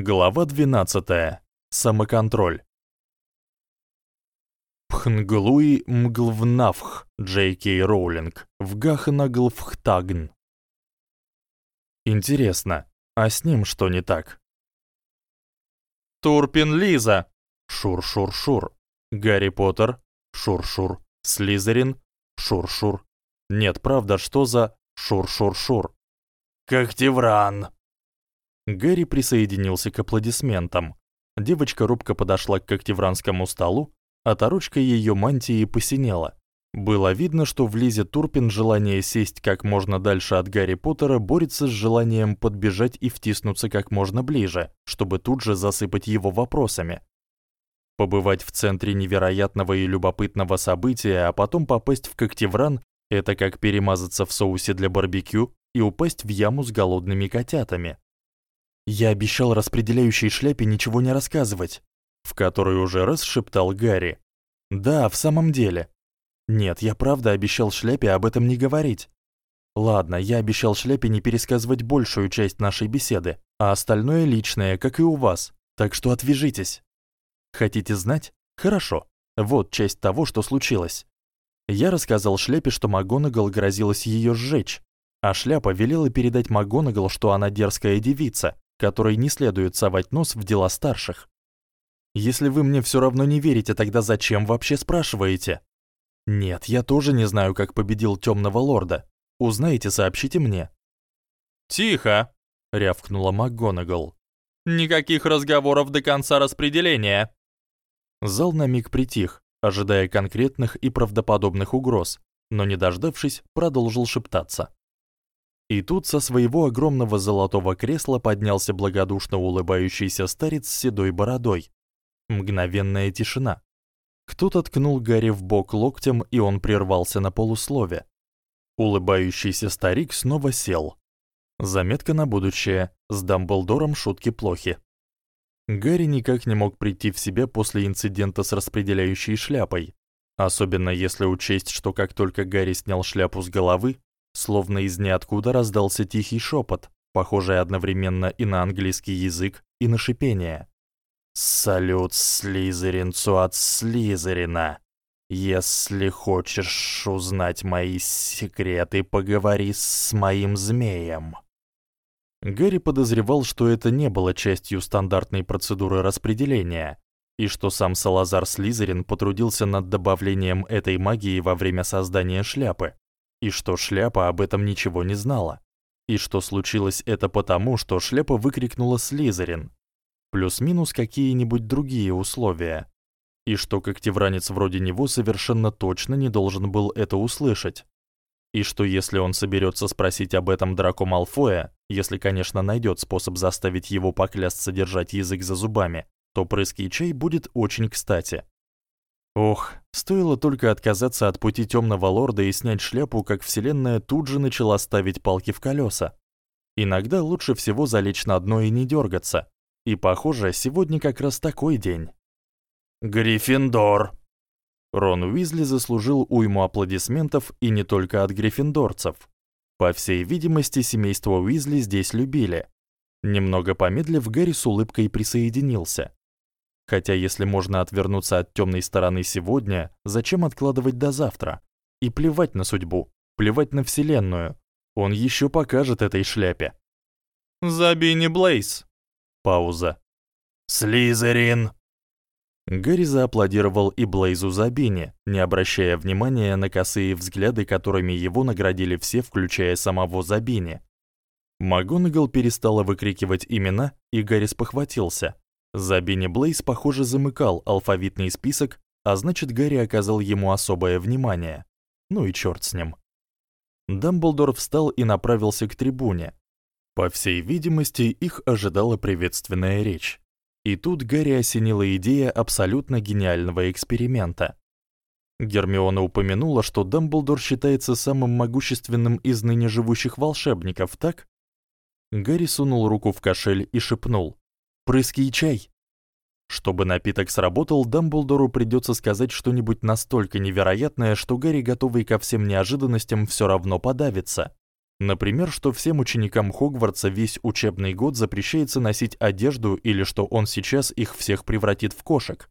Глава 12. Самоконтроль. Пхнглуи мглвнавх Джей Кей Роулинг в Гаханаглвхтагн. Интересно, а с ним что не так? Турпин Лиза. Шур-шур-шур. Гарри Поттер. Шур-шур. Слизерин. Шур-шур. Нет, правда, что за шур-шур-шур? Когтевран. Гэри присоединился к аплодисментам. Девочка робко подошла к когтевранскому столу, а торочка её мантии посинела. Было видно, что в Лизе Турпин желание сесть как можно дальше от Гарри Поттера борется с желанием подбежать и втиснуться как можно ближе, чтобы тут же засыпать его вопросами. Побывать в центре невероятного и любопытного события, а потом попасть в Когтевран это как перемазаться в соусе для барбекю и упасть в яму с голодными котятами. Я обещал распределяющей шляпе ничего не рассказывать, в который уже раз шептал Гарри. Да, в самом деле. Нет, я правда обещал шляпе об этом не говорить. Ладно, я обещал шляпе не пересказывать большую часть нашей беседы, а остальное личное, как и у вас. Так что отвяжитесь. Хотите знать? Хорошо. Вот часть того, что случилось. Я рассказал шляпе, что МакГонагал грозилось её сжечь, а шляпа велела передать МакГонагал, что она дерзкая девица, которой не следует совать нос в дела старших. Если вы мне всё равно не верите, тогда зачем вообще спрашиваете? Нет, я тоже не знаю, как победил Тёмного лорда. Узнаете, сообщите мне. Тихо, рявкнула МакГонагал. Никаких разговоров до конца распределения. Зал на миг притих, ожидая конкретных и правдоподобных угроз, но не дождавшись, продолжил шептаться. И тут со своего огромного золотого кресла поднялся благодушно улыбающийся старец с седой бородой. Мгновенная тишина. Кто-то ткнул Гарри в бок локтем, и он прервался на полуслове. Улыбающийся старик снова сел. Заметка на будущее: с Дамблдором шутки плохи. Гарри никак не мог прийти в себя после инцидента с распределяющей шляпой, особенно если учесть, что как только Гарри снял шляпу с головы, Словно из ниоткуда раздался тихий шепот, похожий одновременно и на английский язык, и на шипение. «Салют Слизеринцу от Слизерина! Если хочешь узнать мои секреты, поговори с моим змеем!» Гарри подозревал, что это не было частью стандартной процедуры распределения, и что сам Салазар Слизерин потрудился над добавлением этой магии во время создания шляпы и что шляпа об этом ничего не знала, и что случилось это потому, что шляпа выкрикнула Слизерин. Плюс-минус какие-нибудь другие условия. И что когтевранец вроде него совершенно точно не должен был это услышать. И что если он соберётся спросить об этом Драко Малфоя, если, конечно, найдёт способ заставить его поклясться держать язык за зубами, то прыский чай будет очень кстати. Ох, стоило только отказаться от пути Тёмного лорда и снять шляпу, как вселенная тут же начала ставить палки в колёса. Иногда лучше всего залечь на дно и не дёргаться. И похоже, сегодня как раз такой день. Гриффиндор. Рон Уизли заслужил уйму аплодисментов и не только от гриффиндорцев. По всей видимости, семейство Уизли здесь любили. Немного помедлив, Гарри с улыбкой присоединился. Хотя если можно отвернуться от тёмной стороны сегодня, зачем откладывать до завтра? И плевать на судьбу, плевать на вселенную. Он ещё покажет этой шляпе. Забини Блейз. Пауза. Слизерин. Гарри зааплодировал и Блейзу Забини, не обращая внимания на косые взгляды, которыми его наградили все, включая самого Забини. Магонгол перестала выкрикивать имена, и Гарри спохватился. Забини Блейз, похоже, замыкал алфавитный список, а значит, Гарри оказал ему особое внимание. Ну и чёрт с ним. Дамблдор встал и направился к трибуне. По всей видимости, их ожидала приветственная речь. И тут Гарри осенила идея абсолютно гениального эксперимента. Гермиона упомянула, что Дамблдор считается самым могущественным из ныне живущих волшебников, так? Гарри сунул руку в кошель и шепнул: Прыский чай. Чтобы напиток сработал, Дамблдору придётся сказать что-нибудь настолько невероятное, что Гарри, готовый ко всем неожиданностям, всё равно подавится. Например, что всем ученикам Хогвартса весь учебный год запрещается носить одежду или что он сейчас их всех превратит в кошек.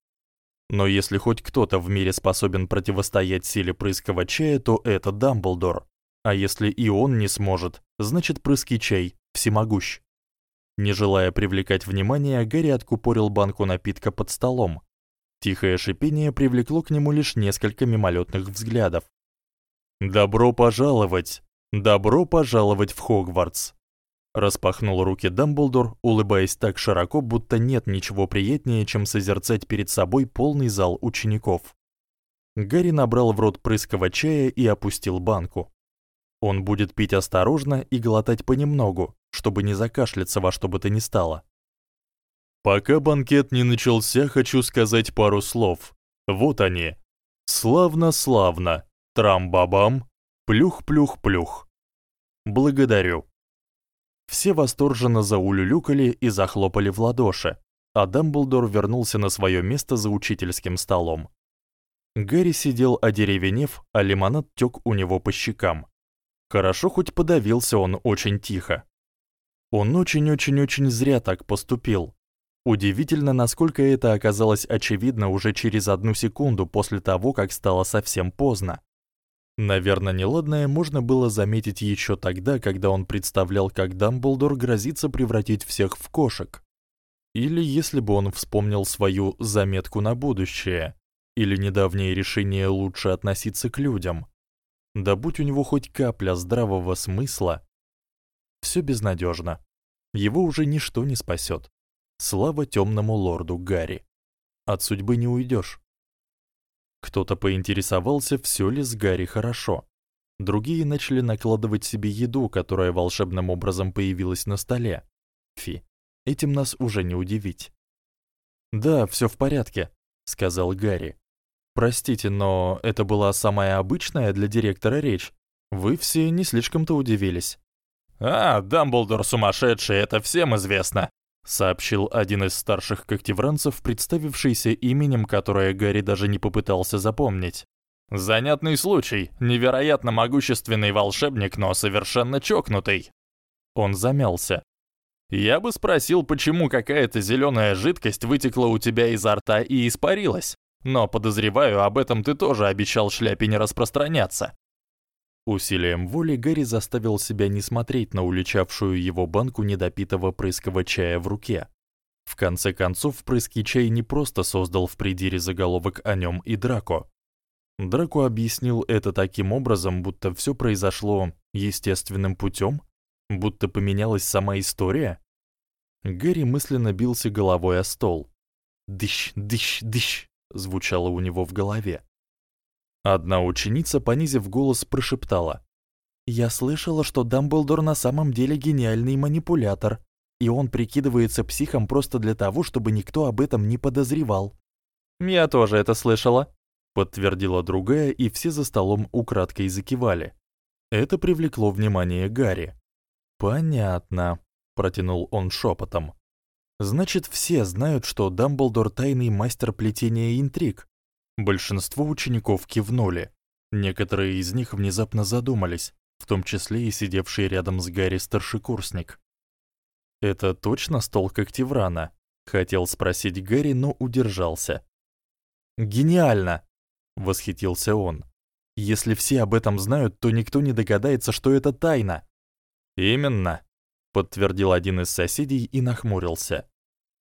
Но если хоть кто-то в мире способен противостоять силе прыского чая, то это Дамблдор. А если и он не сможет, значит прыский чай всемогущ. Не желая привлекать внимание, Гарри откупорил банку напитка под столом. Тихое шипение привлекло к нему лишь несколько мимолетных взглядов. Добро пожаловать. Добро пожаловать в Хогвартс. Распахнул руки Дамблдор, улыбаясь так широко, будто нет ничего приятнее, чем созерцать перед собой полный зал учеников. Гарри набрал в рот прыского чая и опустил банку. Он будет пить осторожно и глотать понемногу, чтобы не закашляться во что бы то ни стало. Пока банкет не начался, хочу сказать пару слов. Вот они. Славно-славно. Трам-бабам. Плюх-плюх-плюх. Благодарю. Все восторженно заулюлюкали и захлопали в ладоши, а Дамблдор вернулся на своё место за учительским столом. Гарри сидел одеревенев, а лимонад тёк у него по щекам. Хорошо хоть подавился он очень тихо. Он очень-очень-очень зря так поступил. Удивительно, насколько это оказалось очевидно уже через одну секунду после того, как стало совсем поздно. Наверное, неладное можно было заметить ещё тогда, когда он представлял, как Дамблдор грозится превратить всех в кошек. Или если бы он вспомнил свою заметку на будущее, или недавнее решение лучше относиться к людям. Да будь у него хоть капля здравого смысла, всё безнадёжно. Его уже ничто не спасёт. Слава тёмному лорду Гарри. От судьбы не уйдёшь. Кто-то поинтересовался, всё ли с Гарри хорошо. Другие начали накладывать себе еду, которая волшебным образом появилась на столе. Фи, этим нас уже не удивить. Да, всё в порядке, сказал Гарри. Простите, но это была самая обычная для директора речь. Вы все не слишком-то удивились. А, Дамблдор сумасшедший, это всем известно сообщил один из старших когтевранцев, представившийся именем, которое Гарри даже не попытался запомнить. Занятный случай. Невероятно могущественный волшебник, но совершенно чокнутый. Он замялся. Я бы спросил, почему какая-то зеленая жидкость вытекла у тебя изо рта и испарилась. Но подозреваю, об этом ты тоже обещал шляпе не распространяться. Усилием воли Гэри заставил себя не смотреть на уличавшую его банку недопитого прыского чая в руке. В конце концов, прыский чай не просто создал в придире заголовок о нём и Драко. Драко объяснил это таким образом, будто всё произошло естественным путём, будто поменялась сама история. Гэри мысленно бился головой о стол. «Дыщ, дыщ, дыщ!» звучало у него в голове. Одна ученица, понизив голос, прошептала: "Я слышала, что Дамблдор на самом деле гениальный манипулятор, и он прикидывается психом просто для того, чтобы никто об этом не подозревал". "Я тоже это слышала", подтвердила другая, и все за столом украдкой закивали. Это привлекло внимание Гарри. "Понятно", протянул он шепотом. Значит, все знают, что Дамблдор тайный мастер плетения интриг. Большинство учеников кивнули. Некоторые из них внезапно задумались, в том числе и сидевший рядом с Гарри старшекурсник. Это точно стол Когтеврана? Хотел спросить Гарри, но удержался. Гениально, восхитился он. Если все об этом знают, то никто не догадается, что это тайна. Именно, подтвердил один из соседей и нахмурился.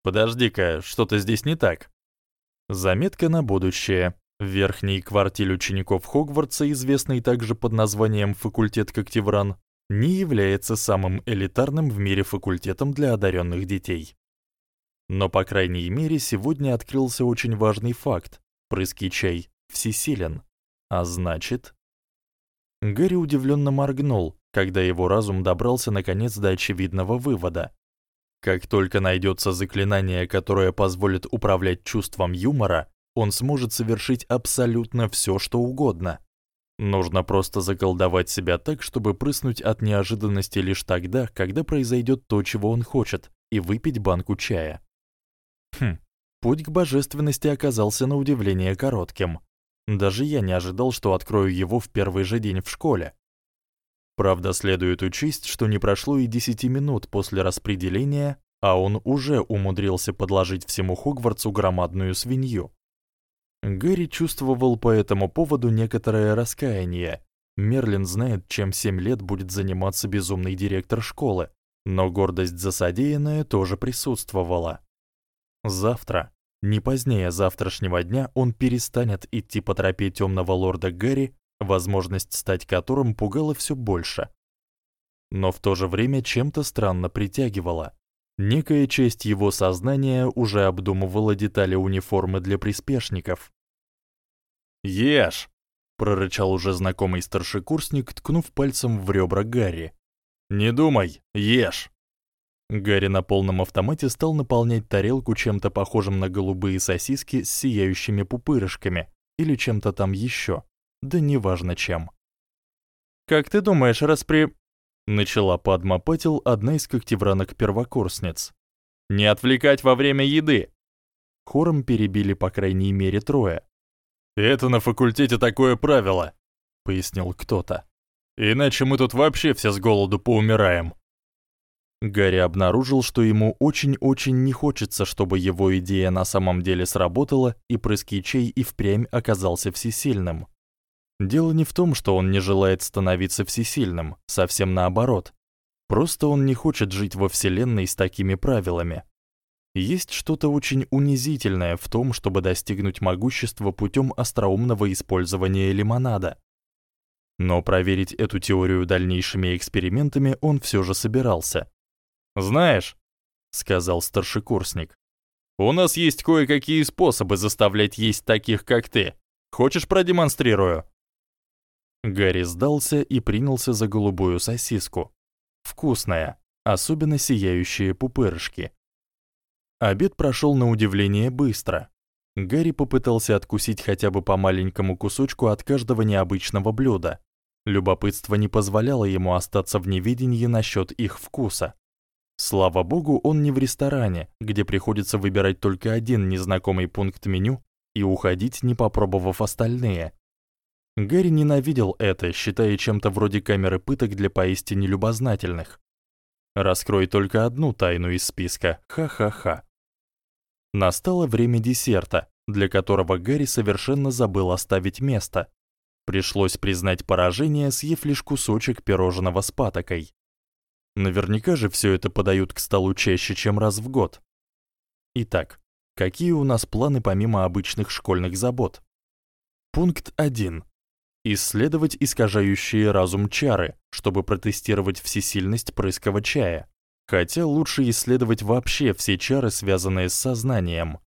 Подожди-ка, что-то здесь не так. Заметка на будущее. В верхней квартире учеников Хогвартса, известной также под названием факультет Когтевран, не является самым элитарным в мире факультетом для одаренных детей. Но по крайней мере, сегодня открылся очень важный факт. Прыский чай всесилен. А значит, Гарри удивленно моргнул, когда его разум добрался наконец до очевидного вывода. Как только найдется заклинание, которое позволит управлять чувством юмора, он сможет совершить абсолютно все, что угодно. Нужно просто заколдовать себя так, чтобы прыснуть от неожиданности лишь тогда, когда произойдет то, чего он хочет, и выпить банку чая. Хм. Путь к божественности оказался на удивление коротким. Даже я не ожидал, что открою его в первый же день в школе. Правда, следует учесть, что не прошло и 10 минут после распределения, а он уже умудрился подложить всему Хогвартсу громадную свинью. Гэри чувствовал по этому поводу некоторое раскаяние. Мерлин знает, чем 7 лет будет заниматься безумный директор школы, но гордость за содеянное тоже присутствовала. Завтра, не позднее завтрашнего дня, он перестанет идти по тропе тёмного лорда Гэри, возможность стать которым пугала всё больше. Но в то же время чем-то странно притягивала. Некая часть его сознания уже обдумывала детали униформы для приспешников. «Ешь!» — прорычал уже знакомый старшекурсник, ткнув пальцем в ребра Гарри. «Не думай, ешь!» Гарри на полном автомате стал наполнять тарелку чем-то похожим на голубые сосиски с сияющими пупырышками или чем-то там ещё, да неважно чем. «Как ты думаешь, распри...» Начала Падма Патил, одна из когтевранок-первокурсниц. «Не отвлекать во время еды!» Хором перебили по крайней мере трое. «Это на факультете такое правило», — пояснил кто-то. «Иначе мы тут вообще все с голоду поумираем». Гарри обнаружил, что ему очень-очень не хочется, чтобы его идея на самом деле сработала, и Прыскичей и впрямь оказался всесильным. Дело не в том, что он не желает становиться всесильным, совсем наоборот. Просто он не хочет жить во вселенной с такими правилами. Есть что-то очень унизительное в том, чтобы достигнуть могущества путём остроумного использования лимонада. Но проверить эту теорию дальнейшими экспериментами он всё же собирался. "Знаешь", сказал старшекурсник. "У нас есть кое-какие способы заставлять есть таких, как ты. Хочешь, продемонстрирую?" Гарри сдался и принялся за голубую сосиску. Вкусная, особенно сияющие пупырышки. Обед прошёл на удивление быстро. Гарри попытался откусить хотя бы по маленькому кусочку от каждого необычного блюда. Любопытство не позволяло ему остаться в неведении насчёт их вкуса. Слава богу, он не в ресторане, где приходится выбирать только один незнакомый пункт меню и уходить, не попробовав остальные. Гарри ненавидел это, считая чем-то вроде камеры пыток для поистине любознательных. Раскрой только одну тайну из списка. Ха-ха-ха. Настало время десерта, для которого Гарри совершенно забыл оставить место. Пришлось признать поражение, съев лишь кусочек пирожного с патокой. Наверняка же всё это подают к столу чаще, чем раз в год. Итак, какие у нас планы помимо обычных школьных забот? Пункт 1 исследовать искажающие разум чары, чтобы протестировать всесильность прыского чая. Хотя лучше исследовать вообще все чары, связанные с сознанием.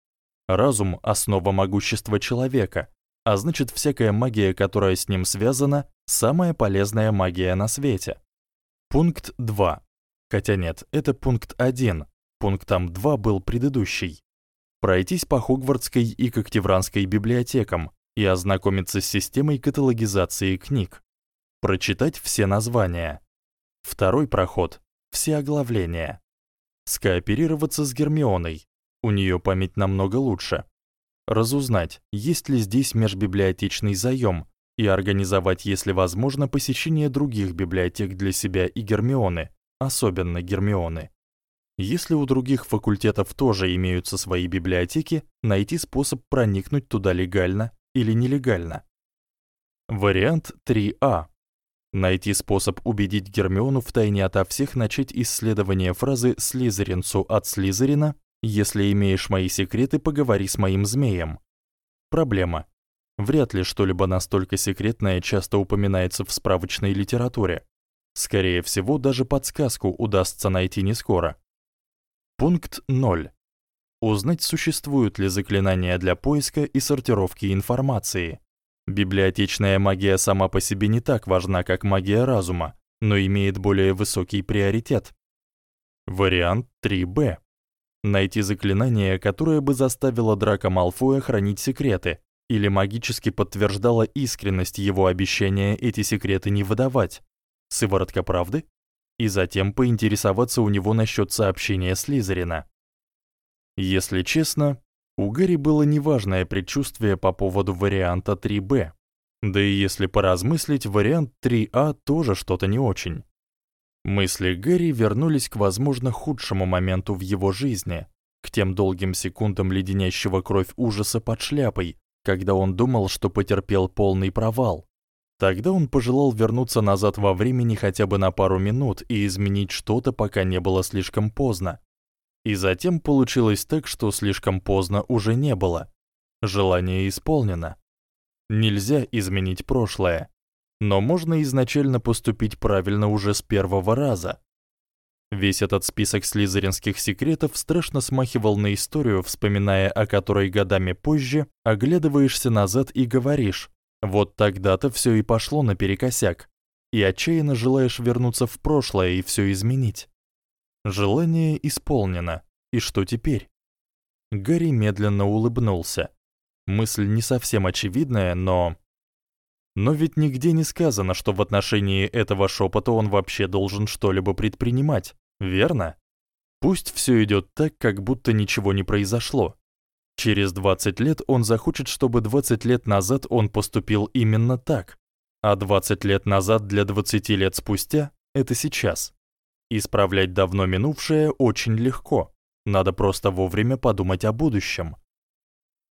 Разум основа могущества человека, а значит, всякая магия, которая с ним связана, самая полезная магия на свете. Пункт 2. Хотя нет, это пункт 1. Пунктом 2 был предыдущий. Пройтись по Хогвартской и Когтевранской библиотекам, и ознакомиться с системой каталогизации книг. Прочитать все названия. Второй проход все оглавления. Скооперироваться с Гермионой. У неё память намного лучше. Разузнать, есть ли здесь межбиблиотечный заём и организовать, если возможно, посещение других библиотек для себя и Гермионы, особенно Гермионы. Если у других факультетов тоже имеются свои библиотеки, найти способ проникнуть туда легально или нелегально. Вариант 3А. Найти способ убедить Гермиону втайне ото всех начать исследование фразы «Слизеринцу от Слизерина» «Если имеешь мои секреты, поговори с моим змеем». Проблема. Вряд ли что-либо настолько секретное часто упоминается в справочной литературе. Скорее всего, даже подсказку удастся найти не скоро. Пункт 0. Узнать, существуют ли заклинания для поиска и сортировки информации. Библиотечная магия сама по себе не так важна, как магия разума, но имеет более высокий приоритет. Вариант 3Б. Найти заклинание, которое бы заставило Драко Малфоя хранить секреты или магически подтверждало искренность его обещания эти секреты не выдавать. Сыворотка правды? И затем поинтересоваться у него насчёт сообщения Слизерина. Если честно, у Гэри было неважное предчувствие по поводу варианта 3Б. Да и если поразмыслить, вариант 3А тоже что-то не очень. Мысли Гэри вернулись к возможно худшему моменту в его жизни, к тем долгим секундам леденящего кровь ужаса под шляпой, когда он думал, что потерпел полный провал. Тогда он пожелал вернуться назад во времени хотя бы на пару минут и изменить что-то, пока не было слишком поздно. И затем получилось так, что слишком поздно уже не было. Желание исполнено. Нельзя изменить прошлое, но можно изначально поступить правильно уже с первого раза. Весь этот список слизеринских секретов страшно смахивал на историю, вспоминая о которой годами позже оглядываешься назад и говоришь: вот тогда-то всё и пошло наперекосяк. И отчаянно желаешь вернуться в прошлое и всё изменить. Желание исполнено. И что теперь? Гарри медленно улыбнулся. Мысль не совсем очевидная, но но ведь нигде не сказано, что в отношении этого шепота он вообще должен что-либо предпринимать, верно? Пусть всё идёт так, как будто ничего не произошло. Через 20 лет он захочет, чтобы 20 лет назад он поступил именно так, а 20 лет назад для 20 лет спустя это сейчас. Исправлять давно минувшее очень легко. Надо просто вовремя подумать о будущем.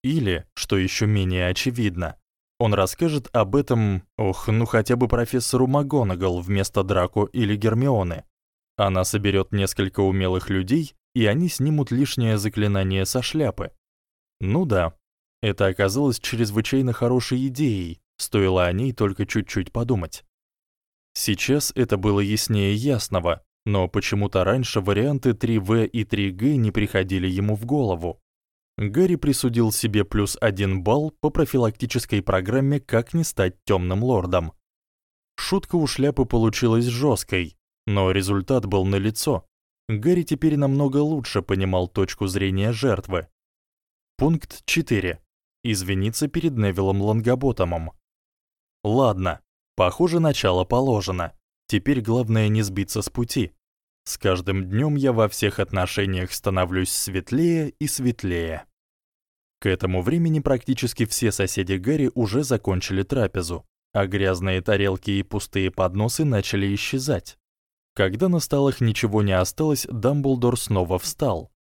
Или, что ещё менее очевидно, он расскажет об этом, ох, ну хотя бы профессору МакГонагал вместо Драко или Гермионы. Она соберёт несколько умелых людей, и они снимут лишнее заклинание со шляпы. Ну да. Это оказалось чрезвычайно хорошей идеей, стоило о ней только чуть-чуть подумать. Сейчас это было яснее ясного, но почему-то раньше варианты 3В и 3Г не приходили ему в голову. Гарри присудил себе плюс 1 балл по профилактической программе Как не стать тёмным лордом. Шутка у шляпы получилась жёсткой, но результат был налицо. Гарри теперь намного лучше понимал точку зрения жертвы. Пункт 4. Извиниться перед Невиллом Лонгоботомом. Ладно, похоже, начало положено. Теперь главное не сбиться с пути. С каждым днём я во всех отношениях становлюсь светлее и светлее. К этому времени практически все соседи Гарри уже закончили трапезу, а грязные тарелки и пустые подносы начали исчезать. Когда на столах ничего не осталось, Дамблдор снова встал.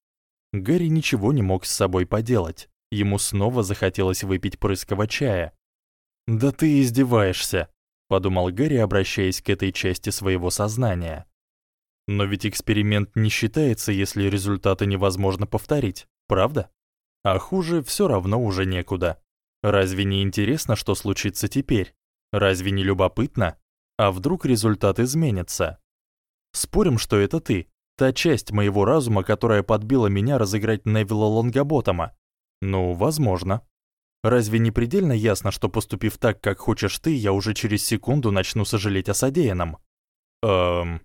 Гарри ничего не мог с собой поделать. Ему снова захотелось выпить прыского чая. "Да ты издеваешься", подумал Гарри, обращаясь к этой части своего сознания. Но ведь эксперимент не считается, если результаты невозможно повторить, правда? А хуже всё равно уже некуда. Разве не интересно, что случится теперь? Разве не любопытно? А вдруг результат изменится? Спорим, что это ты, та часть моего разума, которая подбила меня разыграть Невилла Лонгоботома. Ну, возможно. Разве не предельно ясно, что поступив так, как хочешь ты, я уже через секунду начну сожалеть о содеянном? Эм.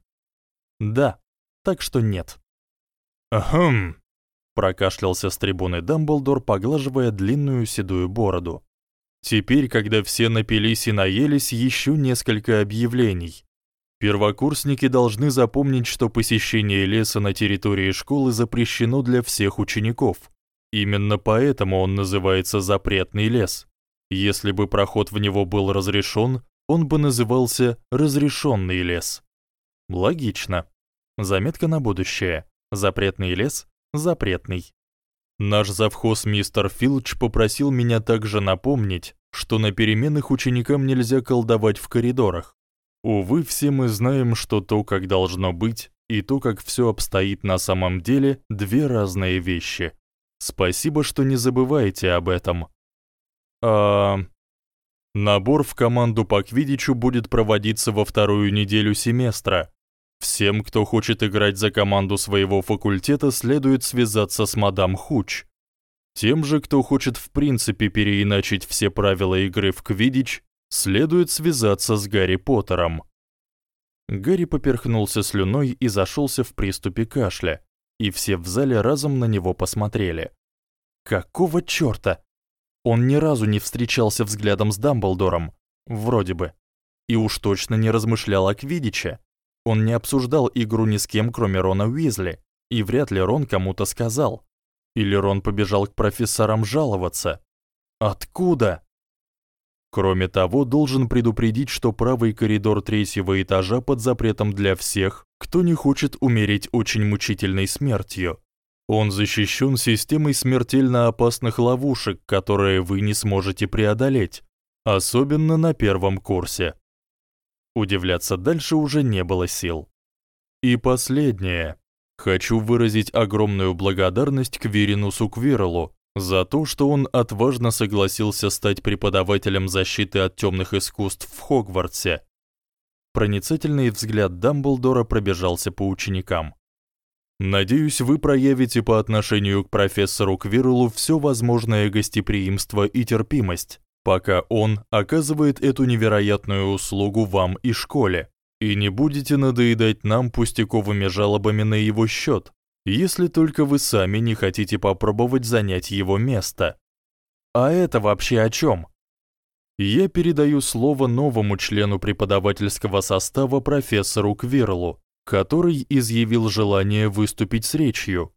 Да. Так что нет. Ахм прокашлялся с трибуны Дамблдор, поглаживая длинную седую бороду. Теперь, когда все напились и наелись, ещё несколько объявлений. Первокурсники должны запомнить, что посещение леса на территории школы запрещено для всех учеников. Именно поэтому он называется Запретный лес. Если бы проход в него был разрешён, он бы назывался Разрешённый лес. Логично. Заметка на будущее. Запретный лес запретный. Наш завхоз мистер Филч попросил меня также напомнить, что на переменах ученикам нельзя колдовать в коридорах. Увы, все мы знаем, что то, как должно быть, и то, как всё обстоит на самом деле, две разные вещи. Спасибо, что не забываете об этом. А набор в команду по квиддичу будет проводиться во вторую неделю семестра. Всем, кто хочет играть за команду своего факультета, следует связаться с мадам Хуч. Тем же, кто хочет в принципе переиначить все правила игры в квиддич, следует связаться с Гарри Поттером. Гарри поперхнулся слюной и зашёлся в приступе кашля, и все в зале разом на него посмотрели. Какого чёрта? Он ни разу не встречался взглядом с Дамблдором, вроде бы, и уж точно не размышлял о квиддиче. Он не обсуждал игру ни с кем, кроме Рона Уизли, и вряд ли Рон кому-то сказал. Или Рон побежал к профессорам жаловаться. Откуда? Кроме того, должен предупредить, что правый коридор третьего этажа под запретом для всех, кто не хочет умереть очень мучительной смертью. Он защищен системой смертельно опасных ловушек, которые вы не сможете преодолеть, особенно на первом курсе. Удивляться дальше уже не было сил. И последнее. Хочу выразить огромную благодарность к Веринусу Квирлу за то, что он отважно согласился стать преподавателем защиты от тёмных искусств в Хогвартсе. Проницательный взгляд Дамблдора пробежался по ученикам. Надеюсь, вы проявите по отношению к профессору Квирлу всё возможное гостеприимство и терпимость, пока он оказывает эту невероятную услугу вам и школе, и не будете надоедать нам пустяковыми жалобами на его счёт, если только вы сами не хотите попробовать занять его место. А это вообще о чём? Я передаю слово новому члену преподавательского состава профессору Квирлу который изъявил желание выступить с речью.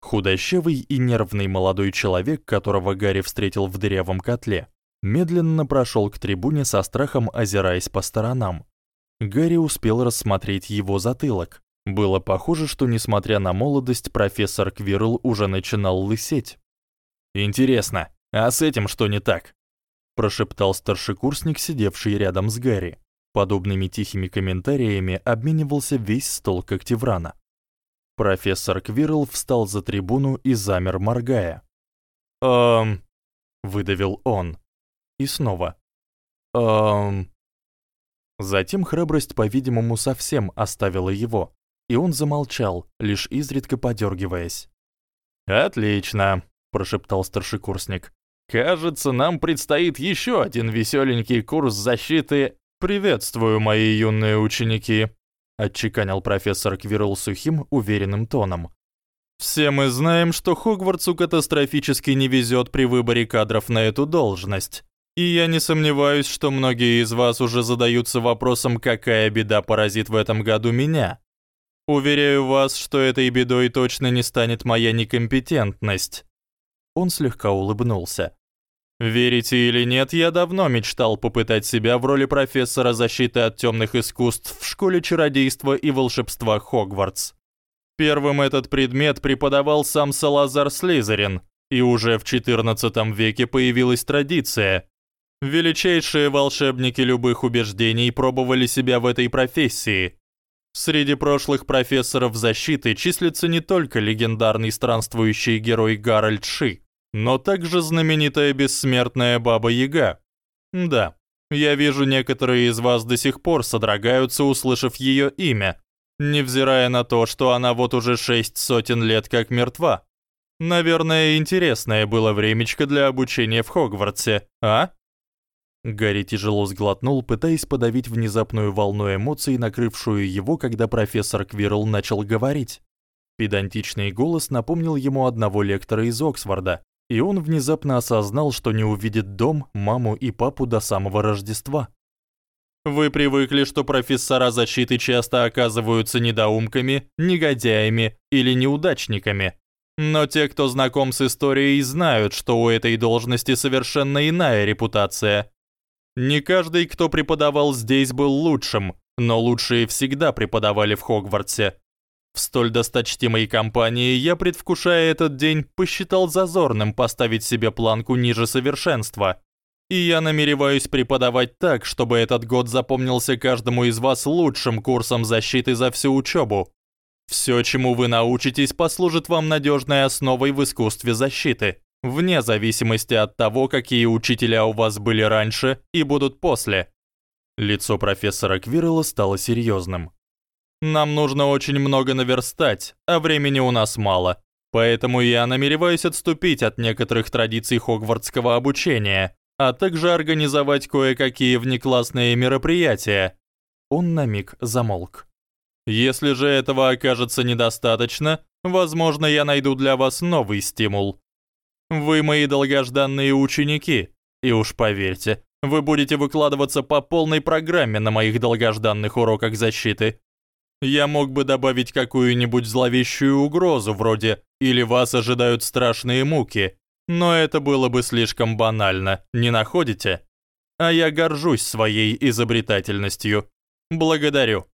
Худощавый и нервный молодой человек, которого Гарри встретил в дырявом котле, медленно прошёл к трибуне со страхом озираясь по сторонам. Гарри успел рассмотреть его затылок. Было похоже, что несмотря на молодость, профессор Квирл уже начинал лысеть. Интересно, а с этим что не так? Прошептал старшекурсник, сидевший рядом с Гарри. Подобными тихими комментариями обменивался весь стол Когтеврана. Профессор Квирл встал за трибуну и замер, моргая. «Эм...» — выдавил он. И снова. «Эм...» Затем храбрость, по-видимому, совсем оставила его, и он замолчал, лишь изредка подёргиваясь. «Отлично», — прошептал старшекурсник. «Кажется, нам предстоит ещё один весёленький курс защиты «Приветствую, мои юные ученики», — отчеканил профессор Квирл сухим, уверенным тоном. «Все мы знаем, что Хогвартсу катастрофически не везет при выборе кадров на эту должность. И я не сомневаюсь, что многие из вас уже задаются вопросом, какая беда поразит в этом году меня. Уверяю вас, что этой бедой точно не станет моя некомпетентность». Он слегка улыбнулся. Верите или нет, я давно мечтал попытать себя в роли профессора защиты от тёмных искусств в школе чародейства и волшебства Хогвартс. Первым этот предмет преподавал сам Салазар Слизерин, и уже в XIV веке появилась традиция. Величайшие волшебники любых убеждений пробовали себя в этой профессии. Среди прошлых профессоров защиты числится не только легендарный странствующий герой Гарольд Ши, но также знаменитая бессмертная Баба-Яга. Да, я вижу, некоторые из вас до сих пор содрогаются, услышав её имя, невзирая на то, что она вот уже шесть сотен лет как мертва. Наверное, интересное было времечко для обучения в Хогвартсе, а? Гарри тяжело сглотнул, пытаясь подавить внезапную волну эмоций, накрывшую его, когда профессор Квирл начал говорить. Педантичный голос напомнил ему одного лектора из Оксфорда, и он внезапно осознал, что не увидит дом, маму и папу до самого Рождества. Вы привыкли, что профессора защиты часто оказываются недоумками, негодяями или неудачниками. Но те, кто знаком с историей, знают, что у этой должности совершенно иная репутация. Не каждый, кто преподавал здесь, был лучшим, но лучшие всегда преподавали в Хогвартсе. В столь досточтимой компании я, предвкушая этот день, посчитал зазорным поставить себе планку ниже совершенства. И я намереваюсь преподавать так, чтобы этот год запомнился каждому из вас лучшим курсом защиты за всю учебу. Все, чему вы научитесь, послужит вам надежной основой в искусстве защиты, вне зависимости от того, какие учителя у вас были раньше и будут после. Лицо профессора Квирла стало серьезным. Нам нужно очень много наверстать, а времени у нас мало. Поэтому я намереваюсь отступить от некоторых традиций хогвартского обучения, а также организовать кое-какие внеклассные мероприятия. Он на миг замолк. Если же этого окажется недостаточно, возможно, я найду для вас новый стимул. Вы мои долгожданные ученики, и уж поверьте, вы будете выкладываться по полной программе на моих долгожданных уроках защиты. Я мог бы добавить какую-нибудь зловещую угрозу вроде «или вас ожидают страшные муки», но это было бы слишком банально, не находите? а я горжусь своей изобретательностью. Благодарю.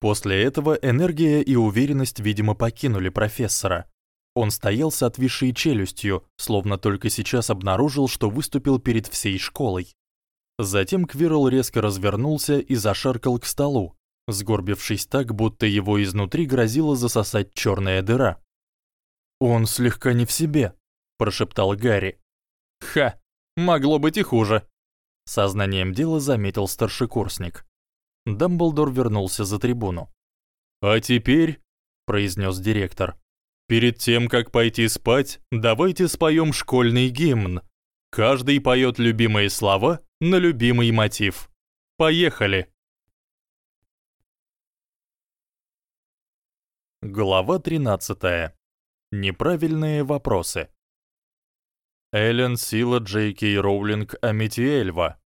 После этого энергия и уверенность, видимо, покинули профессора. Он стоял с отвисшей челюстью, словно только сейчас обнаружил, что выступил перед всей школой. Затем Квирл резко развернулся и зашаркал к столу, сгорбившись так, будто его изнутри грозила засосать чёрная дыра. Он слегка не в себе, прошептал Гарри. Ха, могло быть и хуже, сознанием дела заметил старшекурсник. Дамблдор вернулся за трибуну. А теперь, произнес директор, перед тем как пойти спать, давайте споем школьный гимн. Каждый поет любимые слова на любимый мотив. Поехали. Глава 13. Неправильные вопросы. Эллен Сила Джей Кей Роулинг Аметиэльва.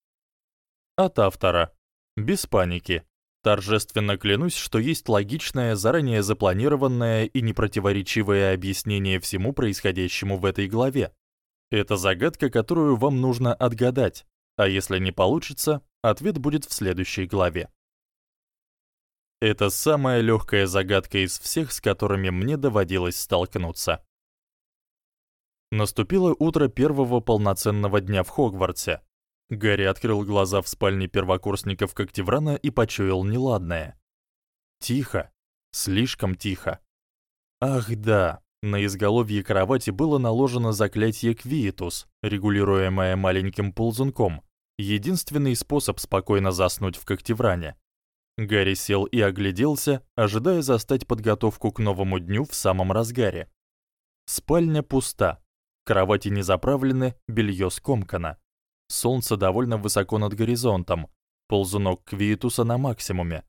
От автора. Без паники. Торжественно клянусь, что есть логичное, заранее запланированное и непротиворечивое объяснение всему происходящему в этой главе. Это загадка, которую вам нужно отгадать, а если не получится, ответ будет в следующей главе. Это самая лёгкая загадка из всех, с которыми мне доводилось столкнуться. Наступило утро первого полноценного дня в Хогвартсе. Гарри открыл глаза в спальне первокурсников Когтеврана и почуял неладное. Тихо, слишком тихо. Ах да, на изголовье кровати было наложено заклятие Квиетус, регулируемое маленьким ползунком. Единственный способ спокойно заснуть в Когтевране. Гарри сел и огляделся, ожидая застать подготовку к новому дню в самом разгаре. Спальня пуста. Кровати не заправлены, белье скомкано. Солнце довольно высоко над горизонтом. Ползунок Квиетуса на максимуме.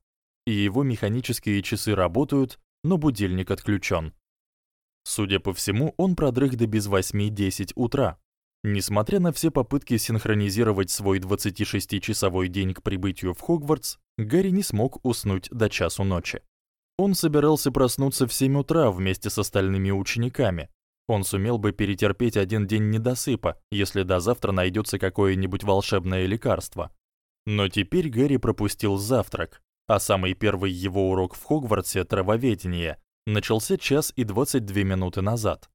И его механические часы работают, но будильник отключен. Судя по всему, он продрых до без 8:10 утра. Несмотря на все попытки синхронизировать свой 26-часовой день к прибытию в Хогвартс, Гарри не смог уснуть до часу ночи. Он собирался проснуться в 7 утра вместе с остальными учениками. Он сумел бы перетерпеть один день недосыпа, если до завтра найдётся какое-нибудь волшебное лекарство. Но теперь Гарри пропустил завтрак, а самый первый его урок в Хогвартсе травоведение начался час и 22 минуты назад.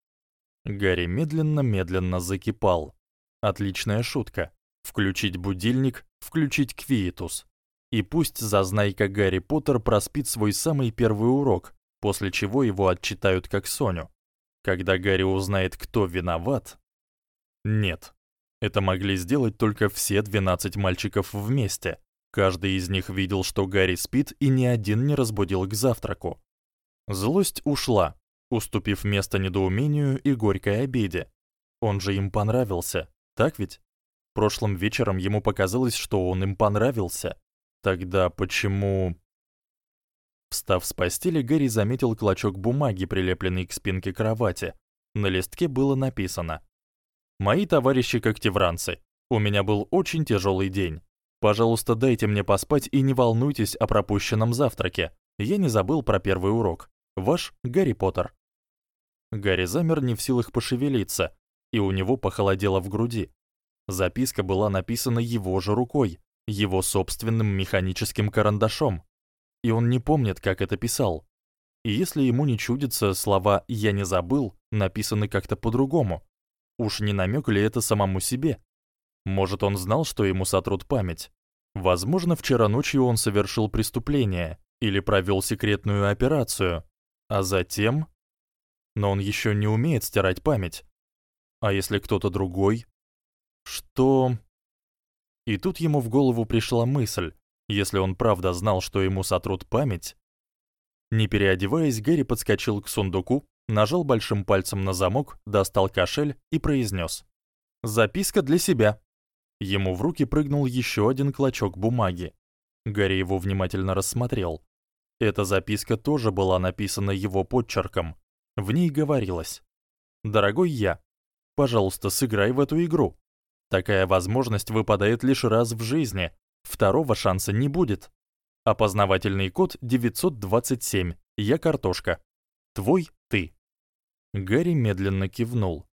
Гарри медленно-медленно закипал. Отличная шутка. Включить будильник, включить Квиетус. И пусть зазнайка Гарри Поттер проспит свой самый первый урок, после чего его отчитают как Соню. Когда Гарри узнает, кто виноват... Нет. Это могли сделать только все 12 мальчиков вместе. Каждый из них видел, что Гарри спит, и ни один не разбудил к завтраку. Злость ушла, уступив место недоумению и горькой обиде. Он же им понравился, так ведь? Прошлым вечером ему показалось, что он им понравился. Тогда почему Встав с постели, Гэри заметил клочок бумаги, прилепленный к спинке кровати. На листке было написано: "Мои товарищи когтевранцы, у меня был очень тяжелый день. Пожалуйста, дайте мне поспать и не волнуйтесь о пропущенном завтраке. Я не забыл про первый урок. Ваш Гарри Поттер". Гарри замер не в силах пошевелиться, и у него похолодело в груди. Записка была написана его же рукой, его собственным механическим карандашом. И он не помнит, как это писал. И если ему не чудится, слова «я не забыл» написаны как-то по-другому. Уж не намёк ли это самому себе? Может, он знал, что ему сотрут память? Возможно, вчера ночью он совершил преступление или провёл секретную операцию, а затем но он ещё не умеет стирать память. А если кто-то другой? Что? И тут ему в голову пришла мысль: если он правда знал, что ему сотрут память, не переодеваясь, Гэри подскочил к сундуку, нажал большим пальцем на замок, достал кошель и произнёс: "Записка для себя". Ему в руки прыгнул ещё один клочок бумаги. Гарри его внимательно рассмотрел. Эта записка тоже была написана его подчерком. В ней говорилось: "Дорогой я, пожалуйста, сыграй в эту игру. Такая возможность выпадает лишь раз в жизни. Второго шанса не будет. Опознавательный код 927. Я картошка. Твой ты". Гарри медленно кивнул.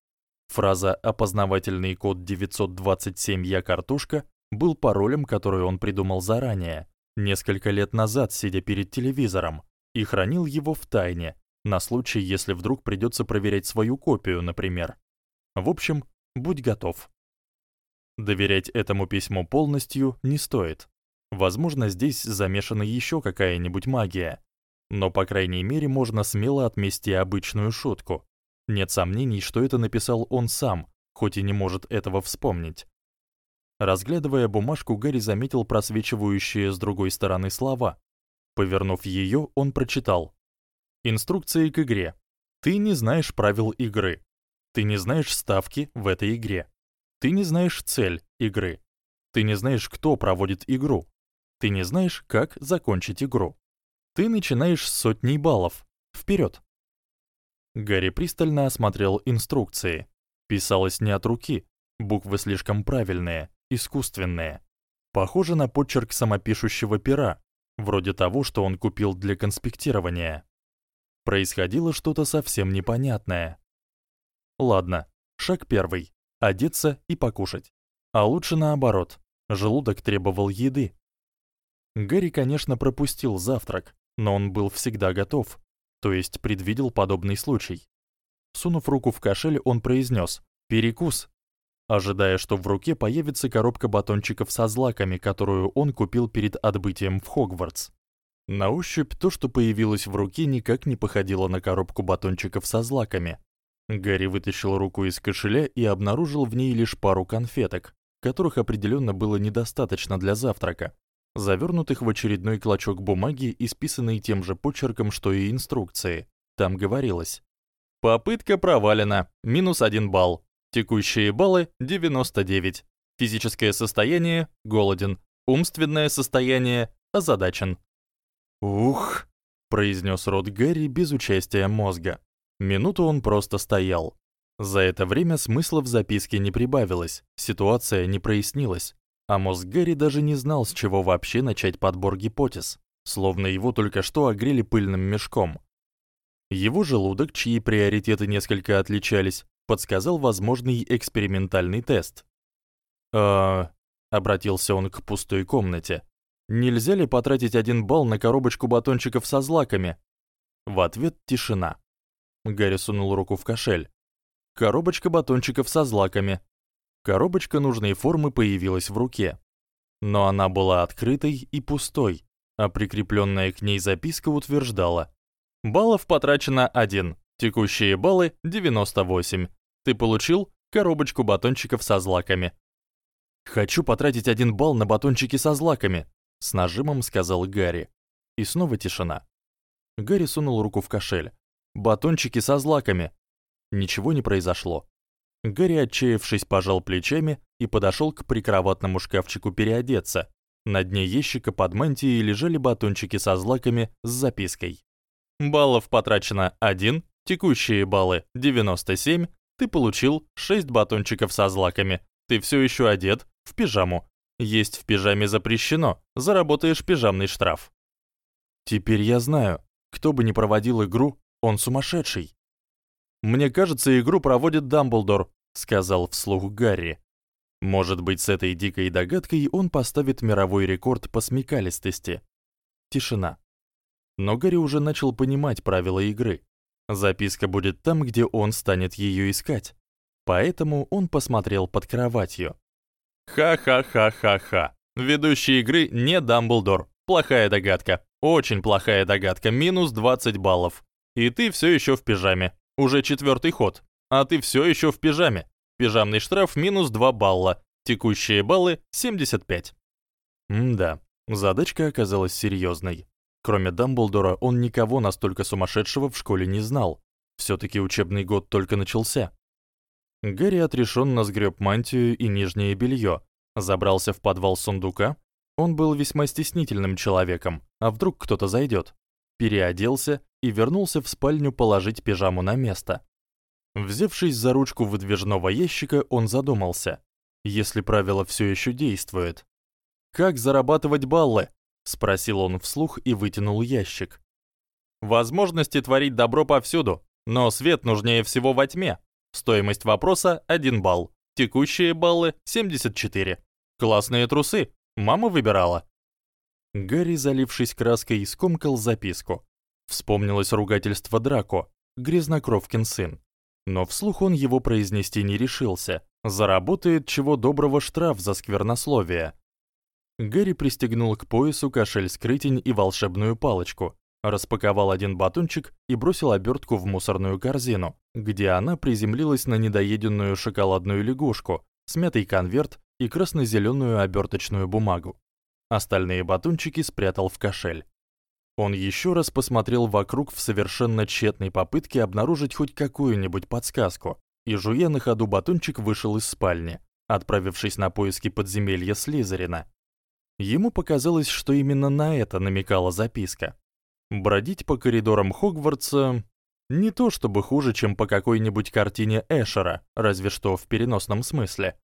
Фраза опознавательный код 927 я картошка был паролем, который он придумал заранее, несколько лет назад, сидя перед телевизором, и хранил его в тайне, на случай, если вдруг придётся проверять свою копию, например. В общем, будь готов. Доверять этому письму полностью не стоит. Возможно, здесь замешана ещё какая-нибудь магия. Но по крайней мере можно смело отмести обычную шутку. Нет сомнений, что это написал он сам, хоть и не может этого вспомнить. Разглядывая бумажку, Гарри заметил просвечивающие с другой стороны слова. Повернув её, он прочитал: Инструкции к игре. Ты не знаешь правил игры. Ты не знаешь ставки в этой игре. Ты не знаешь цель игры. Ты не знаешь, кто проводит игру. Ты не знаешь, как закончить игру. Ты начинаешь с сотни баллов. Вперед. Гарри пристально осмотрел инструкции. Писалось не от руки, буквы слишком правильные, искусственные. Похоже на почерк самопишущего пера, вроде того, что он купил для конспектирования. Происходило что-то совсем непонятное. Ладно, шаг первый одеться и покушать. А лучше наоборот. Желудок требовал еды. Гарри, конечно, пропустил завтрак, но он был всегда готов, то есть предвидел подобный случай. Сунув руку в кошель, он произнес: "Перекус", ожидая, что в руке появится коробка батончиков со злаками, которую он купил перед отбытием в Хогвартс. На ощупь то, что появилось в руке, никак не походило на коробку батончиков со злаками. Гарри вытащил руку из кошеля и обнаружил в ней лишь пару конфеток, которых определённо было недостаточно для завтрака, завёрнутых в очередной клочок бумаги, исписанный тем же почерком, что и инструкции. Там говорилось: Попытка провалена. Минус 1 балл. Текущие баллы 99. Физическое состояние голоден. Умственное состояние озадачен. Ух, произнёс рот Гарри без участия мозга. Минуту он просто стоял. За это время смысла в записке не прибавилось, ситуация не прояснилась, а мозг Гэри даже не знал, с чего вообще начать подбор гипотез, словно его только что огрели пыльным мешком. Его желудок, чьи приоритеты несколько отличались, подсказал возможный экспериментальный тест. «Э-э...» обратился он к пустой комнате. «Нельзя ли потратить один балл на коробочку батончиков со злаками?» В ответ тишина. Гарри сунул руку в кошель. Коробочка батончиков со злаками. Коробочка нужной формы появилась в руке. Но она была открытой и пустой, а прикреплённая к ней записка утверждала: "Баллов потрачено 1. Текущие баллы 98. Ты получил коробочку батончиков со злаками". "Хочу потратить один балл на батончики со злаками", с нажимом сказал Гарри. И снова тишина. Гарри сунул руку в кошель батончики со злаками. Ничего не произошло. Гарри, отчаявшись, пожал плечами и подошёл к прикроватному шкафчику переодеться. На дне ящика под мантией лежали батончики со злаками с запиской. Баллов потрачено 1, текущие баллы 97. Ты получил 6 батончиков со злаками. Ты всё ещё одет в пижаму. Есть в пижаме запрещено. Заработаешь пижамный штраф. Теперь я знаю, кто бы ни проводил игру, он сумасшедший. Мне кажется, игру проводит Дамблдор, сказал вслух Гарри. Может быть, с этой дикой догадкой он поставит мировой рекорд по смекалистости. Тишина. Но Гарри уже начал понимать правила игры. Записка будет там, где он станет её искать. Поэтому он посмотрел под кроватью. Ха-ха-ха-ха-ха. Ведущий игры не Дамблдор. Плохая догадка. Очень плохая догадка. Минус 20 баллов. И ты все еще в пижаме. Уже четвертый ход. А ты все еще в пижаме. Пижамный штраф минус 2 балла. Текущие баллы 75. М-да, задачка оказалась серьезной. Кроме Дамблдора, он никого настолько сумасшедшего в школе не знал. все таки учебный год только начался. Гарри отрешенно сгреб мантию и нижнее белье, забрался в подвал сундука. Он был весьма стеснительным человеком, а вдруг кто-то зайдет. Переоделся и вернулся в спальню положить пижаму на место. Взявшись за ручку выдвижного ящика, он задумался: если правило всё ещё действует, как зарабатывать баллы? спросил он вслух и вытянул ящик. Возможности творить добро повсюду, но свет нужнее всего во тьме. Стоимость вопроса 1 балл. Текущие баллы 74. Классные трусы. Мама выбирала. Гарри, залившись краской, скомкал записку. Вспомнилось ругательство Драко, грязнокровкин сын. Но вслух он его произнести не решился. Заработает чего доброго штраф за сквернословие. Гарри пристегнул к поясу кошель-скрытень и волшебную палочку, распаковал один батончик и бросил обертку в мусорную корзину, где она приземлилась на недоеденную шоколадную лягушку, смятый конверт и красно зеленую оберточную бумагу. Остальные батончики спрятал в кошель. Он еще раз посмотрел вокруг в совершенно тщетной попытке обнаружить хоть какую-нибудь подсказку, и жуя на ходу батончик вышел из спальни, отправившись на поиски подземелья Слизерина. Ему показалось, что именно на это намекала записка. Бродить по коридорам Хогвартса не то чтобы хуже, чем по какой-нибудь картине Эшера, разве что в переносном смысле.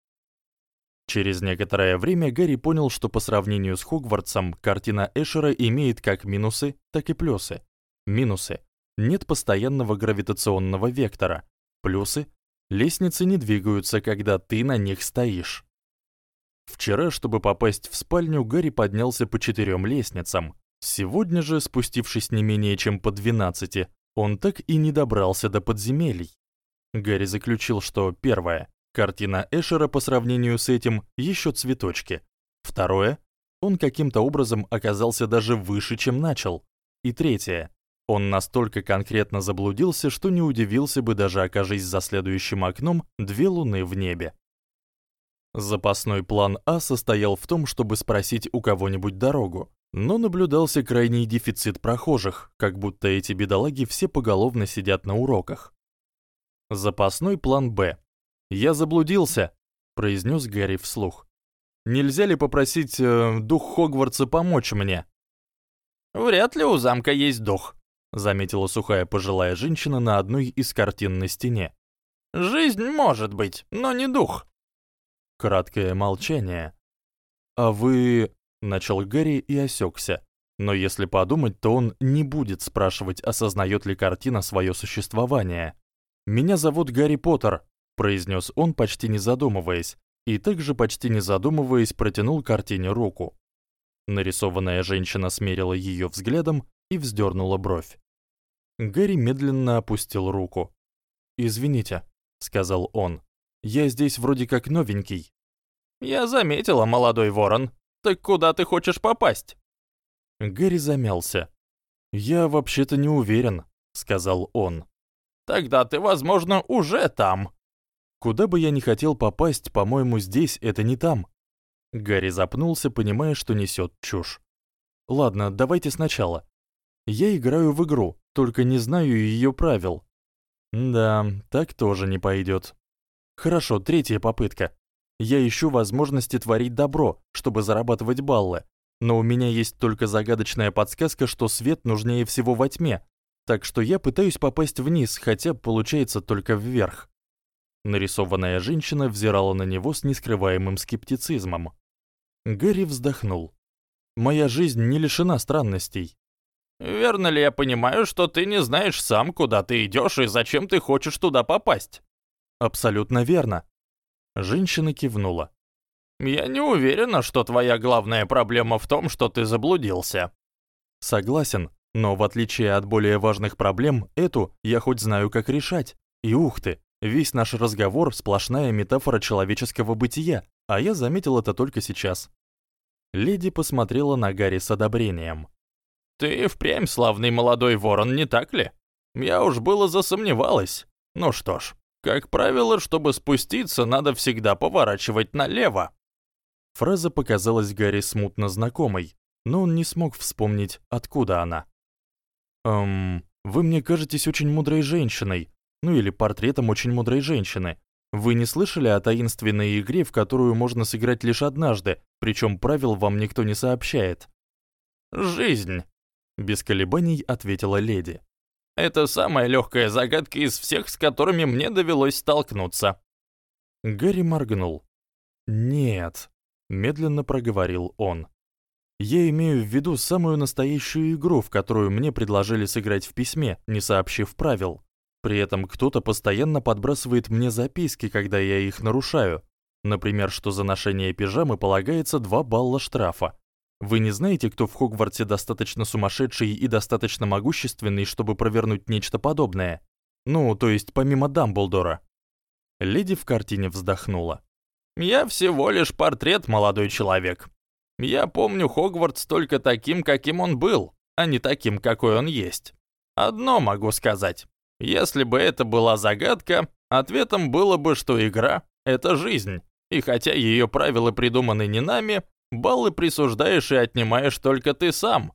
Через некоторое время Гарри понял, что по сравнению с Хогвартсом картина Эшера имеет как минусы, так и плюсы. Минусы: нет постоянного гравитационного вектора. Плюсы: лестницы не двигаются, когда ты на них стоишь. Вчера, чтобы попасть в спальню, Гарри поднялся по четырем лестницам. Сегодня же, спустившись не менее чем по 12, он так и не добрался до подземелий. Гарри заключил, что первое картина Эшера по сравнению с этим еще цветочки. Второе он каким-то образом оказался даже выше, чем начал. И третье он настолько конкретно заблудился, что не удивился бы даже окажись за следующим окном две луны в небе. Запасной план А состоял в том, чтобы спросить у кого-нибудь дорогу, но наблюдался крайний дефицит прохожих, как будто эти бедолаги все поголовно сидят на уроках. Запасной план Б. Я заблудился, произнес Гарри вслух. Нельзя ли попросить э, дух Хогвартса помочь мне? Вряд ли у замка есть дух, заметила сухая пожилая женщина на одной из картин на стене. Жизнь может быть, но не дух. Краткое молчание. А вы, начал Гарри и осекся. Но если подумать, то он не будет спрашивать, осознает ли картина свое существование. Меня зовут Гарри Поттер, произнес он, почти не задумываясь, и также почти не задумываясь протянул картине руку. Нарисованная женщина смерила ее взглядом и вздернула бровь. Гарри медленно опустил руку. "Извините", сказал он. "Я здесь вроде как новенький. Я заметила, молодой ворон. Так куда ты хочешь попасть? Гэри замялся. Я вообще-то не уверен, сказал он. Тогда ты, возможно, уже там. Куда бы я ни хотел попасть, по-моему, здесь это не там. Гарри запнулся, понимая, что несёт чушь. Ладно, давайте сначала. Я играю в игру, только не знаю её правил. Да, так тоже не пойдёт. Хорошо, третья попытка. Я ищу возможности творить добро, чтобы зарабатывать баллы. Но у меня есть только загадочная подсказка, что свет нужнее всего во тьме. Так что я пытаюсь попасть вниз, хотя получается только вверх. Нарисованная женщина взирала на него с нескрываемым скептицизмом. Гэри вздохнул. Моя жизнь не лишена странностей. Верно ли я понимаю, что ты не знаешь сам, куда ты идёшь и зачем ты хочешь туда попасть? Абсолютно верно. Женщина кивнула. Я не уверена, что твоя главная проблема в том, что ты заблудился. Согласен, но в отличие от более важных проблем, эту я хоть знаю, как решать. И ух ты, весь наш разговор сплошная метафора человеческого бытия, а я заметил это только сейчас. Леди посмотрела на Гарри с одобрением. Ты впрямь славный молодой ворон, не так ли? Я уж было засомневалась. Ну что ж, как правило, чтобы спуститься, надо всегда поворачивать налево. Фраза показалась Гарри смутно знакомой, но он не смог вспомнить, откуда она. Эм, вы мне кажетесь очень мудрой женщиной, ну или портретом очень мудрой женщины. Вы не слышали о таинственной игре, в которую можно сыграть лишь однажды, причём правил вам никто не сообщает? Жизнь, без колебаний ответила леди. Это самая легкая загадка из всех, с которыми мне довелось столкнуться. Гарри моргнул. Нет, медленно проговорил он. Я имею в виду самую настоящую игру, в которую мне предложили сыграть в письме, не сообщив правил. При этом кто-то постоянно подбрасывает мне записки, когда я их нарушаю. Например, что за ношение пижамы полагается 2 балла штрафа. Вы не знаете, кто в Хогвартсе достаточно сумасшедший и достаточно могущественный, чтобы провернуть нечто подобное? Ну, то есть помимо Дамблдора. Леди в картине вздохнула. Я всего лишь портрет, молодой человек. Я помню Хогвартс только таким, каким он был, а не таким, какой он есть. Одно могу сказать. Если бы это была загадка, ответом было бы, что игра — это жизнь. И хотя ее правила придуманы не нами, баллы присуждаешь и отнимаешь только ты сам.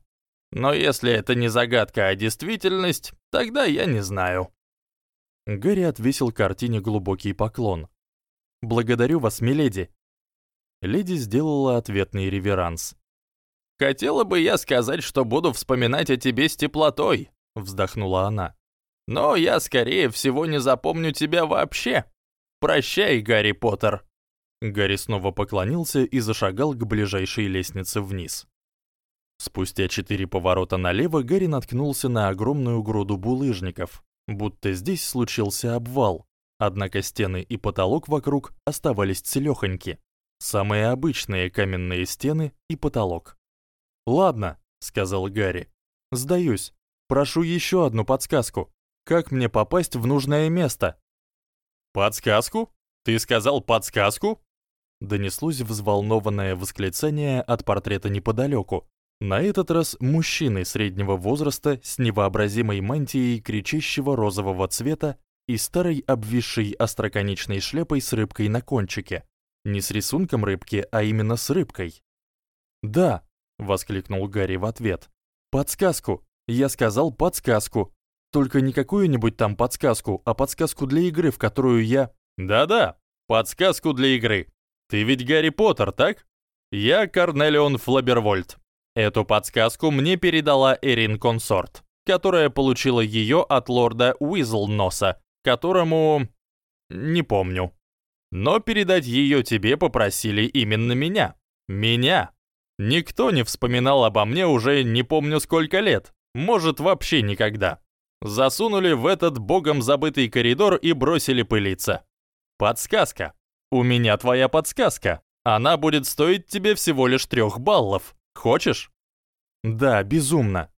Но если это не загадка, а действительность, тогда я не знаю. Гарри отвесил картине глубокий поклон. Благодарю вас, миледи. Леди сделала ответный реверанс. Хотела бы я сказать, что буду вспоминать о тебе с теплотой, вздохнула она. Но я скорее всего не запомню тебя вообще. Прощай, Гарри Поттер. Гарри снова поклонился и зашагал к ближайшей лестнице вниз. Спустя четыре поворота налево Гарри наткнулся на огромную груду булыжников, будто здесь случился обвал. Однако стены и потолок вокруг оставались целёхоньки. Самые обычные каменные стены и потолок. "Ладно", сказал Гарри. "Сдаюсь. Прошу ещё одну подсказку. Как мне попасть в нужное место?" "Подсказку? Ты сказал подсказку?" Донеслось взволнованное восклицание от портрета неподалёку. На этот раз мужчины среднего возраста с невообразимой мантией кричащего розового цвета и старой обвисшей остроконечной шляпой с рыбкой на кончике. Не с рисунком рыбки, а именно с рыбкой. "Да", воскликнул Гарри в ответ. "Подсказку. Я сказал подсказку. Только не какую-нибудь там подсказку, а подсказку для игры, в которую я Да-да, подсказку для игры. Ты ведь Гарри Поттер, так? Я Корнелион Флабервольт. Эту подсказку мне передала Эрин Консорт, которая получила её от лорда Уизлноса, которому... не помню. Но передать её тебе попросили именно меня. Меня. Никто не вспоминал обо мне уже не помню сколько лет, может, вообще никогда. Засунули в этот богом забытый коридор и бросили пылиться. Подсказка. У меня твоя подсказка. Она будет стоить тебе всего лишь трех баллов. Хочешь? Да, безумно.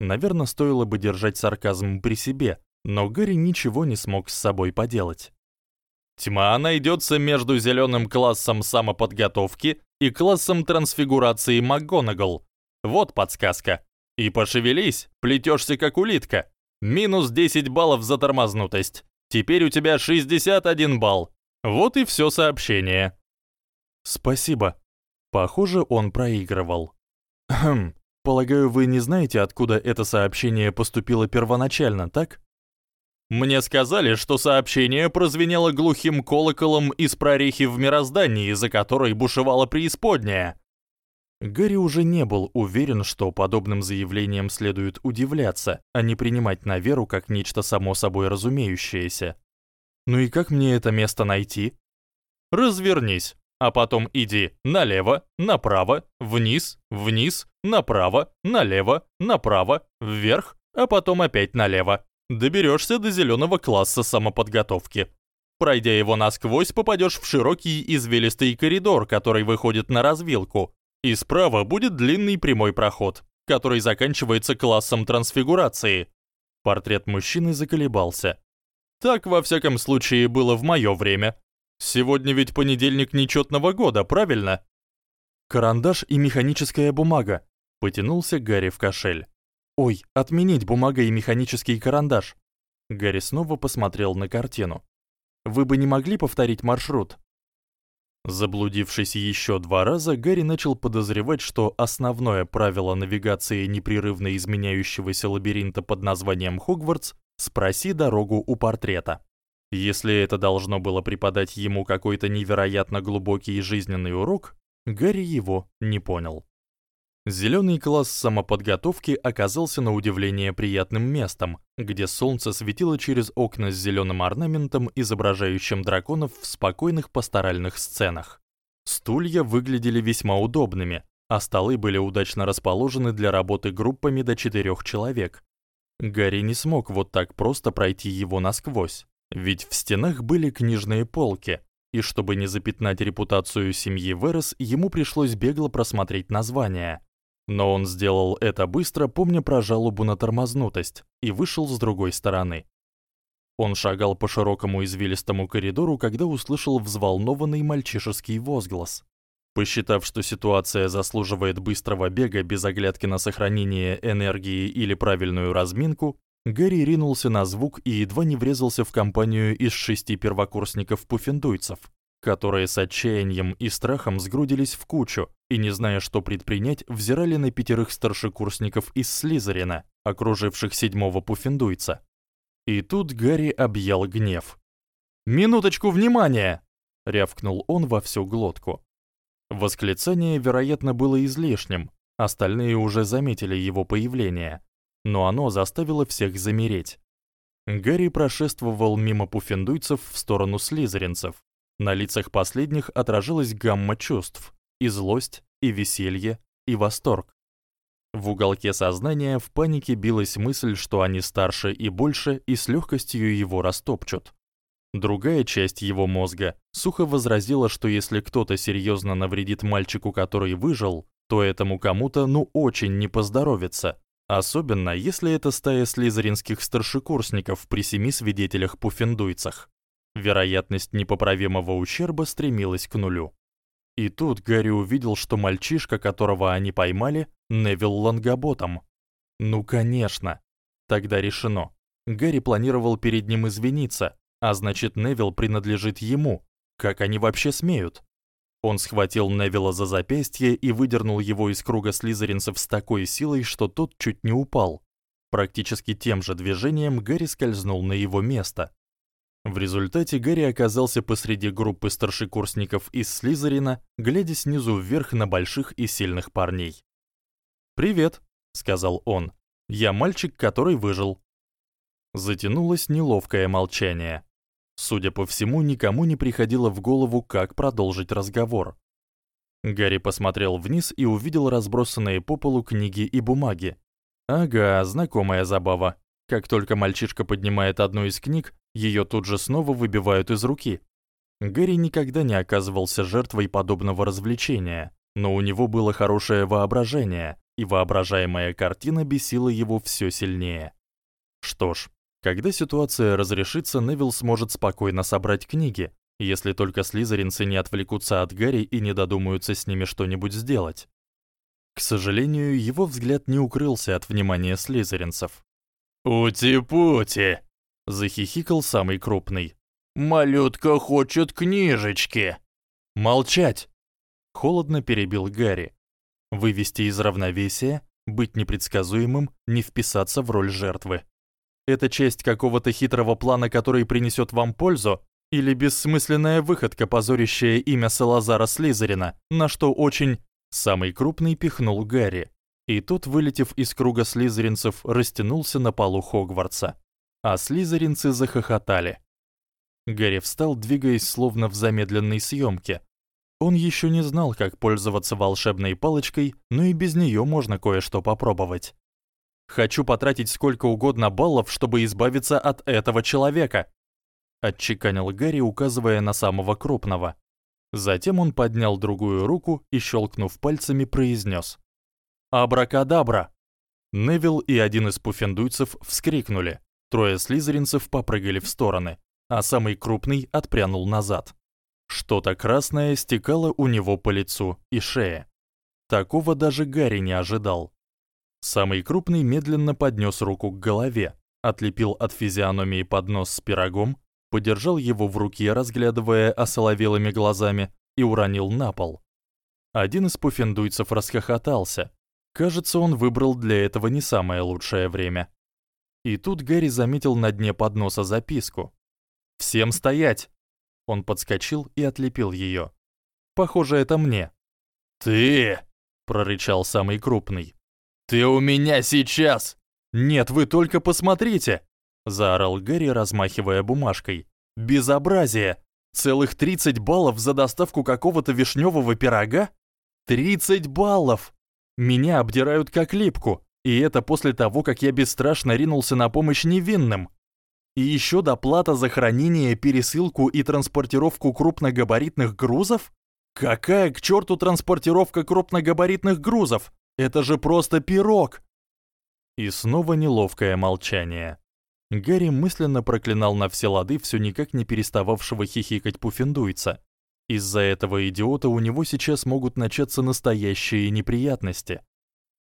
Наверное, стоило бы держать сарказм при себе, но Гарри ничего не смог с собой поделать. Тьма найдется между зеленым классом самоподготовки и классом трансфигурации МакГонагал. Вот подсказка. И пошевелись, плетешься как улитка. Минус 10 баллов за тормознутость. Теперь у тебя 61 балл. Вот и все сообщение. Спасибо. Похоже, он проигрывал. Хм. Полагаю, вы не знаете, откуда это сообщение поступило первоначально, так? Мне сказали, что сообщение прозвенело глухим колоколом из прорехи в мироздании, за которой бушевала преисподняя. Гарри уже не был уверен, что подобным заявлениям следует удивляться, а не принимать на веру как нечто само собой разумеющееся. Ну и как мне это место найти? Развернись, а потом иди налево, направо, вниз, вниз, направо, налево, направо, вверх, а потом опять налево доберешься до зеленого класса самоподготовки. Пройдя его насквозь, попадешь в широкий извилистый коридор, который выходит на развилку, и справа будет длинный прямой проход, который заканчивается классом трансфигурации. Портрет мужчины заколебался. Так во всяком случае было в моё время. Сегодня ведь понедельник нечётного года, правильно? Карандаш и механическая бумага, потянулся Гарри в кошель. Ой, отменить бумага и механический карандаш. Гарри снова посмотрел на картину. Вы бы не могли повторить маршрут? Заблудившись ещё два раза, Гарри начал подозревать, что основное правило навигации непрерывно изменяющегося лабиринта под названием Хогвартс спроси дорогу у портрета. Если это должно было преподать ему какой-то невероятно глубокий жизненный урок, Гарри его не понял. Зелёный класс самоподготовки оказался на удивление приятным местом, где солнце светило через окна с зелёным орнаментом, изображающим драконов в спокойных пасторальных сценах. Стулья выглядели весьма удобными, а столы были удачно расположены для работы группами до четырёх человек. Гарри не смог вот так просто пройти его насквозь, ведь в стенах были книжные полки, и чтобы не запятнать репутацию семьи Верес, ему пришлось бегло просмотреть название. Но он сделал это быстро, помня про жалобу на тормознутость, и вышел с другой стороны. Он шагал по широкому извилистому коридору, когда услышал взволнованный мальчишеский возглас. Посчитав, что ситуация заслуживает быстрого бега без оглядки на сохранение энергии или правильную разминку, Гэри ринулся на звук и едва не врезался в компанию из шести первокурсников-пуффендуйцев, которые с отчаянием и страхом сгрудились в кучу и, не зная, что предпринять, взирали на пятерых старшекурсников из Слизерина, окруживших седьмого пуффендуйца. И тут Гарри объял гнев. «Минуточку внимания!» — рявкнул он во всю глотку. Восклицание, вероятно, было излишним, остальные уже заметили его появление, но оно заставило всех замереть. Гарри прошествовал мимо пуффендуйцев в сторону слизеринцев. На лицах последних отражалась гамма чувств: и злость, и веселье, и восторг. В уголке сознания в панике билась мысль, что они старше и больше и с легкостью его растопчут. Другая часть его мозга сухо возразила, что если кто-то серьезно навредит мальчику, который выжил, то этому кому-то ну очень не поздоровится, особенно если это стая слизеринских старшекурсников при семи свидетелях-пуффендуйцах. Вероятность непоправимого ущерба стремилась к нулю. И тут Гарри увидел, что мальчишка, которого они поймали, Невил Лангаботом. Ну, конечно. Тогда решено. Гарри планировал перед ним извиниться, а значит, Невил принадлежит ему. Как они вообще смеют? Он схватил Невила за запястье и выдернул его из круга слизеринцев с такой силой, что тот чуть не упал. Практически тем же движением Гарри скользнул на его место. В результате Гарри оказался посреди группы старшекурсников из Слизерина, глядя снизу вверх на больших и сильных парней. "Привет", сказал он. "Я мальчик, который выжил". Затянулось неловкое молчание. Судя по всему, никому не приходило в голову, как продолжить разговор. Гарри посмотрел вниз и увидел разбросанные по полу книги и бумаги. Ага, знакомая забава. Как только мальчишка поднимает одну из книг, её тут же снова выбивают из руки. Гэри никогда не оказывался жертвой подобного развлечения, но у него было хорошее воображение, и воображаемая картина бесила его всё сильнее. Что ж, когда ситуация разрешится, Невил сможет спокойно собрать книги, если только слизеринцы не отвлекутся от Гарри и не додумаются с ними что-нибудь сделать. К сожалению, его взгляд не укрылся от внимания слизеринцев. «Ути-пути!» — захихикал самый крупный. «Малютка хочет книжечки!» «Молчать!» — холодно перебил Гарри. «Вывести из равновесия, быть непредсказуемым, не вписаться в роль жертвы. Это часть какого-то хитрого плана, который принесёт вам пользу, или бессмысленная выходка, позорящая имя Салазара Слизерина, на что очень...» Самый крупный пихнул Гарри. И тут, вылетев из круга слизеринцев, растянулся на полу Хогвартса. А слизеринцы захохотали. Гарри встал, двигаясь словно в замедленной съёмке. Он ещё не знал, как пользоваться волшебной палочкой, но и без неё можно кое-что попробовать. Хочу потратить сколько угодно баллов, чтобы избавиться от этого человека, отчеканил Гарри, указывая на самого крупного. Затем он поднял другую руку и щелкнув пальцами, произнес: Абракадабра. Невил и один из пуффендуйцев вскрикнули. Трое слизеринцев попрыгали в стороны, а самый крупный отпрянул назад. Что-то красное стекало у него по лицу и шее. Такого даже Гарри не ожидал. Самый крупный медленно поднёс руку к голове, отлепил от физиономии поднос с пирогом, подержал его в руке, разглядывая осоловелыми глазами, и уронил на пол. Один из пуффендуйцев расхохотался, Кажется, он выбрал для этого не самое лучшее время. И тут Гарри заметил на дне подноса записку. «Всем стоять!» Он подскочил и отлепил её. «Похоже, это мне». «Ты!» — прорычал самый крупный. «Ты у меня сейчас!» «Нет, вы только посмотрите!» — заорал Гарри, размахивая бумажкой. «Безобразие! Целых 30 баллов за доставку какого-то вишнёвого пирога? 30 баллов!» Меня обдирают как липку, и это после того, как я бесстрашно ринулся на помощь невинным. И еще доплата за хранение, пересылку и транспортировку крупногабаритных грузов? Какая к черту транспортировка крупногабаритных грузов? Это же просто пирог. И снова неловкое молчание. Гарри мысленно проклинал на все лады всё никак не перестававшего хихикать пуффендуйца. Из-за этого идиота у него сейчас могут начаться настоящие неприятности.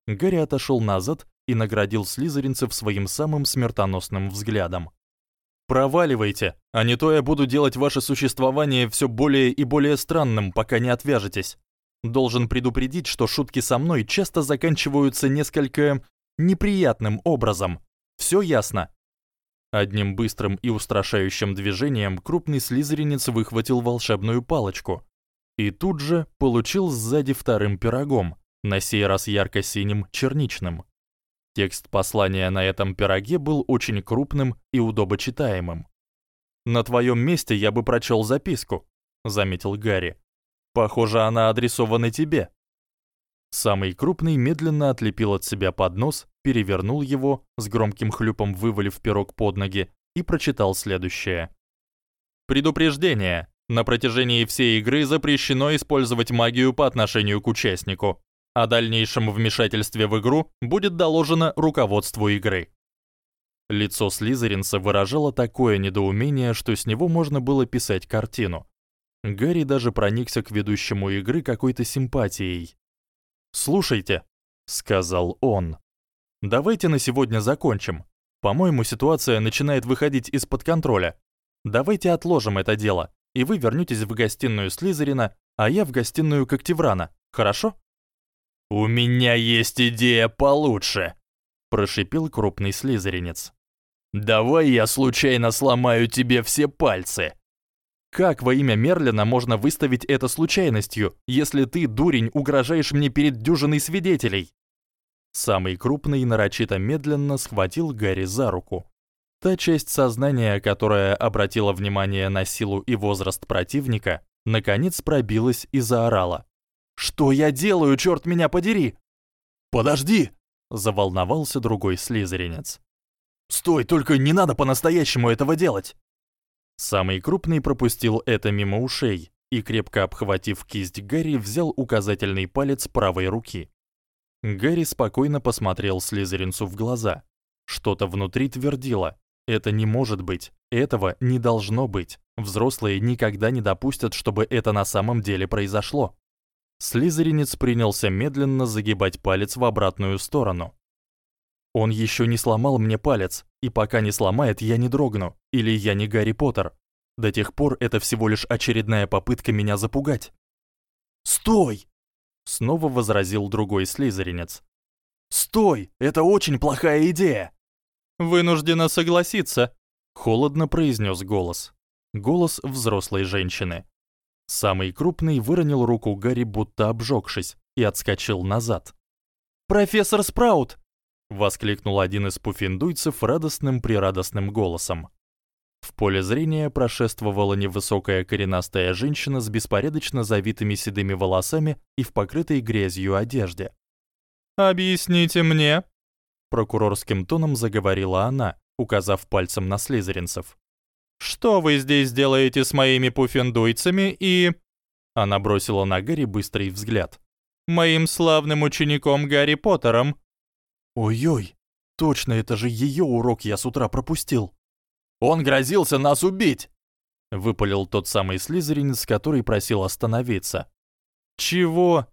Гарри отошёл назад и наградил слизеринцев своим самым смертоносным взглядом. Проваливайте, а не то я буду делать ваше существование всё более и более странным, пока не отвяжетесь. Должен предупредить, что шутки со мной часто заканчиваются несколько неприятным образом. Всё ясно. Одним быстрым и устрашающим движением крупный слизеринец выхватил волшебную палочку и тут же получил сзади вторым пирогом, на сей раз ярко-синим черничным. Текст послания на этом пироге был очень крупным и удобочитаемым. На твоём месте я бы прочёл записку, заметил Гарри. Похоже, она адресована тебе. Самый крупный медленно отлепил от себя поднос, перевернул его, с громким хлюпом вывалив пирог под ноги и прочитал следующее: Предупреждение: на протяжении всей игры запрещено использовать магию по отношению к участнику. О дальнейшем вмешательстве в игру будет доложено руководству игры. Лицо Слизеринца выражало такое недоумение, что с него можно было писать картину. Гарри даже проникся к ведущему игры какой-то симпатией. "Слушайте", сказал он. "Давайте на сегодня закончим. По-моему, ситуация начинает выходить из-под контроля. Давайте отложим это дело, и вы вернётесь в гостиную Слизерина, а я в гостиную Когтеврана. Хорошо?" У меня есть идея получше, прошипел крупный слизеринец. Давай я случайно сломаю тебе все пальцы. Как во имя Мерлина можно выставить это случайностью, если ты, дурень, угрожаешь мне перед дюжиной свидетелей? Самый крупный нарочито медленно схватил Гарри за руку. Та часть сознания, которая обратила внимание на силу и возраст противника, наконец пробилась и заорала: что я делаю, чёрт меня подери? Подожди, заволновался другой слизеринец. Стой, только не надо по-настоящему этого делать. Самый крупный пропустил это мимо ушей и крепко обхватив кисть Гарри, взял указательный палец правой руки. Гарри спокойно посмотрел слизеринцу в глаза. Что-то внутри твердило: это не может быть, этого не должно быть. Взрослые никогда не допустят, чтобы это на самом деле произошло. Слизеринец принялся медленно загибать палец в обратную сторону. Он ещё не сломал мне палец, и пока не сломает, я не дрогну, или я не Гарри Поттер. До тех пор это всего лишь очередная попытка меня запугать. "Стой!" снова возразил другой слизеринец. "Стой, это очень плохая идея". Вынуждена согласиться, холодно произнёс голос. Голос взрослой женщины. Самый крупный выронил руку Гарри, будто обжёгшись, и отскочил назад. "Профессор Спраут!" Воскликнул один из пуффендуйцев радостным прирадостным голосом. В поле зрения прошествовала невысокая коренастая женщина с беспорядочно завитыми седыми волосами и в покрытой грязью одежде. "Объясните мне", прокурорским тоном заговорила она, указав пальцем на слизеринцев. Что вы здесь делаете с моими пуффендуйцами и Она бросила на Гарри быстрый взгляд. Моим славным учеником Гарри Поттером. Ой-ой, точно это же её урок я с утра пропустил. Он грозился нас убить, выпалил тот самый слизеринец, который просил остановиться. Чего?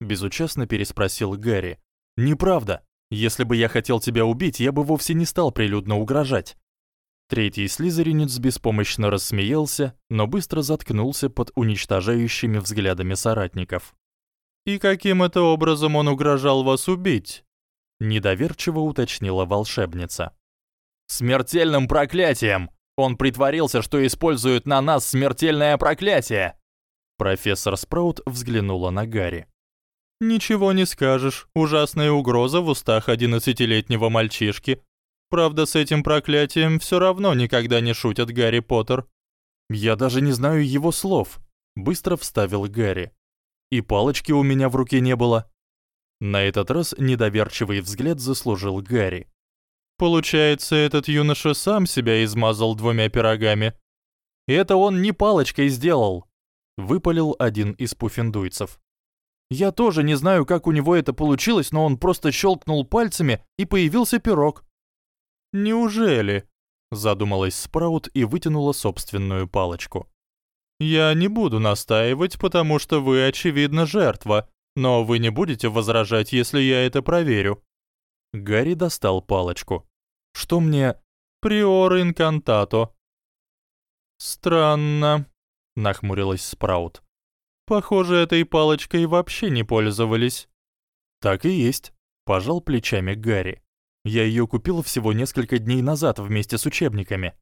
безучастно переспросил Гарри. Неправда. Если бы я хотел тебя убить, я бы вовсе не стал прилюдно угрожать. Третий слизеринец беспомощно рассмеялся, но быстро заткнулся под уничтожающими взглядами соратников. И каким это образом он угрожал вас убить? Недоверчиво уточнила волшебница. Смертельным проклятием. Он притворился, что использует на нас смертельное проклятие. Профессор Спраут взглянула на Гарри. Ничего не скажешь. Ужасная угроза в устах одиннадцатилетнего мальчишки, Правда, с этим проклятием всё равно никогда не шутят Гарри Поттер. Я даже не знаю его слов, быстро вставил Гарри. И палочки у меня в руке не было. На этот раз недоверчивый взгляд заслужил Гарри. Получается, этот юноша сам себя измазал двумя пирогами. И это он не палочкой сделал, выпалил один из пуффендуйцев. Я тоже не знаю, как у него это получилось, но он просто щелкнул пальцами, и появился пирог. Неужели? задумалась Спраут и вытянула собственную палочку. Я не буду настаивать, потому что вы очевидно жертва, но вы не будете возражать, если я это проверю. Гарри достал палочку. Что мне приор инкантато? Странно, нахмурилась Спраут. Похоже, этой палочкой вообще не пользовались. Так и есть, пожал плечами Гарри. Я её купил всего несколько дней назад вместе с учебниками.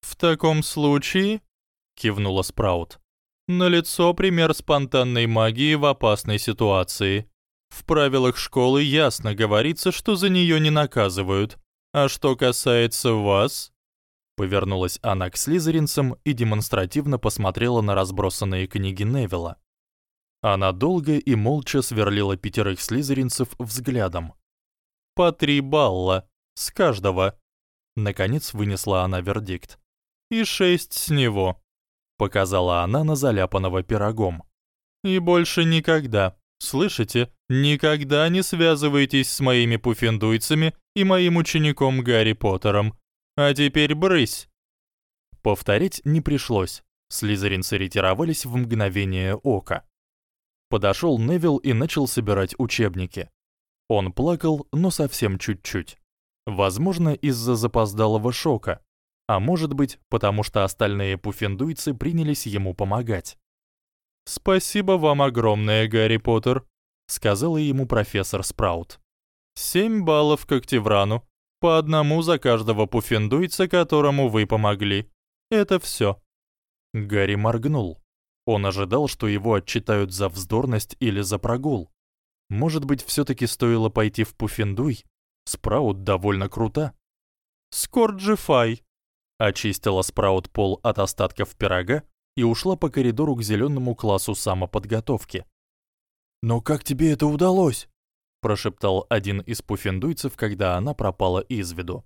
В таком случае, кивнула Спраут. Налицо пример спонтанной магии в опасной ситуации. В правилах школы ясно говорится, что за неё не наказывают. А что касается вас, повернулась она к слизеринцам и демонстративно посмотрела на разбросанные книги Невилла. Она долго и молча сверлила пятерых слизеринцев взглядом. По три балла с каждого. Наконец вынесла она вердикт. И шесть с него. Показала она на заляпанного пирогом. И больше никогда, слышите, никогда не связывайтесь с моими пуффендуйцами и моим учеником Гарри Поттером. А теперь брысь. Повторить не пришлось. Слизеринцы ретировались в мгновение ока. Подошёл Невилл и начал собирать учебники. Он плакал, но совсем чуть-чуть. Возможно, из-за запоздалого шока, а может быть, потому что остальные пуффендуйцы принялись ему помогать. «Спасибо вам огромное, Гарри Поттер», — сказала ему профессор Спраут. «Семь баллов к Октеврану, по одному за каждого пуффендуйца, которому вы помогли. Это всё». Гарри моргнул. Он ожидал, что его отчитают за вздорность или за прогул. Может быть, все таки стоило пойти в Пуффендуй? Спраут довольно крута. Скорджифай. Очистила Спраут пол от остатков пирога и ушла по коридору к зеленому классу самоподготовки. "Но как тебе это удалось?" прошептал один из пуффендуйцев, когда она пропала из виду.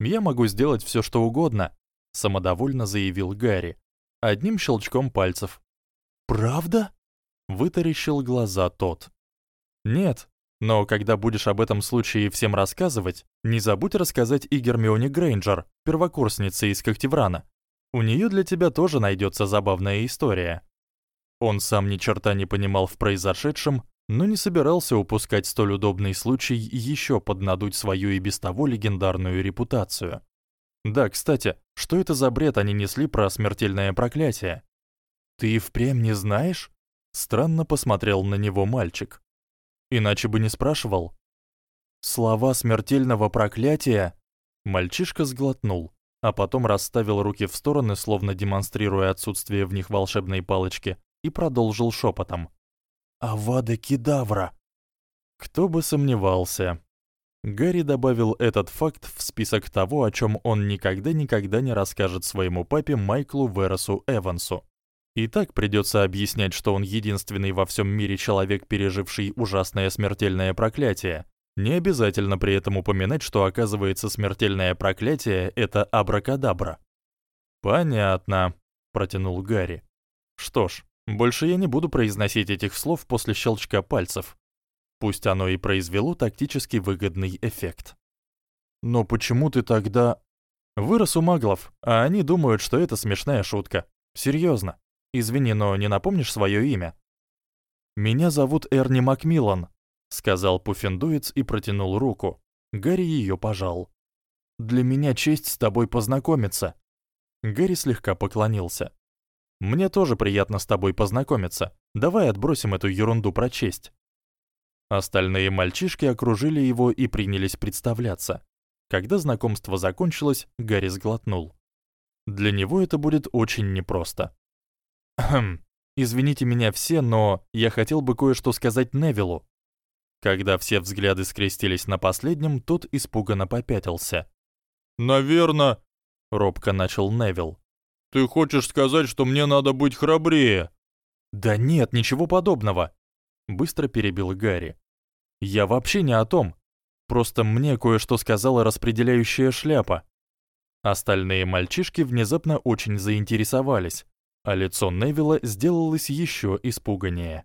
"Я могу сделать все, что угодно", самодовольно заявил Гарри, одним щелчком пальцев. "Правда?" вытаращил глаза тот. Нет, но когда будешь об этом случае всем рассказывать, не забудь рассказать и Гермионе Грейнджер, первокурснице из Когтеврана. У неё для тебя тоже найдётся забавная история. Он сам ни черта не понимал в произошедшем, но не собирался упускать столь удобный случай ещё поднадуть свою и без того легендарную репутацию. Да, кстати, что это за бред они несли про смертельное проклятие? Ты и впрямь не знаешь? Странно посмотрел на него мальчик. Иначе бы не спрашивал. Слова смертельного проклятия. Мальчишка сглотнул, а потом расставил руки в стороны, словно демонстрируя отсутствие в них волшебной палочки, и продолжил шепотом: "Авада кедавра". Кто бы сомневался. Гарри добавил этот факт в список того, о чём он никогда-никогда не расскажет своему папе Майклу Веросу Эвансу. И так придётся объяснять, что он единственный во всём мире человек, переживший ужасное смертельное проклятие. Не обязательно при этом упоминать, что оказывается смертельное проклятие это абракадабра. Понятно, протянул Гарри. Что ж, больше я не буду произносить этих слов после щелчка пальцев. Пусть оно и произвело тактически выгодный эффект. Но почему ты тогда вырос у маглов, а они думают, что это смешная шутка. Серьёзно. Извини, но не напомнишь своё имя? Меня зовут Эрни Макмиллан, сказал Пуффендуец и протянул руку. Гарри её пожал. Для меня честь с тобой познакомиться. Гарри слегка поклонился. Мне тоже приятно с тобой познакомиться. Давай отбросим эту ерунду про честь. Остальные мальчишки окружили его и принялись представляться. Когда знакомство закончилось, Гарри сглотнул. Для него это будет очень непросто. Хм. Извините меня все, но я хотел бы кое-что сказать Невилу. Когда все взгляды скрестились на последнем, тот испуганно попятился. "Наверно", робко начал Невил. "Ты хочешь сказать, что мне надо быть храбрее?" "Да нет, ничего подобного", быстро перебил Гарри. "Я вообще не о том. Просто мне кое-что сказала распределяющая шляпа. Остальные мальчишки внезапно очень заинтересовались, а лицо Невилла сделалось ещё испуганнее.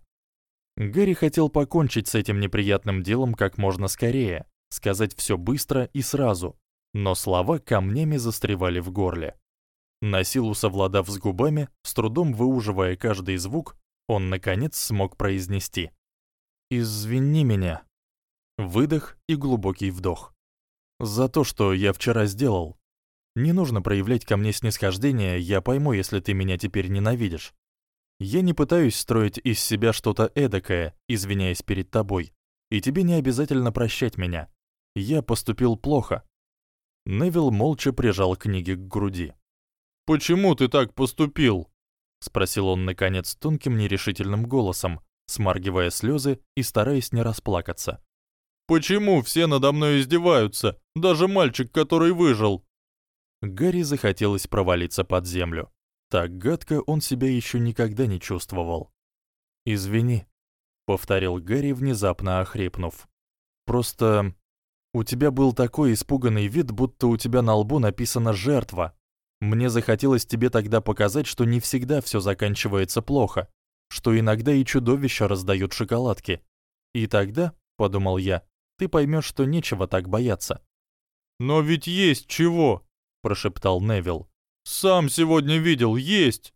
Гарри хотел покончить с этим неприятным делом как можно скорее, сказать всё быстро и сразу, но слова камнями застревали в горле. На силу совладав с губами, с трудом выуживая каждый звук, он наконец смог произнести: "Извини меня". Выдох и глубокий вдох. За то, что я вчера сделал. Не нужно проявлять ко мне снисхождение, я пойму, если ты меня теперь ненавидишь. Я не пытаюсь строить из себя что-то эдакое, извиняясь перед тобой. И тебе не обязательно прощать меня. Я поступил плохо. Невил молча прижал книги к груди. Почему ты так поступил? спросил он наконец тонким нерешительным голосом, смаргивая слезы и стараясь не расплакаться. Почему все надо мной издеваются, даже мальчик, который выжил? Гарри захотелось провалиться под землю. Так гадко он себя еще никогда не чувствовал. "Извини", повторил Гарри, внезапно охрипнув. "Просто у тебя был такой испуганный вид, будто у тебя на лбу написано жертва. Мне захотелось тебе тогда показать, что не всегда всё заканчивается плохо, что иногда и чудовища раздают шоколадки. И тогда, подумал я, ты поймёшь, что нечего так бояться. Но ведь есть чего, прошептал Невил. Сам сегодня видел, есть.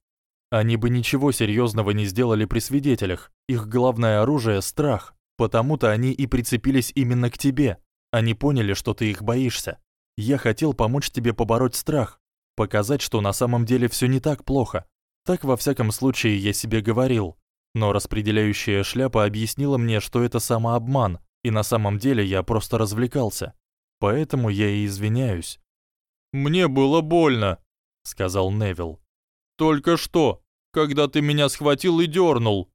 Они бы ничего серьёзного не сделали при свидетелях. Их главное оружие страх. Потому-то они и прицепились именно к тебе. Они поняли, что ты их боишься. Я хотел помочь тебе побороть страх, показать, что на самом деле всё не так плохо. Так во всяком случае я себе говорил. Но распределяющая шляпа объяснила мне, что это самообман, и на самом деле я просто развлекался. Поэтому я и извиняюсь. Мне было больно, сказал Невил. Только что, когда ты меня схватил и дёрнул.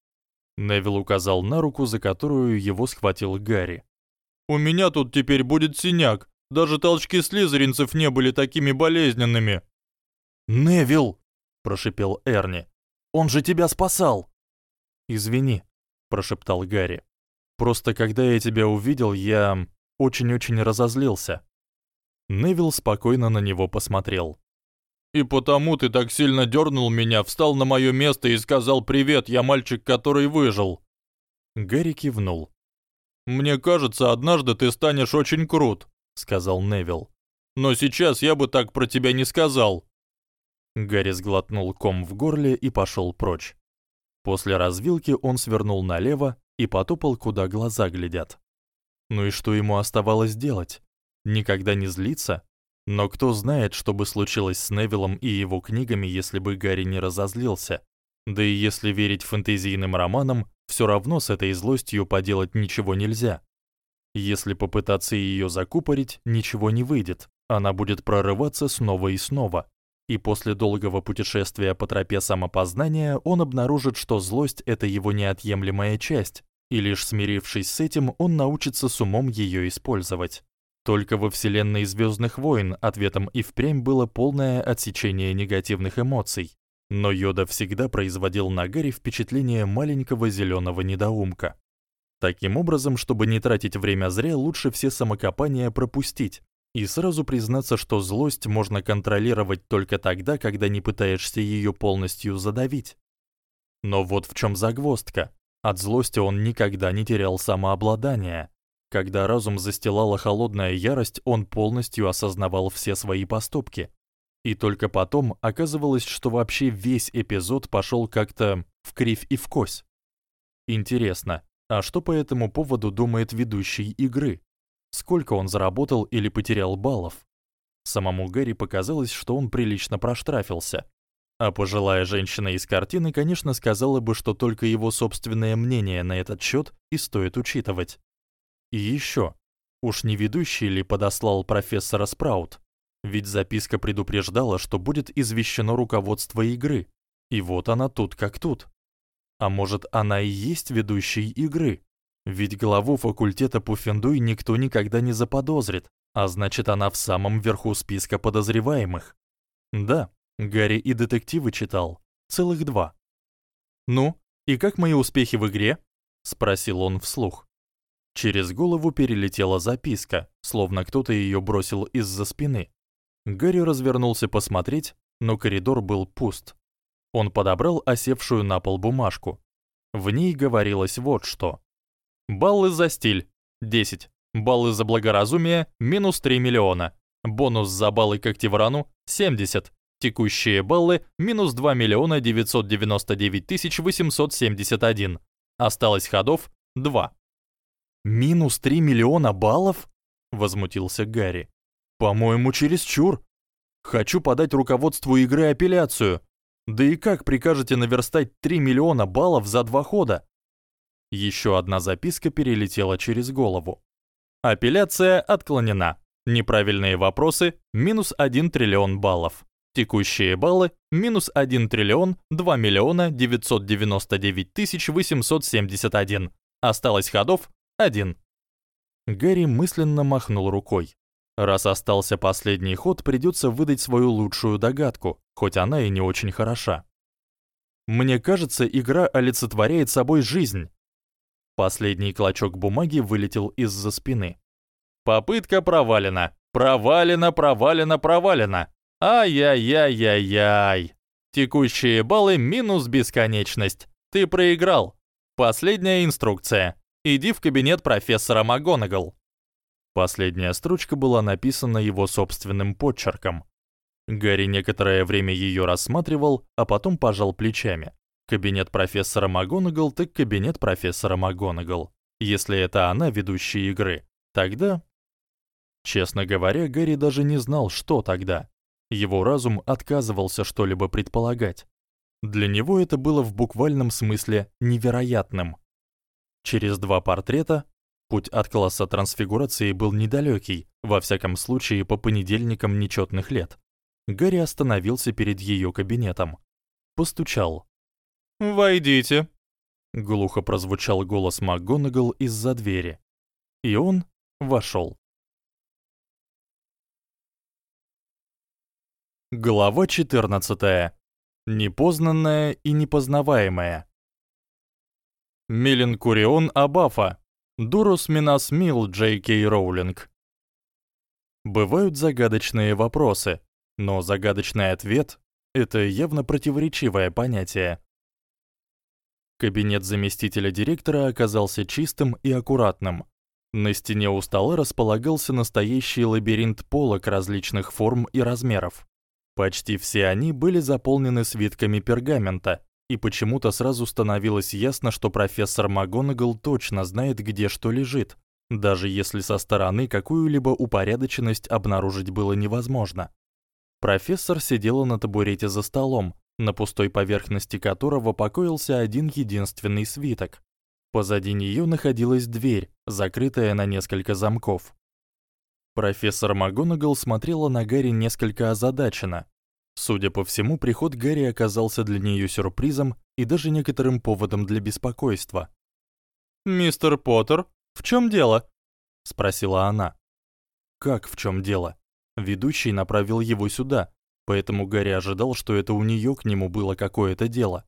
Невил указал на руку, за которую его схватил Гарри. У меня тут теперь будет синяк. Даже толчки слизеринцев не были такими болезненными. Невил, прошипел Эрни. Он же тебя спасал. Извини, прошептал Гарри. Просто когда я тебя увидел, я очень-очень разозлился. Невил спокойно на него посмотрел. И потому ты так сильно дернул меня, встал на моё место и сказал: "Привет, я мальчик, который выжил". Гарри кивнул. Мне кажется, однажды ты станешь очень крут, сказал Невил. Но сейчас я бы так про тебя не сказал. Гарри сглотнул ком в горле и пошёл прочь. После развилки он свернул налево и потопал куда глаза глядят. Ну и что ему оставалось делать? Никогда не злиться, но кто знает, что бы случилось с Невиллом и его книгами, если бы Гарри не разозлился. Да и если верить фэнтезийным романам, всё равно с этой злостью поделать ничего нельзя. Если попытаться её закупорить, ничего не выйдет. Она будет прорываться снова и снова. И после долгого путешествия по тропе самопознания он обнаружит, что злость это его неотъемлемая часть, и лишь смирившись с этим, он научится с умом её использовать. Только во вселенной Звездных войн ответом и впрямь было полное отсечение негативных эмоций. Но Йода всегда производил на Гарри впечатление маленького зелёного недоумка. Таким образом, чтобы не тратить время зря, лучше все самокопания пропустить и сразу признаться, что злость можно контролировать только тогда, когда не пытаешься её полностью задавить. Но вот в чём загвоздка. От злости он никогда не терял самообладание, когда разум застилала холодная ярость, он полностью осознавал все свои поступки. И только потом оказывалось, что вообще весь эпизод пошёл как-то в кривь и в кось. Интересно, а что по этому поводу думает ведущий игры? Сколько он заработал или потерял баллов? Самому Гарри показалось, что он прилично проштрафился. А пожилая женщина из картины, конечно, сказала бы, что только его собственное мнение на этот счёт и стоит учитывать. И ещё, уж не ведущий ли подослал профессора Спраут? Ведь записка предупреждала, что будет извещено руководство игры. И вот она тут как тут. А может, она и есть ведущий игры? Ведь главу факультета Пуффендуй никто никогда не заподозрит, а значит, она в самом верху списка подозреваемых. Да, Гарри и детективы читал, целых два. Ну, и как мои успехи в игре? спросил он вслух. Через голову перелетела записка, словно кто-то её бросил из-за спины. Гарри развернулся посмотреть, но коридор был пуст. Он подобрал осевшую на пол бумажку. В ней говорилось вот что. Баллы за стиль 10. Баллы за благоразумие минус 3 миллиона. Бонус за баллы к активрану 70. Текущие баллы минус 2 миллиона 999 тысяч 871. Осталось ходов 2. Минус 3 миллиона баллов? возмутился Гарри. По-моему, чересчур. Хочу подать руководству игры апелляцию. Да и как прикажете наверстать 3 миллиона баллов за два хода? Ещё одна записка перелетела через голову. Апелляция отклонена. Неправильные вопросы минус 1 триллион баллов. Текущие баллы минус 1 триллион 2 миллиона 999 тысяч 871. Осталось ходов 1. Гарри мысленно махнул рукой. Раз остался последний ход, придётся выдать свою лучшую догадку, хоть она и не очень хороша. Мне кажется, игра олицетворяет собой жизнь. Последний клочок бумаги вылетел из-за спины. Попытка провалена. Провалена, провалена, провалена. Ай-яй-яй-яй-яй. Текущие баллы минус бесконечность. Ты проиграл. Последняя инструкция. Иди в кабинет профессора МакГонагал. Последняя строчка была написана его собственным почерком. Гарри некоторое время её рассматривал, а потом пожал плечами. Кабинет профессора МакГонагал так кабинет профессора МакГонагал. Если это она ведущая игры, тогда Честно говоря, Гарри даже не знал, что тогда. Его разум отказывался что-либо предполагать. Для него это было в буквальном смысле невероятным. Через два портрета путь от класса трансфигурации был недалёкий, во всяком случае по понедельникам нечётных лет. Гарри остановился перед её кабинетом. Постучал. "Войдите", глухо прозвучал голос МакГонагал из-за двери. И он вошёл. Глава 14. Непознанное и непознаваемое. Меленкурион Абафа. Дурус Минас Мил Джей Кей Роулинг. Бывают загадочные вопросы, но загадочный ответ это явно противоречивое понятие. Кабинет заместителя директора оказался чистым и аккуратным. На стене у стола располагался настоящий лабиринт полок различных форм и размеров. Почти все они были заполнены свитками пергамента, и почему-то сразу становилось ясно, что профессор МакГонагал точно знает, где что лежит, даже если со стороны какую-либо упорядоченность обнаружить было невозможно. Профессор сидела на табурете за столом, на пустой поверхности которого покоился один единственный свиток. Позади неё находилась дверь, закрытая на несколько замков. Профессор МакГонагал смотрела на Гарри несколько озадаченно. Судя по всему, приход Гарри оказался для неё сюрпризом и даже некоторым поводом для беспокойства. "Мистер Поттер, в чём дело?" спросила она. Как в чём дело? Ведущий направил его сюда, поэтому Гарри ожидал, что это у неё к нему было какое-то дело.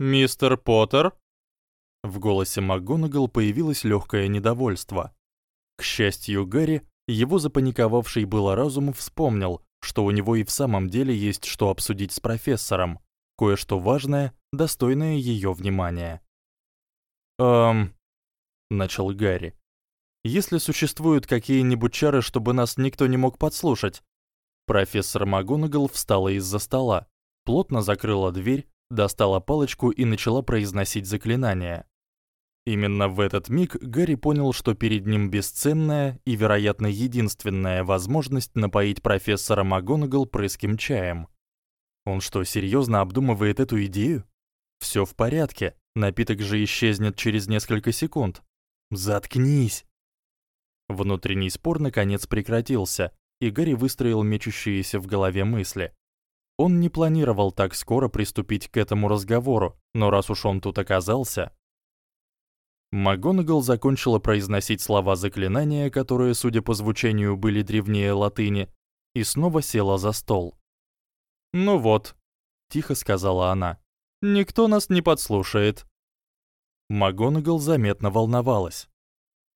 "Мистер Поттер?" В голосе МакГонагал появилось лёгкое недовольство. К счастью, Гарри его запаниковавший было разум вспомнил, что у него и в самом деле есть что обсудить с профессором, кое-что важное, достойное её внимания. Эм, начал Гарри. Если существуют какие-нибудь чары, чтобы нас никто не мог подслушать. Профессор Магонагал встала из-за стола, плотно закрыла дверь, достала палочку и начала произносить заклинание. Именно в этот миг Гарри понял, что перед ним бесценная и, вероятно, единственная возможность напоить профессора МакГонагал прыским чаем. Он что, серьёзно обдумывает эту идею? Всё в порядке. Напиток же исчезнет через несколько секунд. Заткнись. Внутренний спор наконец прекратился, и Гарри выстроил мечущиеся в голове мысли. Он не планировал так скоро приступить к этому разговору, но раз уж он тут оказался, МакГонагал закончила произносить слова заклинания, которые, судя по звучанию, были древнее латыни, и снова села за стол. "Ну вот", тихо сказала она. "Никто нас не подслушает". МакГонагал заметно волновалась.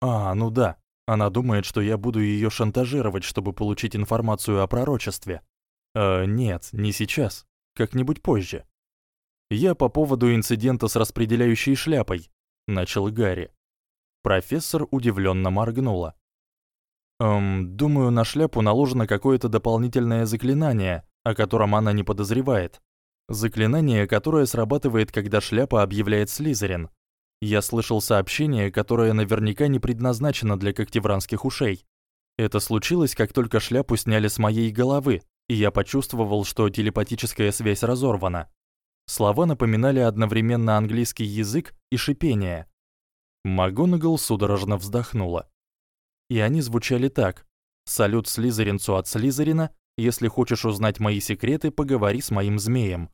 А, ну да. Она думает, что я буду её шантажировать, чтобы получить информацию о пророчестве. Э, нет, не сейчас. Как-нибудь позже. Я по поводу инцидента с распределяющей шляпой, начал Гарри. Профессор удивлённо моргнула. Эм, думаю, на шляпу наложено какое-то дополнительное заклинание, о котором она не подозревает. Заклинание, которое срабатывает, когда шляпа объявляет Слизерин. Я слышал сообщение, которое наверняка не предназначено для когтевранских ушей. Это случилось, как только шляпу сняли с моей головы, и я почувствовал, что телепатическая связь разорвана. Слова напоминали одновременно английский язык и шипение. Магонгол судорожно вздохнула. И они звучали так: "Салют слизеринцу от Слизерина, если хочешь узнать мои секреты, поговори с моим змеем".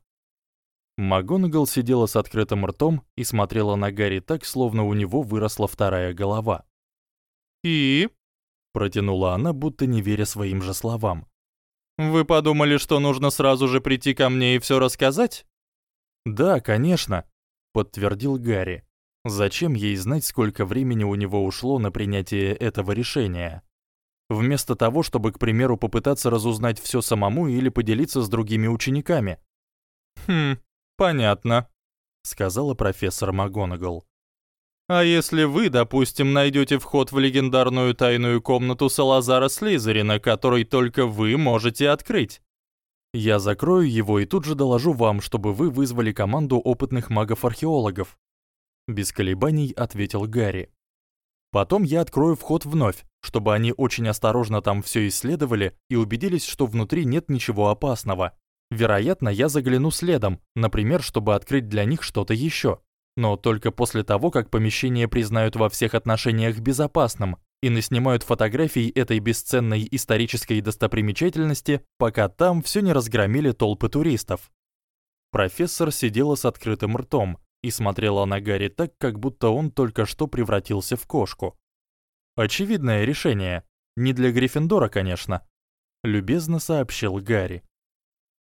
Магонгол сидела с открытым ртом и смотрела на Гарри так, словно у него выросла вторая голова. "И?" протянула она, будто не веря своим же словам. Вы подумали, что нужно сразу же прийти ко мне и всё рассказать? Да, конечно, подтвердил Гарри. Зачем ей знать, сколько времени у него ушло на принятие этого решения? Вместо того, чтобы, к примеру, попытаться разузнать всё самому или поделиться с другими учениками. Хм, понятно, сказала профессор МакГонагал. А если вы, допустим, найдёте вход в легендарную тайную комнату Салазара Слизерина, который только вы можете открыть? Я закрою его и тут же доложу вам, чтобы вы вызвали команду опытных магов-археологов, без колебаний ответил Гарри. Потом я открою вход вновь, чтобы они очень осторожно там всё исследовали и убедились, что внутри нет ничего опасного. Вероятно, я загляну следом, например, чтобы открыть для них что-то ещё но только после того, как помещение признают во всех отношениях безопасным и наснимают фотографии этой бесценной исторической достопримечательности, пока там всё не разгромили толпы туристов. Профессор сидела с открытым ртом и смотрела на Гарри так, как будто он только что превратился в кошку. Очевидное решение, не для Гриффиндора, конечно, любезно сообщил Гарри.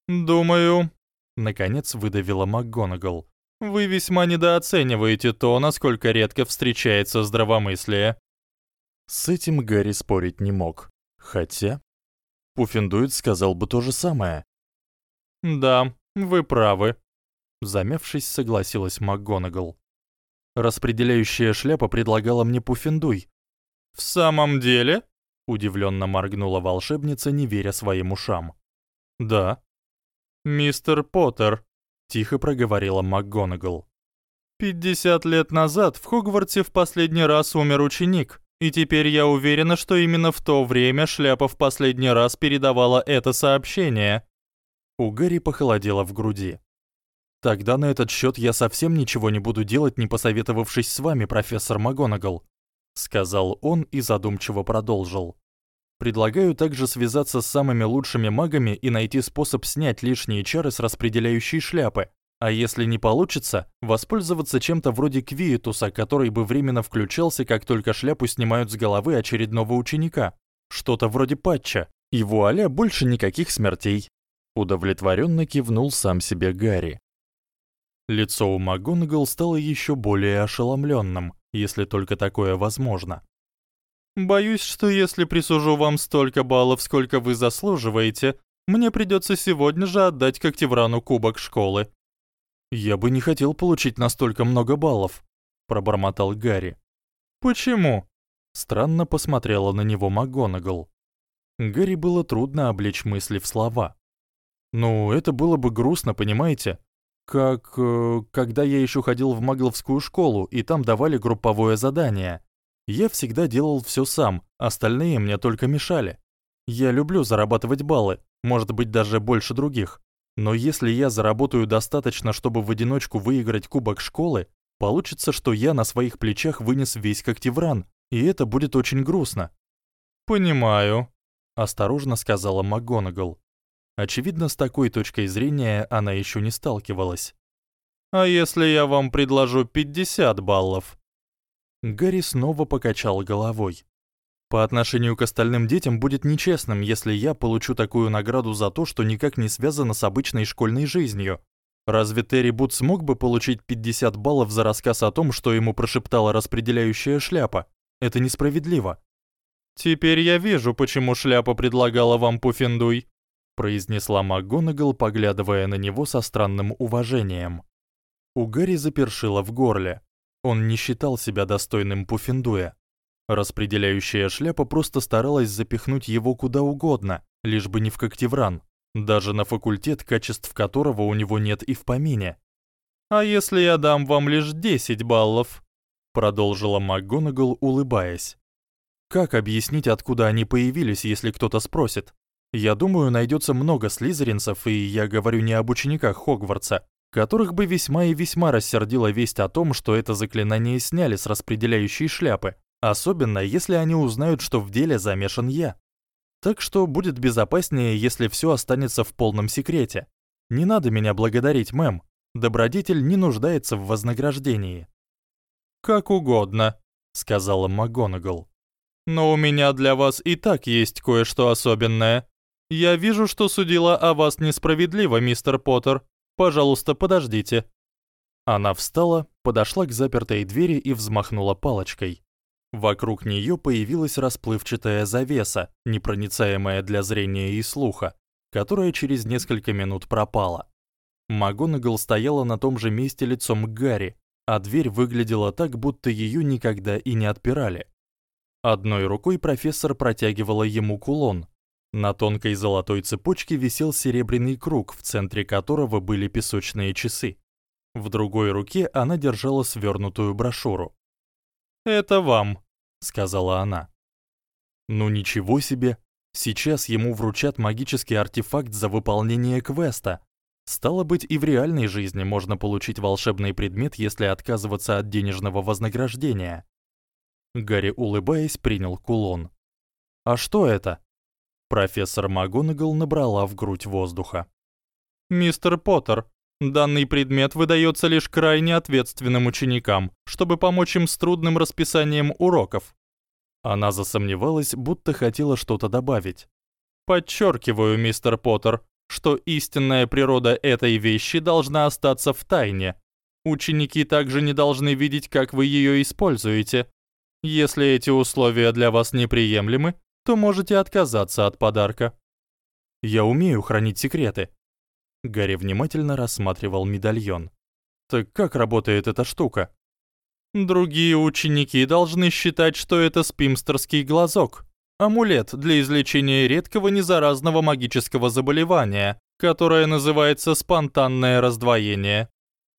Думаю, наконец выдавила МакГонагал. Вы весьма недооцениваете то, насколько редко встречается здравомыслие. С этим Гарри спорить не мог. Хотя Пуффендуйт сказал бы то же самое. Да, вы правы, замявшись, согласилась МакГонагал. Распределяющая шляпа предлагала мне Пуффендуй. В самом деле? удивлённо моргнула волшебница, не веря своим ушам. Да. Мистер Поттер, тихо проговорила МакГонагал. «Пятьдесят лет назад в Хогвартсе в последний раз умер ученик, и теперь я уверена, что именно в то время шляпа в последний раз передавала это сообщение». У Гарри похолодело в груди. Тогда на этот счёт я совсем ничего не буду делать, не посоветовавшись с вами, профессор МакГонагал, сказал он и задумчиво продолжил. Предлагаю также связаться с самыми лучшими магами и найти способ снять лишние чары с распределяющей шляпы. А если не получится, воспользоваться чем-то вроде квиетуса, который бы временно включался, как только шляпу снимают с головы очередного ученика. Что-то вроде патча. И вуаля, больше никаких смертей. Удовлетворенно кивнул сам себе Гарри. Лицо у МакГонагал стало еще более ошеломленным, если только такое возможно. Боюсь, что если присужу вам столько баллов, сколько вы заслуживаете, мне придётся сегодня же отдать Когтеврану кубок школы. Я бы не хотел получить настолько много баллов, пробормотал Гарри. Почему? Странно посмотрела на него МакГонагал. Гарри было трудно облечь мысли в слова. Ну, это было бы грустно, понимаете? Как э, когда я ещё ходил в магловскую школу, и там давали групповое задание. Я всегда делал всё сам, остальные мне только мешали. Я люблю зарабатывать баллы, может быть, даже больше других. Но если я заработаю достаточно, чтобы в одиночку выиграть кубок школы, получится, что я на своих плечах вынес весь Когтевран, и это будет очень грустно. Понимаю, осторожно сказала МакГонагал. Очевидно, с такой точкой зрения она ещё не сталкивалась. А если я вам предложу 50 баллов? Гарри снова покачал головой. По отношению к остальным детям будет нечестным, если я получу такую награду за то, что никак не связано с обычной школьной жизнью. Разве Терри Бут смог бы получить 50 баллов за рассказ о том, что ему прошептала распределяющая шляпа? Это несправедливо. Теперь я вижу, почему шляпа предлагала вам пуфендуй, произнесла МакГонагал, поглядывая на него со странным уважением. У Гарри запершило в горле. Он не считал себя достойным пуфендуя. Распределяющая шляпа просто старалась запихнуть его куда угодно, лишь бы не в Когтевран, даже на факультет, качеств которого у него нет и в помине. А если я дам вам лишь 10 баллов? продолжила МакГонагал, улыбаясь. Как объяснить, откуда они появились, если кто-то спросит? Я думаю, найдётся много слизеринцев, и я говорю не об учениках Хогвартса, которых бы весьма и весьма рассердила весть о том, что это заклинание сняли с распределяющей шляпы, особенно если они узнают, что в деле замешан я. Так что будет безопаснее, если всё останется в полном секрете. Не надо меня благодарить, мэм. Добродетель не нуждается в вознаграждении. Как угодно, сказала МакГонагал. Но у меня для вас и так есть кое-что особенное. Я вижу, что судила о вас несправедливо, мистер Поттер. Пожалуйста, подождите. Она встала, подошла к запертой двери и взмахнула палочкой. Вокруг неё появилась расплывчатая завеса, непроницаемая для зрения и слуха, которая через несколько минут пропала. Магонагал стояла на том же месте лицом к Гарри, а дверь выглядела так, будто её никогда и не отпирали. Одной рукой профессор протягивала ему кулон. На тонкой золотой цепочке висел серебряный круг, в центре которого были песочные часы. В другой руке она держала свернутую брошюру. "Это вам", сказала она. Ну ничего себе. Сейчас ему вручат магический артефакт за выполнение квеста. Стало быть, и в реальной жизни можно получить волшебный предмет, если отказываться от денежного вознаграждения. Гарри, улыбаясь, принял кулон. А что это? Профессор МакГонагал набрала в грудь воздуха. Мистер Поттер, данный предмет выдается лишь крайне ответственным ученикам, чтобы помочь им с трудным расписанием уроков. Она засомневалась, будто хотела что-то добавить. Подчеркиваю, мистер Поттер, что истинная природа этой вещи должна остаться в тайне. Ученики также не должны видеть, как вы её используете. Если эти условия для вас неприемлемы, то можете отказаться от подарка. Я умею хранить секреты. Гарри внимательно рассматривал медальон. Так как работает эта штука? Другие ученики должны считать, что это спимстерский глазок. Амулет для излечения редкого незаразного магического заболевания, которое называется спонтанное раздвоение.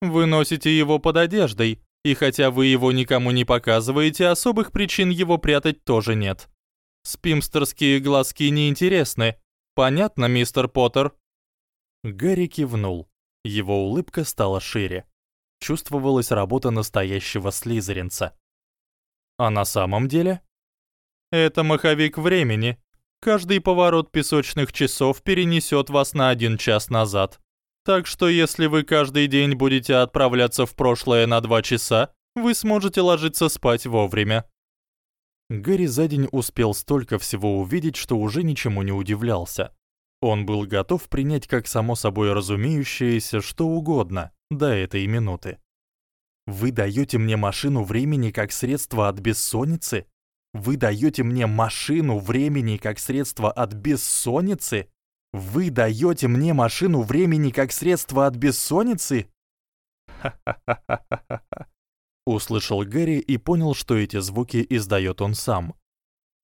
Вы носите его под одеждой, и хотя вы его никому не показываете, особых причин его прятать тоже нет. Спимстерские глазки неинтересны. Понятно, мистер Поттер? Гарри кивнул. Его улыбка стала шире. Чувствовалась работа настоящего слизеринца. А на самом деле? Это маховик времени. Каждый поворот песочных часов перенесёт вас на один час назад. Так что если вы каждый день будете отправляться в прошлое на 2 часа, вы сможете ложиться спать вовремя. Гэри за день успел столько всего увидеть, что уже ничему не удивлялся. Он был готов принять как само собой разумеющееся что угодно до этой минуты. Вы даёте мне машину времени как средство от бессонницы? Вы даёте мне машину времени как средство от бессонницы? Вы даёте мне машину времени как средство от бессонницы? Услышал Гэри и понял, что эти звуки издаёт он сам.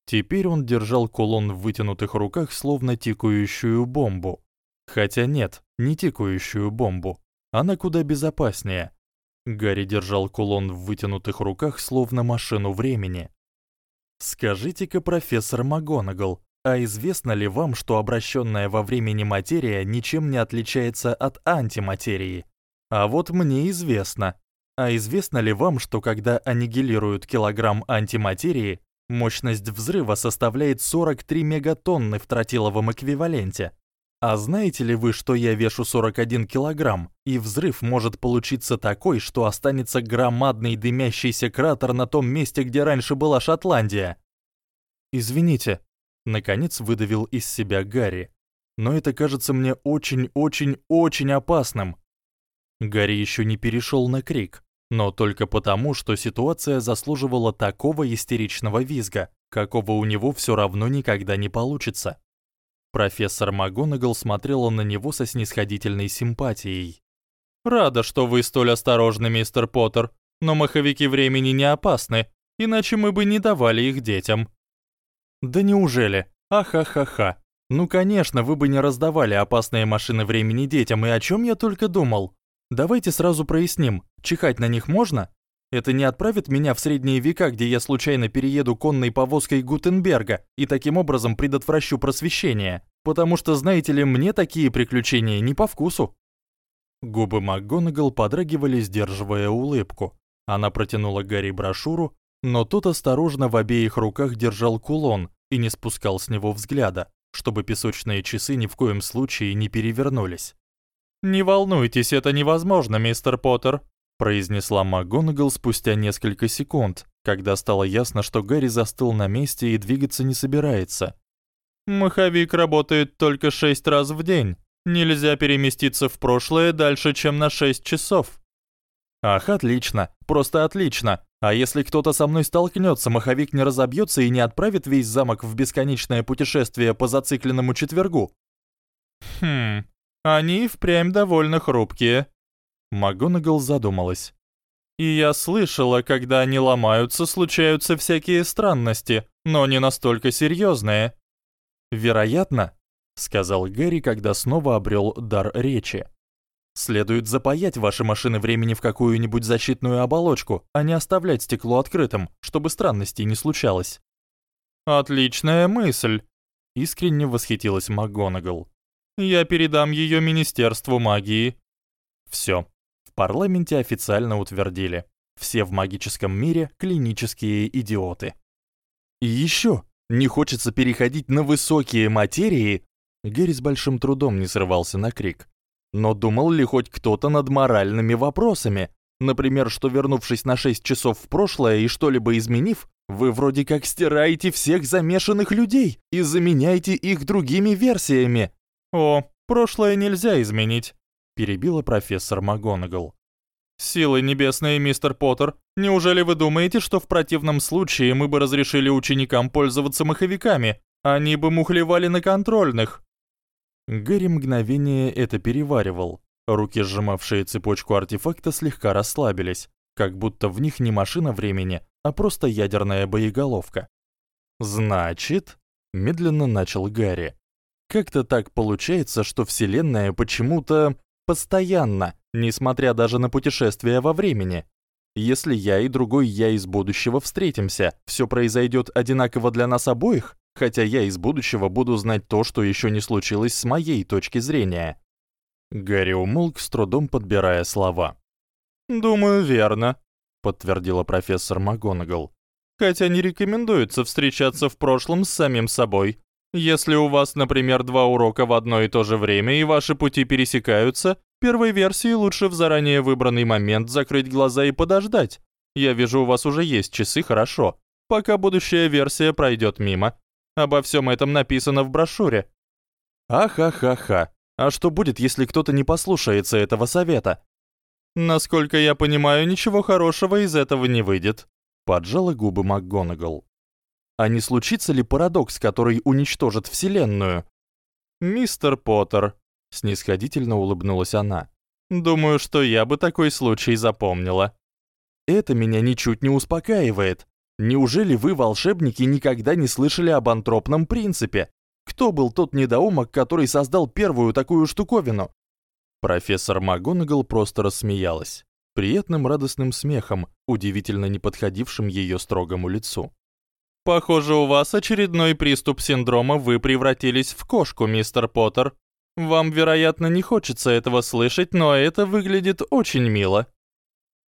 Теперь он держал кулон в вытянутых руках, словно тикающую бомбу. Хотя нет, не тикающую бомбу. Она куда безопаснее. Гарри держал кулон в вытянутых руках, словно машину времени. Скажите-ка, профессор МакГонагал, а известно ли вам, что обращённая во времени материя ничем не отличается от антиматерии? А вот мне известно. А известно ли вам, что когда аннигилируют килограмм антиматерии, мощность взрыва составляет 43 мегатонны в тротиловом эквиваленте? А знаете ли вы, что я вешу 41 килограмм, и взрыв может получиться такой, что останется громадный дымящийся кратер на том месте, где раньше была Шотландия? Извините, наконец выдавил из себя Гарри. Но это кажется мне очень-очень-очень опасным. Гарри ещё не перешёл на крик. Но только потому, что ситуация заслуживала такого истеричного визга, какого у него всё равно никогда не получится. Профессор МакГонагал смотрела на него со снисходительной симпатией. Рада, что вы столь осторожны, мистер Поттер, но маховики времени не опасны, иначе мы бы не давали их детям. Да неужели? Ахахаха. Ну, конечно, вы бы не раздавали опасные машины времени детям, и о чём я только думал. Давайте сразу проясним, чихать на них можно? Это не отправит меня в средние века, где я случайно перееду конной повозкой Гутенберга и таким образом предотвращу просвещение, потому что, знаете ли, мне такие приключения не по вкусу. Губы МакГонагал подрагивали, сдерживая улыбку. Она протянула Гарри брошюру, но тот осторожно в обеих руках держал кулон и не спускал с него взгляда, чтобы песочные часы ни в коем случае не перевернулись. «Не волнуйтесь, это невозможно, мистер Поттер», произнесла МакГонагал спустя несколько секунд, когда стало ясно, что Гарри застыл на месте и двигаться не собирается. «Маховик работает только шесть раз в день, Нельзя переместиться в прошлое дальше, чем на 6 часов. Ах, отлично. Просто отлично. А если кто-то со мной столкнётся, маховик не разобьётся и не отправит весь замок в бесконечное путешествие по зацикленному четвергу? Хм. Они впрямь довольно хрупкие. Магонагал задумалась. И я слышала, когда они ломаются, случаются всякие странности, но не настолько серьёзные. Вероятно, сказал Гэри, когда снова обрел дар речи. Следует запаять ваши машины времени в какую-нибудь защитную оболочку, а не оставлять стекло открытым, чтобы странностей не случалось. Отличная мысль, искренне восхитилась МакГонагал. Я передам её министерству магии. Всё. В парламенте официально утвердили: все в магическом мире клинические идиоты. И ещё не хочется переходить на высокие материи, Гэри с большим трудом не срывался на крик. Но думал ли хоть кто-то над моральными вопросами? Например, что вернувшись на 6 часов в прошлое и что-либо изменив, вы вроде как стираете всех замешанных людей и заменяете их другими версиями. О, прошлое нельзя изменить, перебила профессор МакГонагал. Силы небесные, мистер Поттер, неужели вы думаете, что в противном случае мы бы разрешили ученикам пользоваться маховиками? Они бы мухлевали на контрольных. Гэри мгновение это переваривал. Руки, сжимавшие цепочку артефакта, слегка расслабились, как будто в них не машина времени, а просто ядерная боеголовка. Значит, медленно начал Гарри. Как-то так получается, что вселенная почему-то постоянно, несмотря даже на путешествия во времени. Если я и другой я из будущего встретимся, всё произойдёт одинаково для нас обоих? хотя я из будущего буду знать то, что ещё не случилось с моей точки зрения. Гарри умолк, с трудом подбирая слова. "Думаю, верно", подтвердила профессор МакГонагал. "Хотя не рекомендуется встречаться в прошлом с самим собой. Если у вас, например, два урока в одно и то же время и ваши пути пересекаются, первой версии лучше в заранее выбранный момент закрыть глаза и подождать. Я вижу, у вас уже есть часы, хорошо. Пока будущая версия пройдёт мимо, Обо всем этом написано в брошюре. Ахахаха. А что будет, если кто-то не послушается этого совета? Насколько я понимаю, ничего хорошего из этого не выйдет, поджала губы МакГонагал. А не случится ли парадокс, который уничтожит вселенную? Мистер Поттер, снисходительно улыбнулась она. Думаю, что я бы такой случай запомнила. Это меня ничуть не успокаивает. Неужели вы, волшебники, никогда не слышали об антропном принципе? Кто был тот недоумок, который создал первую такую штуковину? Профессор МакГонагал просто рассмеялась, приятным радостным смехом, удивительно не подходившим её строгому лицу. Похоже, у вас очередной приступ синдрома, вы превратились в кошку, мистер Поттер. Вам, вероятно, не хочется этого слышать, но это выглядит очень мило.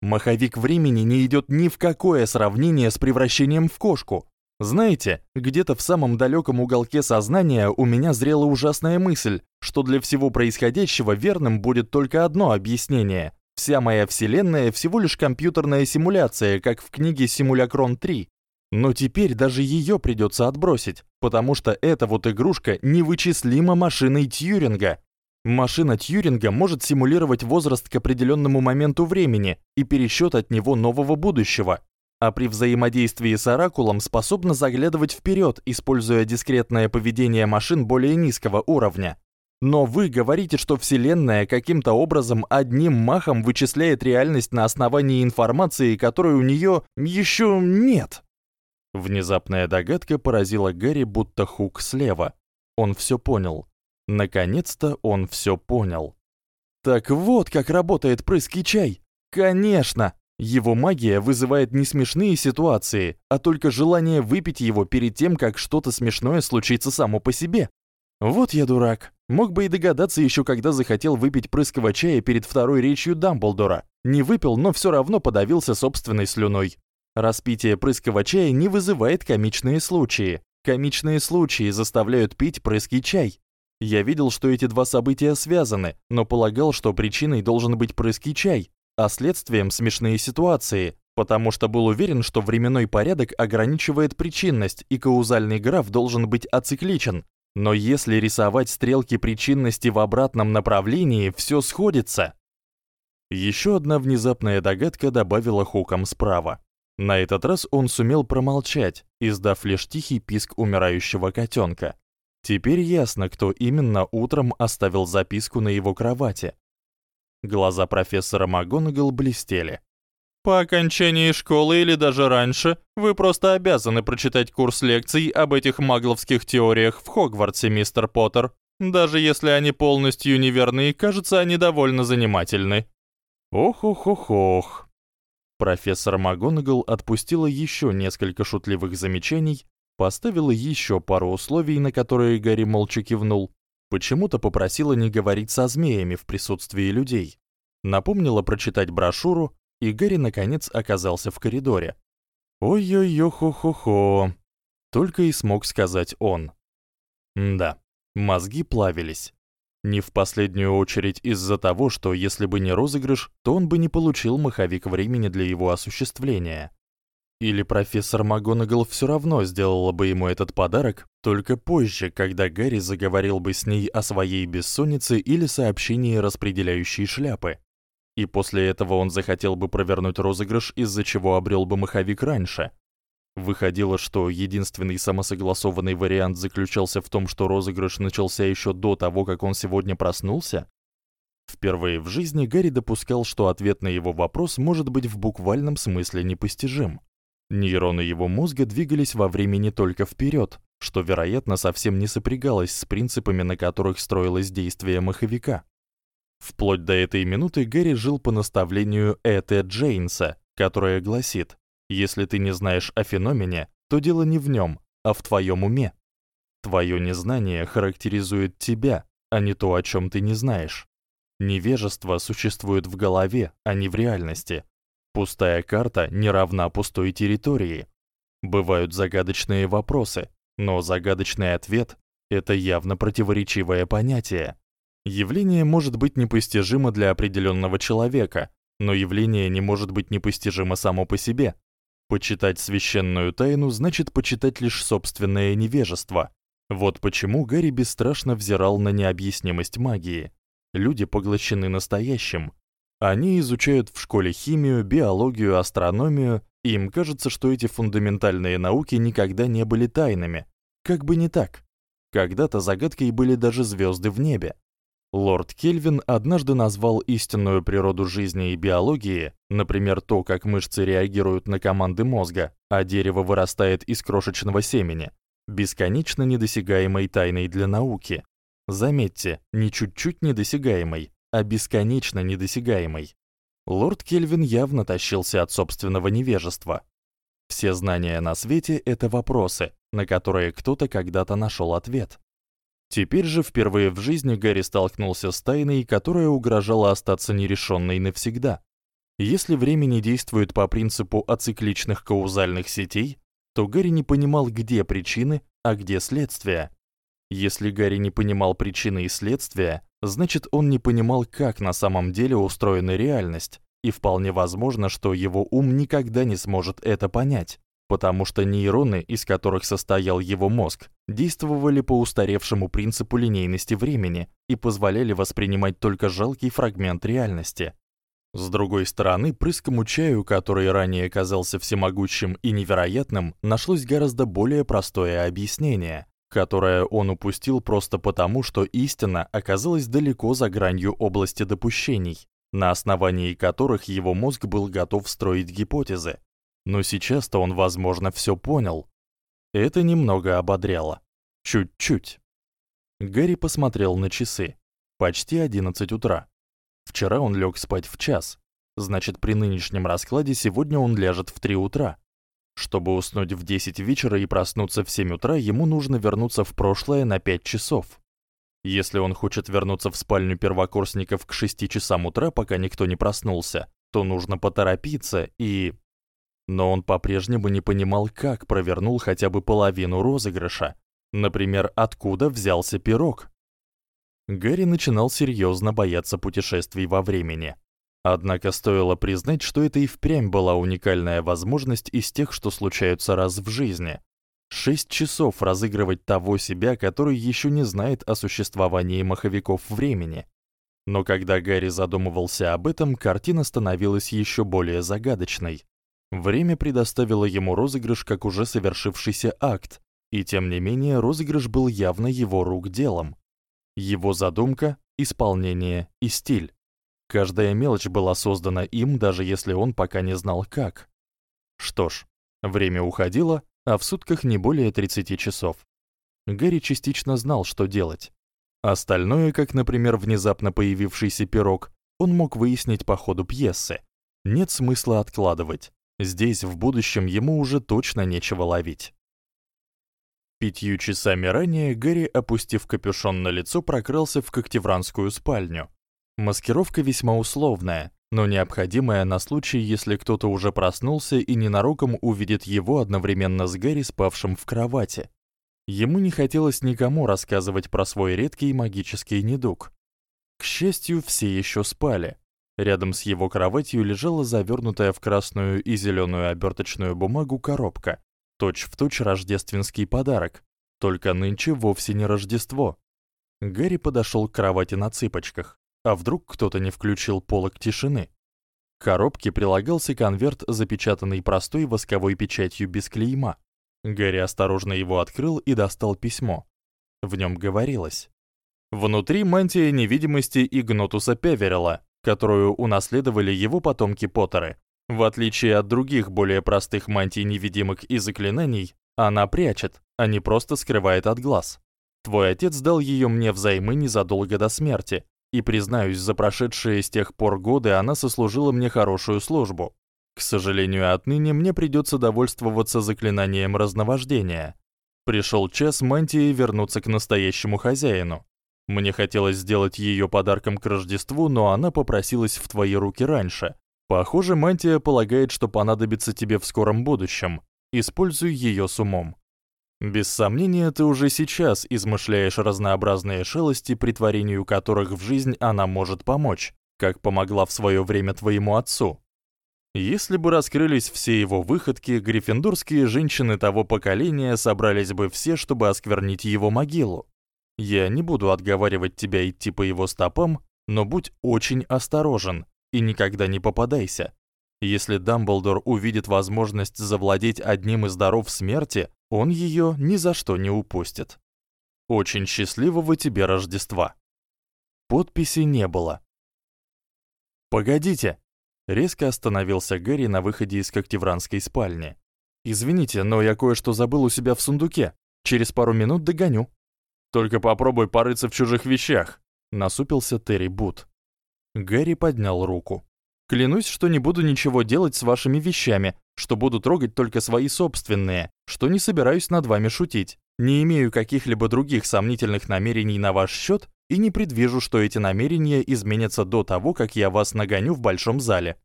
Маховик времени не идёт ни в какое сравнение с превращением в кошку. Знаете, где-то в самом далёком уголке сознания у меня зрела ужасная мысль, что для всего происходящего верным будет только одно объяснение. Вся моя вселенная всего лишь компьютерная симуляция, как в книге Симулякрон 3. Но теперь даже её придётся отбросить, потому что эта вот игрушка невычислима машиной Тьюринга. Машина Тьюринга может симулировать возраст к определённому моменту времени и пересчёт от него нового будущего, а при взаимодействии с оракулом способна заглядывать вперёд, используя дискретное поведение машин более низкого уровня. Но вы говорите, что Вселенная каким-то образом одним махом вычисляет реальность на основании информации, которой у неё ещё нет. Внезапная догадка поразила Гарри будто хук слева. Он всё понял. Наконец-то он всё понял. Так вот, как работает прыский чай. Конечно, его магия вызывает не смешные ситуации, а только желание выпить его перед тем, как что-то смешное случится само по себе. Вот я дурак. Мог бы и догадаться ещё, когда захотел выпить прыского чая перед второй речью Дамблдора. Не выпил, но всё равно подавился собственной слюной. Распитие прыского чая не вызывает комичные случаи. Комичные случаи заставляют пить прыский чай. Я видел, что эти два события связаны, но полагал, что причиной должен быть прыский чай, а следствием смешные ситуации, потому что был уверен, что временной порядок ограничивает причинность, и каузальный граф должен быть ацикличен. Но если рисовать стрелки причинности в обратном направлении, всё сходится. Ещё одна внезапная догадка добавила хуком справа. На этот раз он сумел промолчать, издав лишь тихий писк умирающего котёнка. Теперь ясно, кто именно утром оставил записку на его кровати. Глаза профессора МакГонагал блестели. По окончании школы или даже раньше вы просто обязаны прочитать курс лекций об этих магловских теориях в Хогвартсе, мистер Поттер. Даже если они полностью неверны, кажется, они довольно занимательны. Ох-ох-ох-ох. Профессор МакГонагал отпустила ещё несколько шутливых замечаний, Поставила ещё пару условий, на которые Гарри молча кивнул. Почему-то попросила не говорить со змеями в присутствии людей. Напомнила прочитать брошюру, и Гарри наконец оказался в коридоре. Ой-ой-ой-хо-хо-хо. Только и смог сказать он. Да, мозги плавились. Не в последнюю очередь из-за того, что если бы не розыгрыш, то он бы не получил маховик времени для его осуществления. Или профессор МакГонагал всё равно сделала бы ему этот подарок только позже, когда Гарри заговорил бы с ней о своей бессоннице или сообщении распределяющей шляпы. И после этого он захотел бы провернуть розыгрыш, из-за чего обрёл бы маховик раньше. Выходило, что единственный самосогласованный вариант заключался в том, что розыгрыш начался ещё до того, как он сегодня проснулся. Впервые в жизни Гарри допускал, что ответ на его вопрос может быть в буквальном смысле непостижим. Нейроны его мозга двигались во времени только вперёд, что, вероятно, совсем не сопрягалось с принципами, на которых строилось действие маховика. Вплоть до этой минуты Гэри жил по наставлению Эте Джейнса, которое гласит: "Если ты не знаешь о феномене, то дело не в нём, а в твоём уме. Твоё незнание характеризует тебя, а не то, о чём ты не знаешь. Невежество существует в голове, а не в реальности. Пустая карта не равна пустой территории. Бывают загадочные вопросы, но загадочный ответ это явно противоречивое понятие. Явление может быть непостижимо для определённого человека, но явление не может быть непостижимо само по себе. Почитать священную тайну значит почитать лишь собственное невежество. Вот почему Гарри бесстрашно взирал на необъяснимость магии. Люди поглощены настоящим, они изучают в школе химию, биологию, астрономию, и им кажется, что эти фундаментальные науки никогда не были тайными. Как бы не так. Когда-то загадкой были даже звёзды в небе. Лорд Кельвин однажды назвал истинную природу жизни и биологии, например, то, как мышцы реагируют на команды мозга, а дерево вырастает из крошечного семени, бесконечно недосягаемой тайной для науки. Заметьте, не чуть-чуть недосягаемой, а бесконечно недосягаемой. Лорд Кельвин явно тащился от собственного невежества. Все знания на свете это вопросы, на которые кто-то когда-то нашёл ответ. Теперь же впервые в жизни Гарри столкнулся с тайной, которая угрожала остаться нерешённой навсегда. Если время не действует по принципу ацикличных каузальных сетей, то Гарри не понимал, где причины, а где следствия. Если Гарри не понимал причины и следствия, значит, он не понимал, как на самом деле устроена реальность, и вполне возможно, что его ум никогда не сможет это понять. Потому что нейроны, из которых состоял его мозг, действовали по устаревшему принципу линейности времени и позволяли воспринимать только жалкий фрагмент реальности. С другой стороны, прыскому чаю, который ранее казался всемогущим и невероятным, нашлось гораздо более простое объяснение, которое он упустил просто потому, что истина оказалась далеко за гранью области допущений, на основании которых его мозг был готов строить гипотезы. Но сейчас-то он, возможно, всё понял. Это немного ободряло. Чуть-чуть. Гарри посмотрел на часы. Почти 11 утра. Вчера он лёг спать в час. Значит, при нынешнем раскладе сегодня он ляжет в 3 утра. Чтобы уснуть в 10 вечера и проснуться в 7 утра, ему нужно вернуться в прошлое на 5 часов. Если он хочет вернуться в спальню первокурсников к 6 часам утра, пока никто не проснулся, то нужно поторопиться и но он по-прежнему не понимал, как провернул хотя бы половину розыгрыша. Например, откуда взялся пирог? Гарри начинал серьёзно бояться путешествий во времени. Однако стоило признать, что это и впрямь была уникальная возможность из тех, что случаются раз в жизни. Шесть часов разыгрывать того себя, который ещё не знает о существовании маховиков времени. Но когда Гарри задумывался об этом, картина становилась ещё более загадочной. Время предоставило ему розыгрыш как уже совершившийся акт, и тем не менее розыгрыш был явно его рук делом. Его задумка, исполнение и стиль. Каждая мелочь была создана им, даже если он пока не знал как. Что ж, время уходило, а в сутках не более 30 часов. Гарри частично знал, что делать. Остальное, как, например, внезапно появившийся пирог, он мог выяснить по ходу пьесы. Нет смысла откладывать. Здесь в будущем ему уже точно нечего ловить. Пятью часами ранее Гэри, опустив капюшон на лицо, прокрался в Когтевранскую спальню. Маскировка весьма условная, но необходимая на случай, если кто-то уже проснулся и ненароком увидит его одновременно с Гэри спавшим в кровати. Ему не хотелось никому рассказывать про свой редкий магический недуг. К счастью, все ещё спали. Рядом с его кроватью лежала завернутая в красную и зеленую оберточную бумагу коробка, точь-в-точь рождественский подарок. Только нынче вовсе не Рождество. Гарри подошел к кровати на цыпочках. А вдруг кто-то не включил полог тишины? К коробке прилагался конверт, запечатанный простой восковой печатью без клейма. Гарри осторожно его открыл и достал письмо. В нем говорилось: Внутри мантия невидимости Игнотуса Певерела, которую унаследовали его потомки Поттеры. В отличие от других более простых мантий невидимок и заклинаний, она прячет, а не просто скрывает от глаз. Твой отец дал её мне взаймы незадолго до смерти, и признаюсь, за прошедшие с тех пор годы она сослужила мне хорошую службу. К сожалению, отныне мне придётся довольствоваться заклинанием разновождения. Пришёл час мантии вернуться к настоящему хозяину. Мне хотелось сделать её подарком к Рождеству, но она попросилась в твои руки раньше. Похоже, мантия полагает, что понадобится тебе в скором будущем. Используй её с умом. Без сомнения, ты уже сейчас измышляешь разнообразные шалости, притворению которых в жизнь она может помочь, как помогла в своё время твоему отцу. Если бы раскрылись все его выходки, гриффиндорские женщины того поколения собрались бы все, чтобы осквернить его могилу. Я не буду отговаривать тебя идти по его стопам, но будь очень осторожен и никогда не попадайся. Если Дамблдор увидит возможность завладеть одним из даров смерти, он её ни за что не упустит. Очень счастливого тебе Рождества. Подписи не было. Погодите, резко остановился Гэри на выходе из Когтевранской спальни. Извините, но я кое-что забыл у себя в сундуке. Через пару минут догоню. Только попробуй порыться в чужих вещах, насупился Терри Бут. Гэри поднял руку. Клянусь, что не буду ничего делать с вашими вещами, что буду трогать только свои собственные, что не собираюсь над вами шутить. Не имею каких-либо других сомнительных намерений на ваш счёт и не предвижу, что эти намерения изменятся до того, как я вас нагоню в большом зале.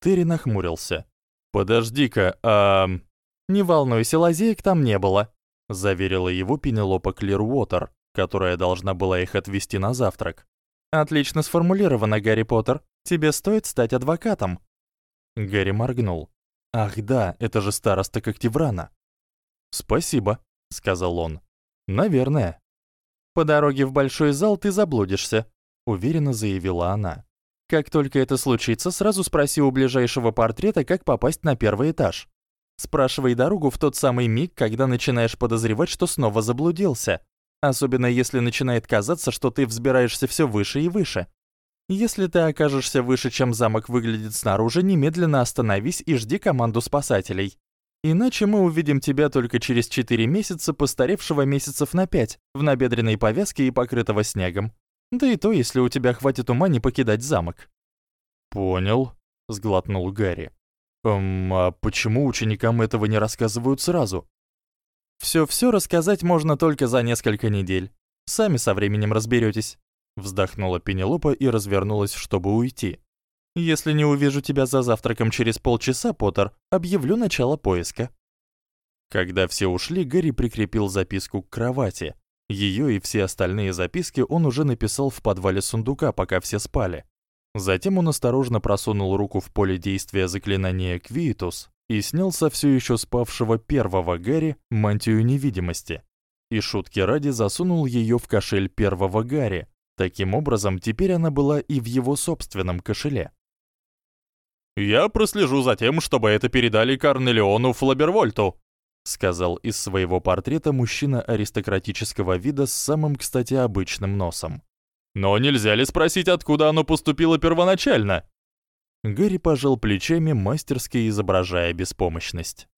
Терри нахмурился. Подожди-ка, а Не волнуйся, лазеек там не было, заверила его Пенелопа Клирвотер, которая должна была их отвезти на завтрак. Отлично сформулировано, Гарри Поттер. Тебе стоит стать адвокатом. Гарри моргнул. Ах да, это же староста Коктеврана. Спасибо, сказал он. Наверное. По дороге в большой зал ты заблудишься, уверенно заявила она. Как только это случится, сразу спроси у ближайшего портрета, как попасть на первый этаж. Спрашивай дорогу в тот самый миг, когда начинаешь подозревать, что снова заблудился, особенно если начинает казаться, что ты взбираешься всё выше и выше. Если ты окажешься выше, чем замок выглядит снаружи, немедленно остановись и жди команду спасателей. Иначе мы увидим тебя только через 4 месяца, постаревшего месяцев на 5, в набедренной повязке и покрытого снегом. Да и то, если у тебя хватит ума не покидать замок. Понял, сглотнул Гарри. Эм, а почему ученикам этого не рассказывают сразу? Всё-всё рассказать можно только за несколько недель. Сами со временем разберётесь. Вздохнула Пенелопа и развернулась, чтобы уйти. Если не увижу тебя за завтраком через полчаса, Поттер, объявлю начало поиска. Когда все ушли, Гарри прикрепил записку к кровати. Её и все остальные записки он уже написал в подвале сундука, пока все спали. Затем он осторожно просунул руку в поле действия заклинания Квитус и снял со всё ещё спавшего первого Гарри мантию невидимости. И шутки ради засунул её в кошель первого Гарри, Таким образом, теперь она была и в его собственном кошеле. «Я прослежу за тем, чтобы это передали Карнелиону Флабервольту», сказал из своего портрета мужчина аристократического вида с самым, кстати, обычным носом. «Но нельзя ли спросить, откуда оно поступило первоначально?» Гэри пожал плечами, мастерски изображая беспомощность.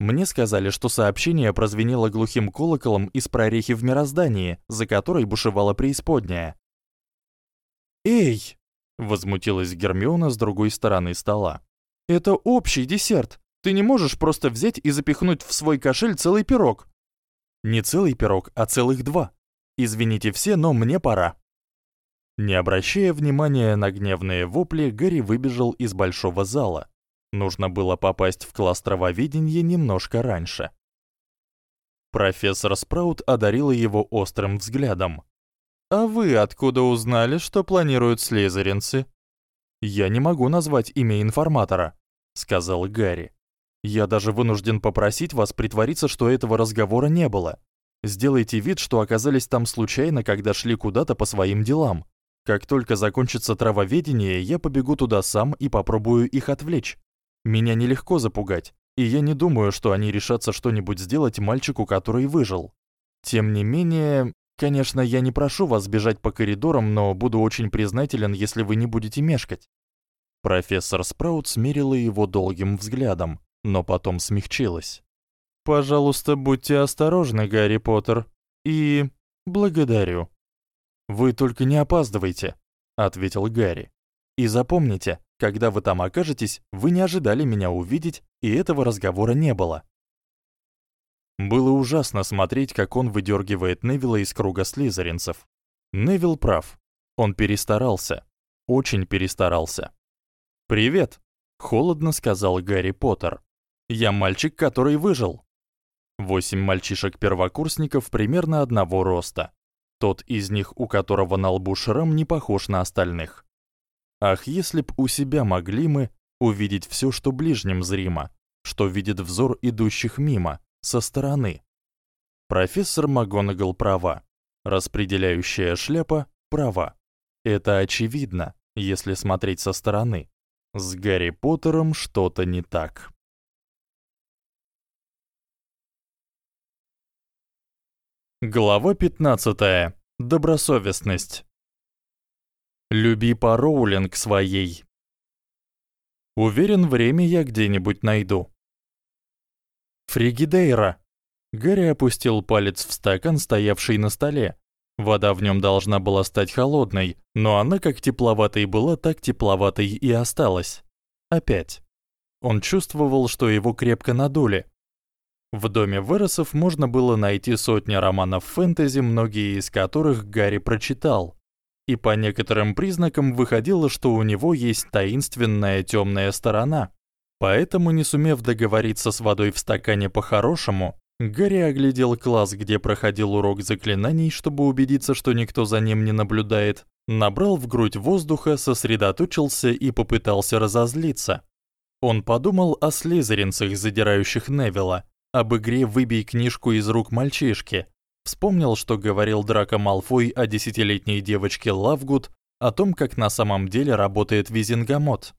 Мне сказали, что сообщение прозвенело глухим колоколом из прорехи в мироздании, за которой бушевала преисподняя. «Эй!» — возмутилась Гермиона с другой стороны стола. «Это общий десерт. Ты не можешь просто взять и запихнуть в свой кошель целый пирог». «Не целый пирог, а целых два. Извините все, но мне пора». Не обращая внимания на гневные вопли, Гарри выбежал из большого зала. Нужно было попасть в класс травоведения немножко раньше. Профессор Спраут одарила его острым взглядом. А вы откуда узнали, что планируют слизеринцы? Я не могу назвать имя информатора, сказал Гарри. Я даже вынужден попросить вас притвориться, что этого разговора не было. Сделайте вид, что оказались там случайно, когда шли куда-то по своим делам. Как только закончится травоведение, я побегу туда сам и попробую их отвлечь. Меня нелегко запугать, и я не думаю, что они решатся что-нибудь сделать мальчику, который выжил. Тем не менее, Конечно, я не прошу вас бежать по коридорам, но буду очень признателен, если вы не будете мешкать. Профессор Спраут смерила его долгим взглядом, но потом смягчилась. Пожалуйста, будьте осторожны, Гарри Поттер. И благодарю. Вы только не опаздывайте, ответил Гарри. И запомните, когда вы там окажетесь, вы не ожидали меня увидеть, и этого разговора не было. Было ужасно смотреть, как он выдергивает Невилла из круга слизеринцев. Невилл прав. Он перестарался. Очень перестарался. «Привет», — холодно сказал Гарри Поттер. «Я мальчик, который выжил». Восемь мальчишек-первокурсников примерно одного роста. Тот из них, у которого на лбу шрам, не похож на остальных. Ах, если б у себя могли мы увидеть всё, что ближним зримо, что видит взор идущих мимо, со стороны. Профессор МакГонагал права. Распределяющая шляпа права. Это очевидно, если смотреть со стороны. С Гарри Поттером что-то не так. Глава 15. Добросовестность. Люби по Роулинг своей. Уверен, время я где-нибудь найду. Фригидейра. Гарри опустил палец в стакан, стоявший на столе. Вода в нём должна была стать холодной, но она как тепловатой была, так тепловатой и осталась. Опять. Он чувствовал, что его крепко надули. В доме Вересов можно было найти сотни романов фэнтези, многие из которых Гарри прочитал. И по некоторым признакам выходило, что у него есть таинственная тёмная сторона. Поэтому, не сумев договориться с водой в стакане по-хорошему, Гарри оглядел класс, где проходил урок заклинаний, чтобы убедиться, что никто за ним не наблюдает, набрал в грудь воздуха, сосредоточился и попытался разозлиться. Он подумал о слизеринцах, задирающих Невилла, об игре «Выбей книжку из рук мальчишки». Вспомнил, что говорил Драко Малфой о десятилетней девочке Лавгуд, о том, как на самом деле работает визингомот.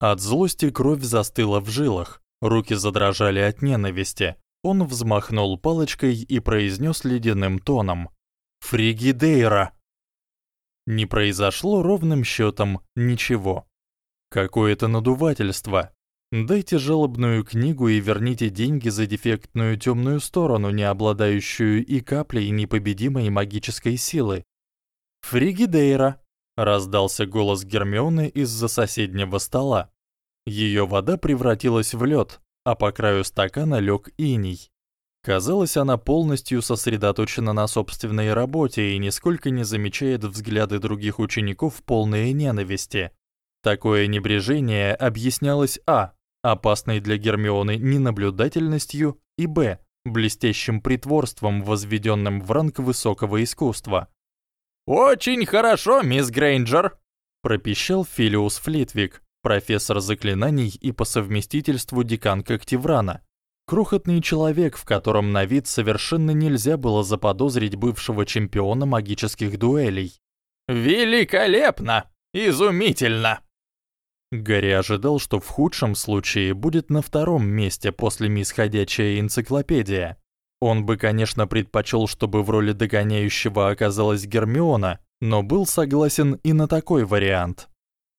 От злости кровь застыла в жилах, руки задрожали от ненависти. Он взмахнул палочкой и произнес ледяным тоном: "Фригидейра". Не произошло ровным счетом ничего. Какое-то надувательство. Дайте жалобную книгу и верните деньги за дефектную тёмную сторону, не обладающую и каплей непобедимой магической силы. Фригидейра, раздался голос Гермионы из-за соседнего стола. Её вода превратилась в лёд, а по краю стакана лёг иней. Казалось, она полностью сосредоточена на собственной работе и нисколько не замечает взгляды других учеников полные ненависти. Такое небрежение объяснялось а опасной для Гермионы ненаблюдательностью и б блестящим притворством, возведённым в ранг высокого искусства. Очень хорошо, мисс Грейнджер, пропищал Филиус Флитвик, профессор заклинаний и по совместительству декан Коктеврана. Крохотный человек, в котором на вид совершенно нельзя было заподозрить бывшего чемпиона магических дуэлей. Великолепно! Изумительно! Гарри ожидал, что в худшем случае будет на втором месте после мисс Ходячая энциклопедия. Он бы, конечно, предпочёл, чтобы в роли догоняющего оказалась Гермиона, но был согласен и на такой вариант.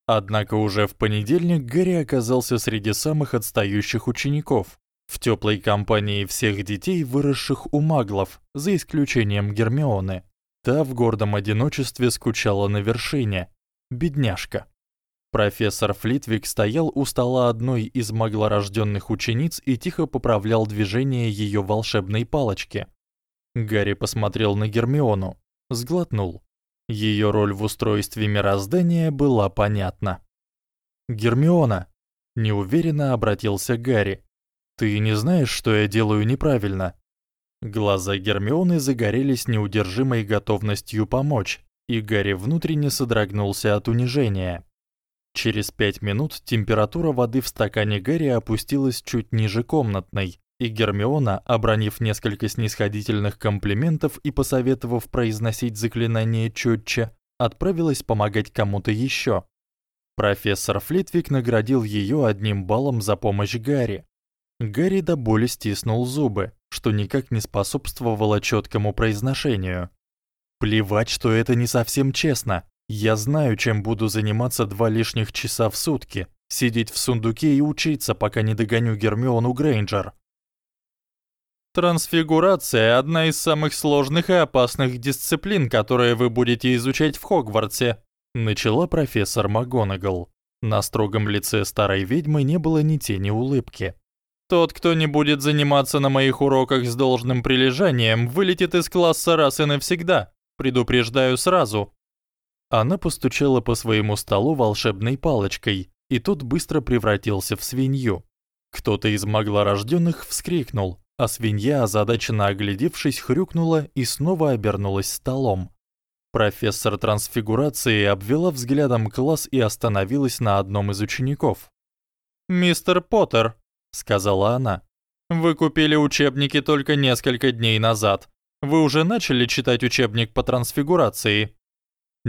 Однако уже в понедельник Гарри оказался среди самых отстающих учеников, в тёплой компании всех детей, выросших у маглов, за исключением Гермионы. Та в гордом одиночестве скучала на вершине. Бедняжка. Профессор Флитвик стоял у стола одной из маглорождённых учениц и тихо поправлял движение её волшебной палочки. Гарри посмотрел на Гермиону, сглотнул. Её роль в устройстве мироздания была понятна. Гермиона неуверенно обратился Гарри. Ты не знаешь, что я делаю неправильно? Глаза Гермионы загорелись неудержимой готовностью помочь, и Гарри внутренне содрогнулся от унижения. Через пять минут температура воды в стакане Гэри опустилась чуть ниже комнатной, и Гермиона, обронив несколько снисходительных комплиментов и посоветовав произносить заклинание чётче, отправилась помогать кому-то ещё. Профессор Флитвик наградил её одним баллом за помощь Гарри. Гарри до боли стиснул зубы, что никак не способствовало чёткому произношению. Плевать, что это не совсем честно. Я знаю, чем буду заниматься два лишних часа в сутки. Сидеть в сундуке и учиться, пока не догоню Гермиону Грейнджер. Трансфигурация одна из самых сложных и опасных дисциплин, которые вы будете изучать в Хогвартсе, начала профессор МакГонагал. На строгом лице старой ведьмы не было ни тени улыбки. Тот, кто не будет заниматься на моих уроках с должным прилежанием, вылетит из класса раз и навсегда. Предупреждаю сразу. Она постучала по своему столу волшебной палочкой, и тот быстро превратился в свинью. Кто-то из маглорождённых вскрикнул, а свинья, озадаченно оглядевшись, хрюкнула и снова обернулась столом. Профессор трансфигурации обвела взглядом класс и остановилась на одном из учеников. "Мистер Поттер", сказала она. "Вы купили учебники только несколько дней назад. Вы уже начали читать учебник по трансфигурации?"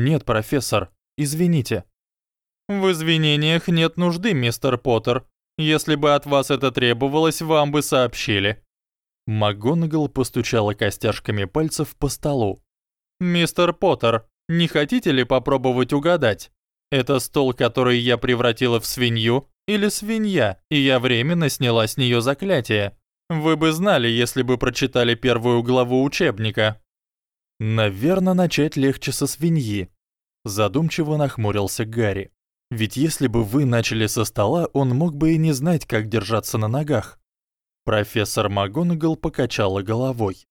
Нет, профессор, извините. В извинениях нет нужды, мистер Поттер. Если бы от вас это требовалось, вам бы сообщили. МакГонагал постучала костяшками пальцев по столу. Мистер Поттер, не хотите ли попробовать угадать? Это стол, который я превратила в свинью, или свинья, и я временно сняла с неё заклятие? Вы бы знали, если бы прочитали первую главу учебника. Наверно, начать легче со свиньи. Задумчиво нахмурился Гарри. Ведь если бы вы начали со стола, он мог бы и не знать, как держаться на ногах. Профессор МакГонагал покачала головой.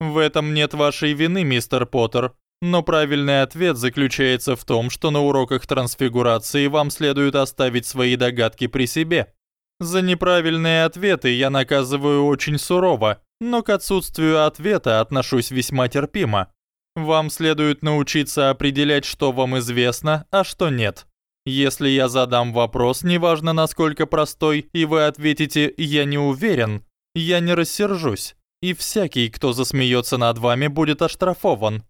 В этом нет вашей вины, мистер Поттер, но правильный ответ заключается в том, что на уроках трансфигурации вам следует оставить свои догадки при себе. За неправильные ответы я наказываю очень сурово, но к отсутствию ответа отношусь весьма терпимо. Вам следует научиться определять, что вам известно, а что нет. Если я задам вопрос, неважно насколько простой, и вы ответите «я не уверен», я не рассержусь, и всякий, кто засмеется над вами, будет оштрафован.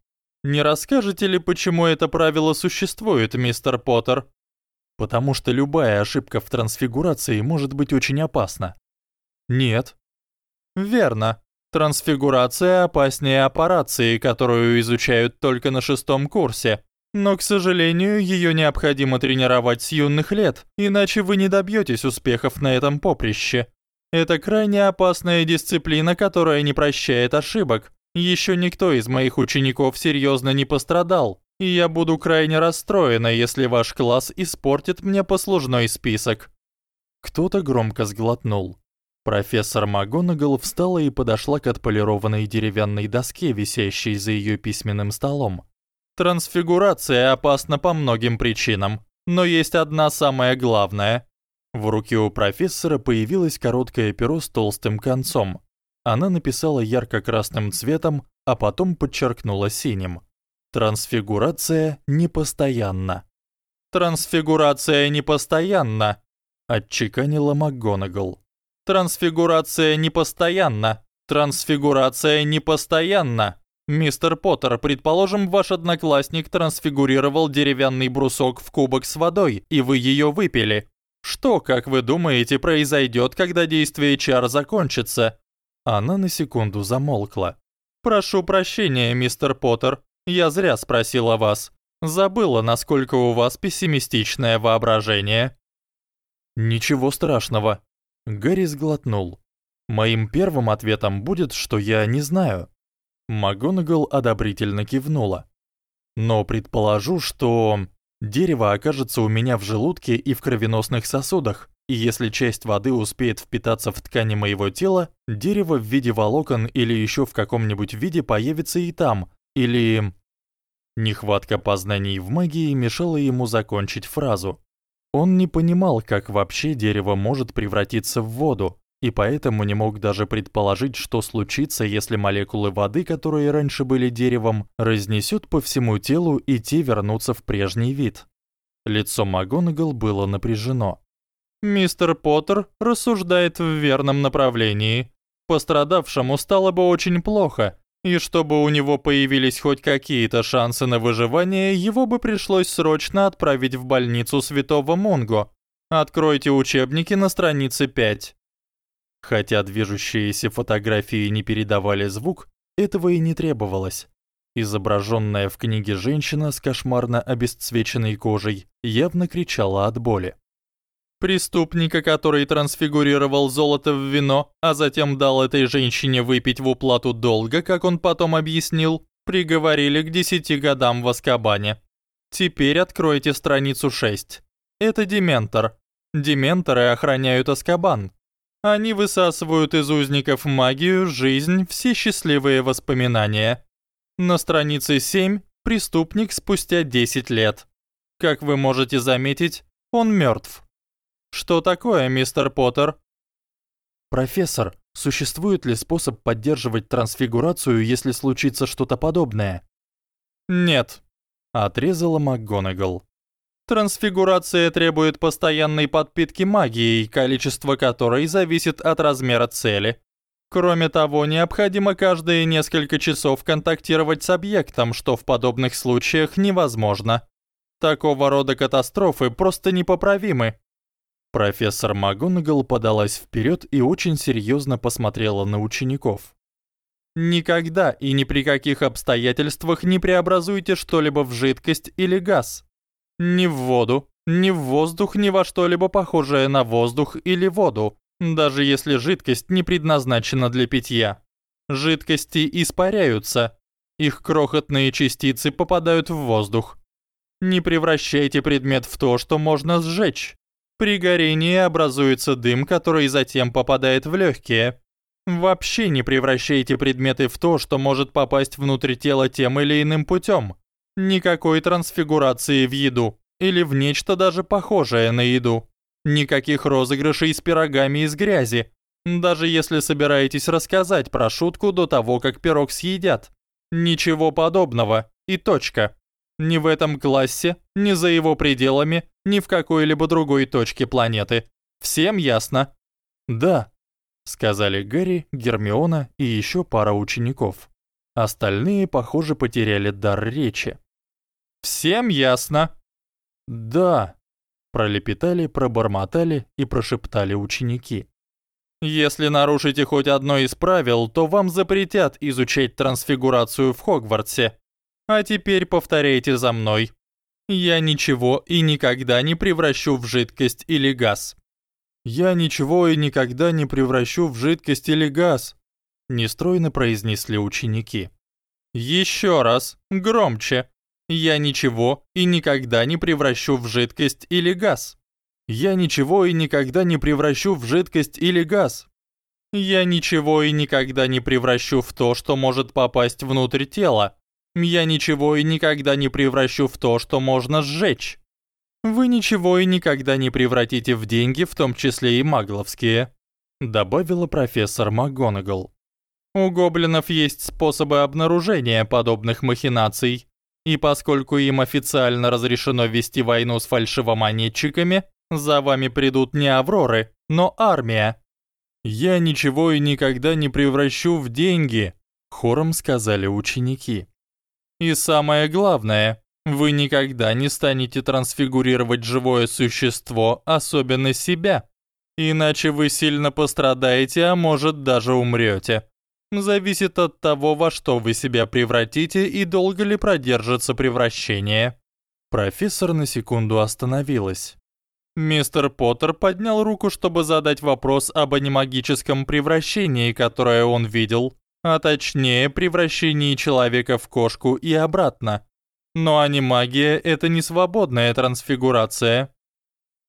Не расскажете ли, почему это правило существует, мистер Поттер? Потому что любая ошибка в трансфигурации может быть очень опасна. Нет. Верно. Трансфигурация опаснее операции, которую изучают только на шестом курсе. Но, к сожалению, её необходимо тренировать с юных лет, иначе вы не добьётесь успехов на этом поприще. Это крайне опасная дисциплина, которая не прощает ошибок. Ещё никто из моих учеников серьёзно не пострадал, и я буду крайне расстроена, если ваш класс испортит мне послужной список. Кто-то громко сглотнул. Профессор МакГонагал встала и подошла к отполированной деревянной доске, висящей за её письменным столом. Трансфигурация опасна по многим причинам, но есть одна самая главная. В руке у профессора появилось короткое перо с толстым концом. Она написала ярко-красным цветом, а потом подчеркнула синим. Трансфигурация непостоянна. Трансфигурация непостоянна, отчеканила МакГонагал. Трансфигурация непостоянна. Трансфигурация непостоянна. Мистер Поттер, предположим, ваш одноклассник трансфигурировал деревянный брусок в кубок с водой, и вы её выпили. Что, как вы думаете, произойдёт, когда действие чар закончится? Она на секунду замолкла. Прошу прощения, мистер Поттер. Я зря спросила вас. Забыла, насколько у вас пессимистичное воображение. Ничего страшного. Гарри сглотнул. Моим первым ответом будет, что я не знаю. МакГонагал одобрительно кивнула. Но предположу, что дерево окажется у меня в желудке и в кровеносных сосудах, и если часть воды успеет впитаться в ткани моего тела, дерево в виде волокон или ещё в каком-нибудь виде появится и там, или Нехватка познаний в магии мешала ему закончить фразу. Он не понимал, как вообще дерево может превратиться в воду, и поэтому не мог даже предположить, что случится, если молекулы воды, которые раньше были деревом, разнесут по всему телу и те вернутся в прежний вид. Лицо МакГонагал было напряжено. Мистер Поттер рассуждает в верном направлении. Пострадавшему стало бы очень плохо, и чтобы у него появились хоть какие-то шансы на выживание, его бы пришлось срочно отправить в больницу Святого Монго. Откройте учебники на странице 5. Хотя движущиеся фотографии не передавали звук, этого и не требовалось. Изображённая в книге женщина с кошмарно обесцвеченной кожей явно кричала от боли. Преступника, который трансфигурировал золото в вино, а затем дал этой женщине выпить в уплату долга, как он потом объяснил, приговорили к 10 годам в Азкабане. Теперь откройте страницу 6. Это дементор. Дементоры охраняют Азкабан. Они высасывают из узников магию, жизнь, все счастливые воспоминания. На странице 7 преступник спустя 10 лет. Как вы можете заметить, он мёртв. Что такое, мистер Поттер? Профессор, существует ли способ поддерживать трансфигурацию, если случится что-то подобное? Нет, отрезала МакГонагал. Трансфигурация требует постоянной подпитки магией, количество которой зависит от размера цели. Кроме того, необходимо каждые несколько часов контактировать с объектом, что в подобных случаях невозможно. Такого рода катастрофы просто непоправимы. Профессор МакГонагал подалась вперёд и очень серьёзно посмотрела на учеников. Никогда и ни при каких обстоятельствах не преобразуйте что-либо в жидкость или газ. Ни в воду, ни в воздух, ни во что-либо похожее на воздух или воду, даже если жидкость не предназначена для питья. Жидкости испаряются, их крохотные частицы попадают в воздух. Не превращайте предмет в то, что можно сжечь. При горении образуется дым, который затем попадает в легкие. Вообще не превращайте предметы в то, что может попасть внутрь тела тем или иным путем. Никакой трансфигурации в еду или в нечто даже похожее на еду. Никаких розыгрышей с пирогами из грязи. Даже если собираетесь рассказать про шутку до того, как пирог съедят. Ничего подобного. И точка. Ни в этом классе, ни за его пределами, ни в какой-либо другой точке планеты. Всем ясно? Да, сказали Гарри, Гермиона и еще пара учеников. Остальные, похоже, потеряли дар речи. Всем ясно? Да, пролепетали, пробормотали и прошептали ученики. Если нарушите хоть одно из правил, то вам запретят изучать трансфигурацию в Хогвартсе. А теперь повторяйте за мной. Я ничего и никогда не превращу в жидкость или газ. Я ничего и никогда не превращу в жидкость или газ, нестройно произнесли ученики. Еще раз, громче. Я ничего и никогда не превращу в жидкость или газ. Я ничего и никогда не превращу в жидкость или газ. Я ничего и никогда не превращу в то, что может попасть внутрь тела. Я ничего и никогда не превращу в то, что можно сжечь. Вы ничего и никогда не превратите в деньги, в том числе и магловские, добавила профессор МакГонагал. У гоблинов есть способы обнаружения подобных махинаций, и поскольку им официально разрешено вести войну с фальшивомонетчиками, за вами придут не авроры, но армия. Я ничего и никогда не превращу в деньги, хором сказали ученики. И самое главное, вы никогда не станете трансфигурировать живое существо, особенно себя. Иначе вы сильно пострадаете, а может даже умрёте. Зависит от того, во что вы себя превратите и долго ли продержится превращение. Профессор на секунду остановилась. Мистер Поттер поднял руку, чтобы задать вопрос об анимагическом превращении, которое он видел а точнее превращении человека в кошку и обратно. Но анимагия это не свободная трансфигурация.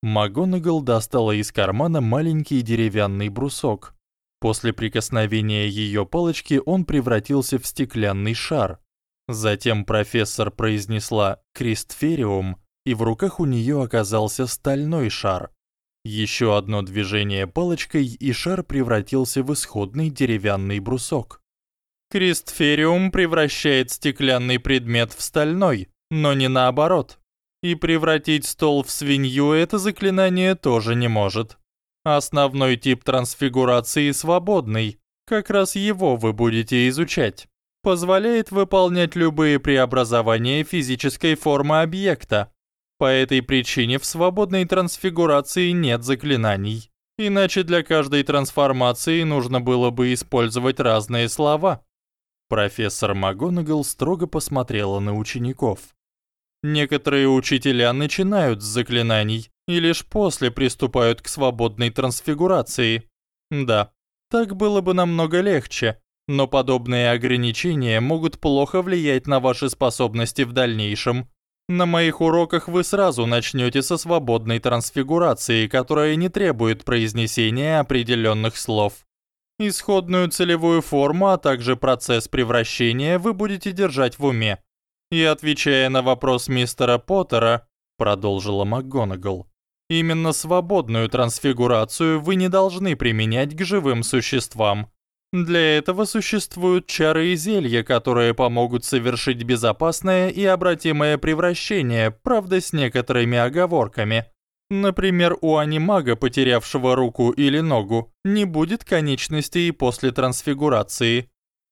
Магонагал достала из кармана маленький деревянный брусок. После прикосновения её палочки он превратился в стеклянный шар. Затем профессор произнесла «Кристфериум», и в руках у неё оказался стальной шар. Ещё одно движение палочкой, и шар превратился в исходный деревянный брусок. Кристфериум превращает стеклянный предмет в стальной, но не наоборот. И превратить стол в свинью это заклинание тоже не может. Основной тип трансфигурации свободный, как раз его вы будете изучать. Позволяет выполнять любые преобразования физической формы объекта. По этой причине в свободной трансфигурации нет заклинаний. Иначе для каждой трансформации нужно было бы использовать разные слова. Профессор МакГонагал строго посмотрела на учеников. Некоторые учителя начинают с заклинаний и лишь после приступают к свободной трансфигурации. Да, так было бы намного легче, но подобные ограничения могут плохо влиять на ваши способности в дальнейшем. На моих уроках вы сразу начнёте со свободной трансфигурации, которая не требует произнесения определённых слов. Исходную целевую форму, а также процесс превращения вы будете держать в уме. И отвечая на вопрос мистера Поттера, продолжила МакГонагал, именно свободную трансфигурацию вы не должны применять к живым существам. Для этого существуют чары и зелья, которые помогут совершить безопасное и обратимое превращение, правда, с некоторыми оговорками. Например, у анимага, потерявшего руку или ногу, не будет конечностей после трансфигурации.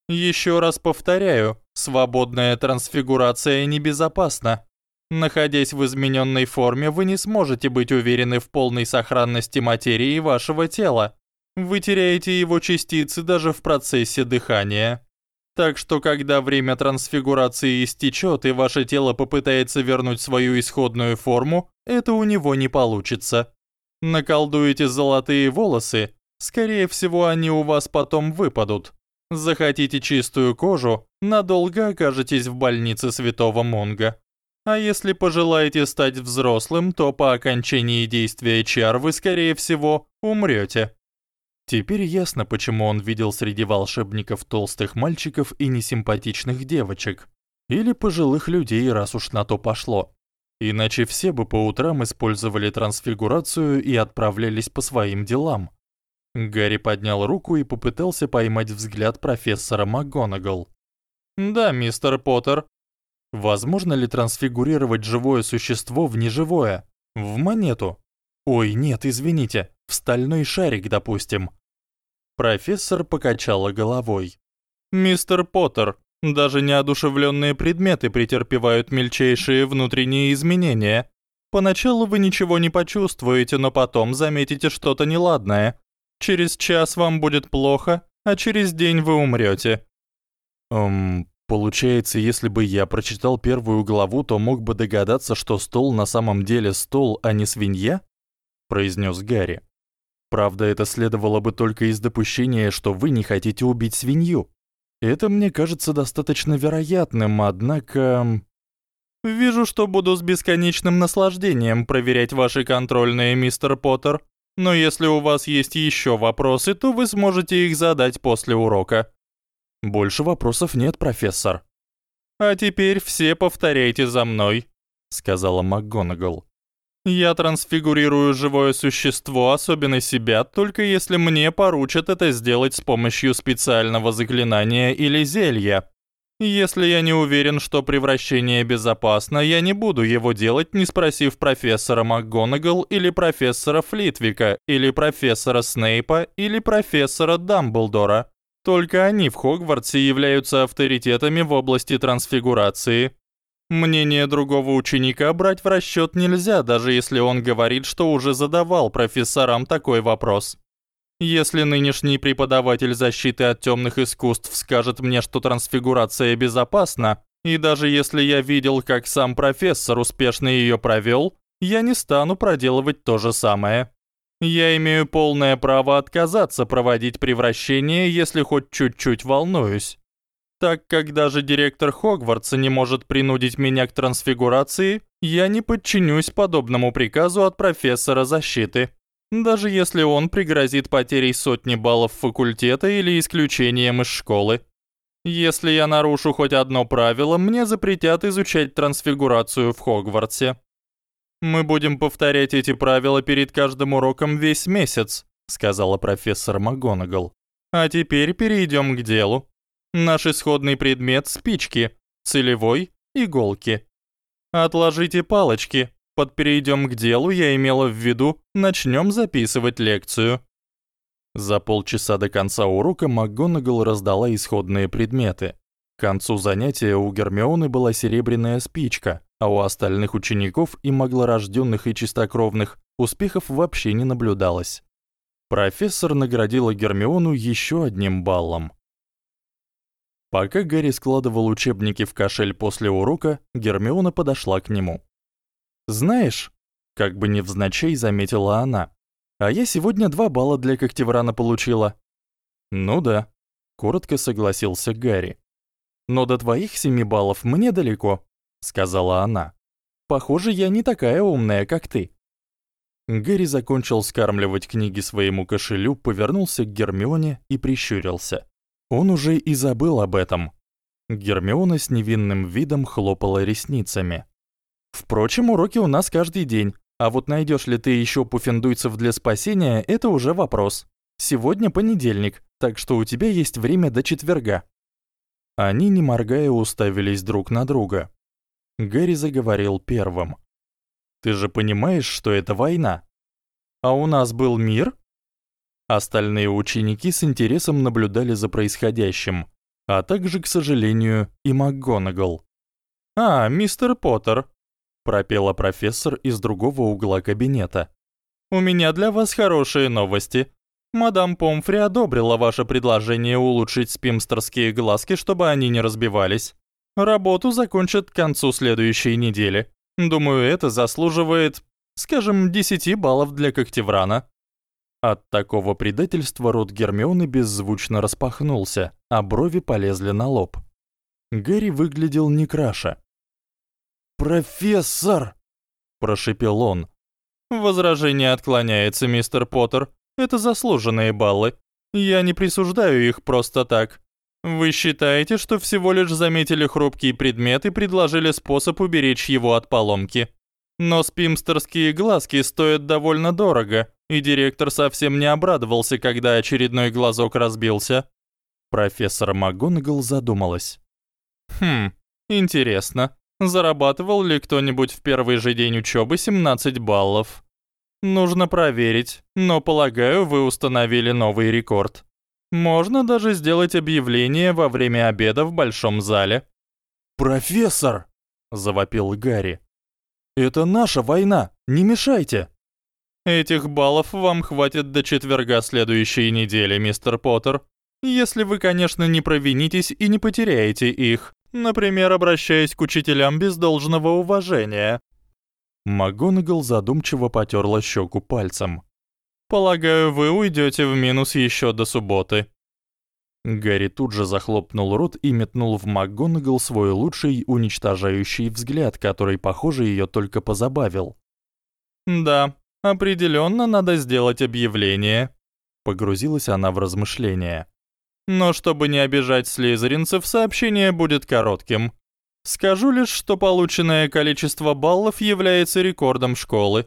Ещё раз повторяю, свободная трансфигурация небезопасна. Находясь в изменённой форме, вы не сможете быть уверены в полной сохранности материи вашего тела. Вы теряете его частицы даже в процессе дыхания. Так что когда время трансфигурации истечёт и ваше тело попытается вернуть свою исходную форму, это у него не получится. Наколдуете золотые волосы, скорее всего, они у вас потом выпадут. Захотите чистую кожу, надолго окажетесь в больнице Святого Монга. А если пожелаете стать взрослым, то по окончании действия чар вы скорее всего умрёте. Теперь ясно, почему он видел среди волшебников толстых мальчиков и несимпатичных девочек или пожилых людей, раз уж на то пошло. Иначе все бы по утрам использовали трансфигурацию и отправлялись по своим делам. Гарри поднял руку и попытался поймать взгляд профессора МакГонагал. "Да, мистер Поттер. Возможно ли трансфигурировать живое существо в неживое? В монету? Ой, нет, извините, в стальной шарик, допустим. Профессор покачала головой. Мистер Поттер, даже неодушевленные предметы претерпевают мельчайшие внутренние изменения. Поначалу вы ничего не почувствуете, но потом заметите что-то неладное. Через час вам будет плохо, а через день вы умрете. Эм, получается, если бы я прочитал первую главу, то мог бы догадаться, что стол на самом деле стол, а не свинья? произнес Гарри. Правда, это следовало бы только из допущения, что вы не хотите убить свинью. Это мне кажется достаточно вероятным, однако Вижу, что буду с бесконечным наслаждением проверять ваши контрольные, мистер Поттер. Но если у вас есть ещё вопросы, то вы сможете их задать после урока. Больше вопросов нет, профессор. А теперь все повторяйте за мной, сказала МакГонагал. Я трансфигурирую живое существо, особенно себя, только если мне поручат это сделать с помощью специального заклинания или зелья. Если я не уверен, что превращение безопасно, я не буду его делать, не спросив профессора МакГонагал или профессора Флитвика, или профессора Снейпа, или профессора Дамблдора. Только они в Хогвартсе являются авторитетами в области трансфигурации. Мнение другого ученика брать в расчёт нельзя, даже если он говорит, что уже задавал профессорам такой вопрос. Если нынешний преподаватель защиты от тёмных искусств скажет мне, что трансфигурация безопасна, и даже если я видел, как сам профессор успешно её провёл, я не стану проделывать то же самое. Я имею полное право отказаться проводить превращение, если хоть чуть-чуть волнуюсь. Так как даже директор Хогвартса не может принудить меня к трансфигурации, я не подчинюсь подобному приказу от профессора защиты. Даже если он пригрозит потерей сотни баллов факультета или исключением из школы. Если я нарушу хоть одно правило, мне запретят изучать трансфигурацию в Хогвартсе. Мы будем повторять эти правила перед каждым уроком весь месяц, сказала профессор МакГонагал. А теперь перейдем к делу. Наш исходный предмет спички, целевой иголки. Отложите палочки. Под перейдем к делу я имела в виду, начнем записывать лекцию. За полчаса до конца урока МакГонагал раздала исходные предметы. К концу занятия у Гермионы была серебряная спичка, а у остальных учеников и маглорождённых и чистокровных успехов вообще не наблюдалось. Профессор наградила Гермиону ещё одним баллом. Пока Гарри складывал учебники в кошель после урока, Гермиона подошла к нему. «Знаешь», — как бы невзначай заметила она, «а я сегодня два балла для Когтеврана получила». «Ну да», — коротко согласился Гарри. «Но до твоих семи баллов мне далеко», — сказала она. «Похоже, я не такая умная, как ты». Гарри закончил скармливать книги своему кошелю, повернулся к Гермионе и прищурился. Он уже и забыл об этом. Гермиона с невинным видом хлопала ресницами. Впрочем, уроки у нас каждый день, а вот найдёшь ли ты ещё пуффендуйцев для спасения это уже вопрос. Сегодня понедельник, так что у тебя есть время до четверга. Они не моргая уставились друг на друга. Гэри заговорил первым. Ты же понимаешь, что это война? А у нас был мир? Остальные ученики с интересом наблюдали за происходящим, а также, к сожалению, и МакГонагал. "А, мистер Поттер", пропела профессор из другого угла кабинета. "У меня для вас хорошие новости. Мадам Помфри одобрила ваше предложение улучшить спимстерские глазки, чтобы они не разбивались. Работу закончат к концу следующей недели. Думаю, это заслуживает, скажем, 10 баллов для Когтеврана. От такого предательства рот Гермионы беззвучно распахнулся, а брови полезли на лоб. Гэри выглядел не краше. "Профессор!" прошипел он. "Возражение отклоняется, мистер Поттер. Это заслуженные баллы. Я не присуждаю их просто так. Вы считаете, что всего лишь заметили хрупкий предмет и предложили способ уберечь его от поломки. Но спимстерские глазки стоят довольно дорого, и директор совсем не обрадовался, когда очередной глазок разбился. Профессор МакГонагал задумалась. Хм, интересно. Зарабатывал ли кто-нибудь в первый же день учебы 17 баллов? Нужно проверить, но полагаю, вы установили новый рекорд. Можно даже сделать объявление во время обеда в большом зале. Профессор, завопил Гарри. Это наша война, не мешайте. Этих баллов вам хватит до четверга следующей недели, мистер Поттер. Если вы, конечно, не провинитесь и не потеряете их, например, обращаясь к учителям без должного уважения. МакГонагал задумчиво потёрла щеку пальцем. Полагаю, вы уйдёте в минус ещё до субботы. Гарри тут же захлопнул рот и метнул в МакГонагал свой лучший уничтожающий взгляд, который, похоже, её только позабавил. Да, определённо надо сделать объявление. Погрузилась она в размышления. Но чтобы не обижать слизеринцев, сообщение будет коротким. Скажу лишь, что полученное количество баллов является рекордом школы.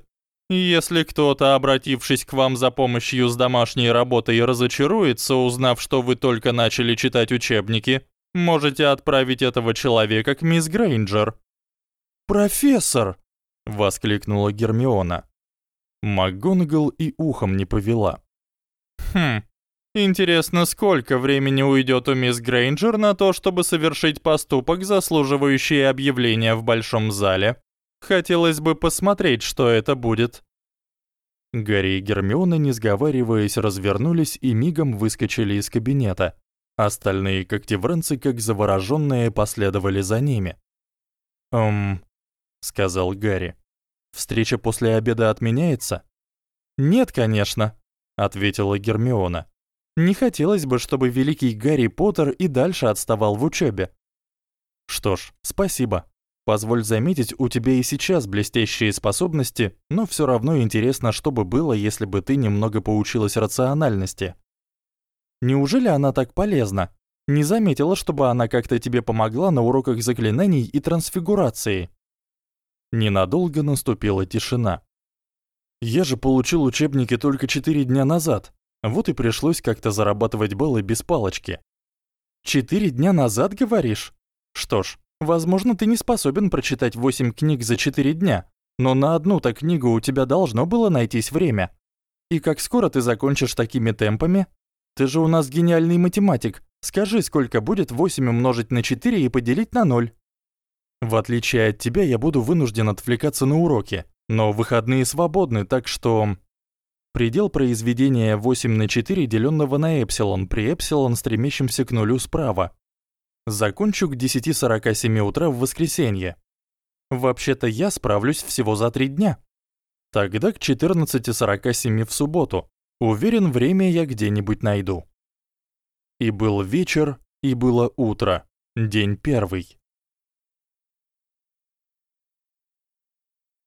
Если кто-то, обратившись к вам за помощью с домашней работой, разочаруется, узнав, что вы только начали читать учебники, можете отправить этого человека к мисс Грейнджер. "Профессор!" воскликнула Гермиона. МакГонагал и ухом не повела. Хм. Интересно, сколько времени уйдёт у мисс Грейнджер на то, чтобы совершить поступок, заслуживающий объявления в большом зале? Хотелось бы посмотреть, что это будет. Гарри и Гермиона, не сговариваясь, развернулись и мигом выскочили из кабинета. Остальные когтевранцы, как заворожённые, последовали за ними. «Эм...» — сказал Гарри. «Встреча после обеда отменяется?» «Нет, конечно», — ответила Гермиона. Не хотелось бы, чтобы великий Гарри Поттер и дальше отставал в учёбе. Что ж, спасибо. Позволь заметить, у тебя и сейчас блестящие способности, но всё равно интересно, что бы было, если бы ты немного поучилась рациональности. Неужели она так полезна? Не заметила, чтобы она как-то тебе помогла на уроках заклинаний и трансфигурации. Ненадолго наступила тишина. Я же получил учебники только 4 дня назад, вот и пришлось как-то зарабатывать баллы без палочки. Четыре дня назад, говоришь? Что ж, возможно, ты не способен прочитать 8 книг за 4 дня, но на одну-то книгу у тебя должно было найтись время. И как скоро ты закончишь такими темпами? Ты же у нас гениальный математик. Скажи, сколько будет 8 умножить на 4 и поделить на 0? В отличие от тебя, я буду вынужден отвлекаться на уроки, но выходные свободны, так что Предел произведения 8 на 4, делённого на эпсилон, при эпсилон стремящемся к нулю справа. Закончу к 10:47 утра в воскресенье. Вообще-то я справлюсь всего за 3 дня. Тогда к 14:47 в субботу. Уверен, время я где-нибудь найду. И был вечер, и было утро. День первый.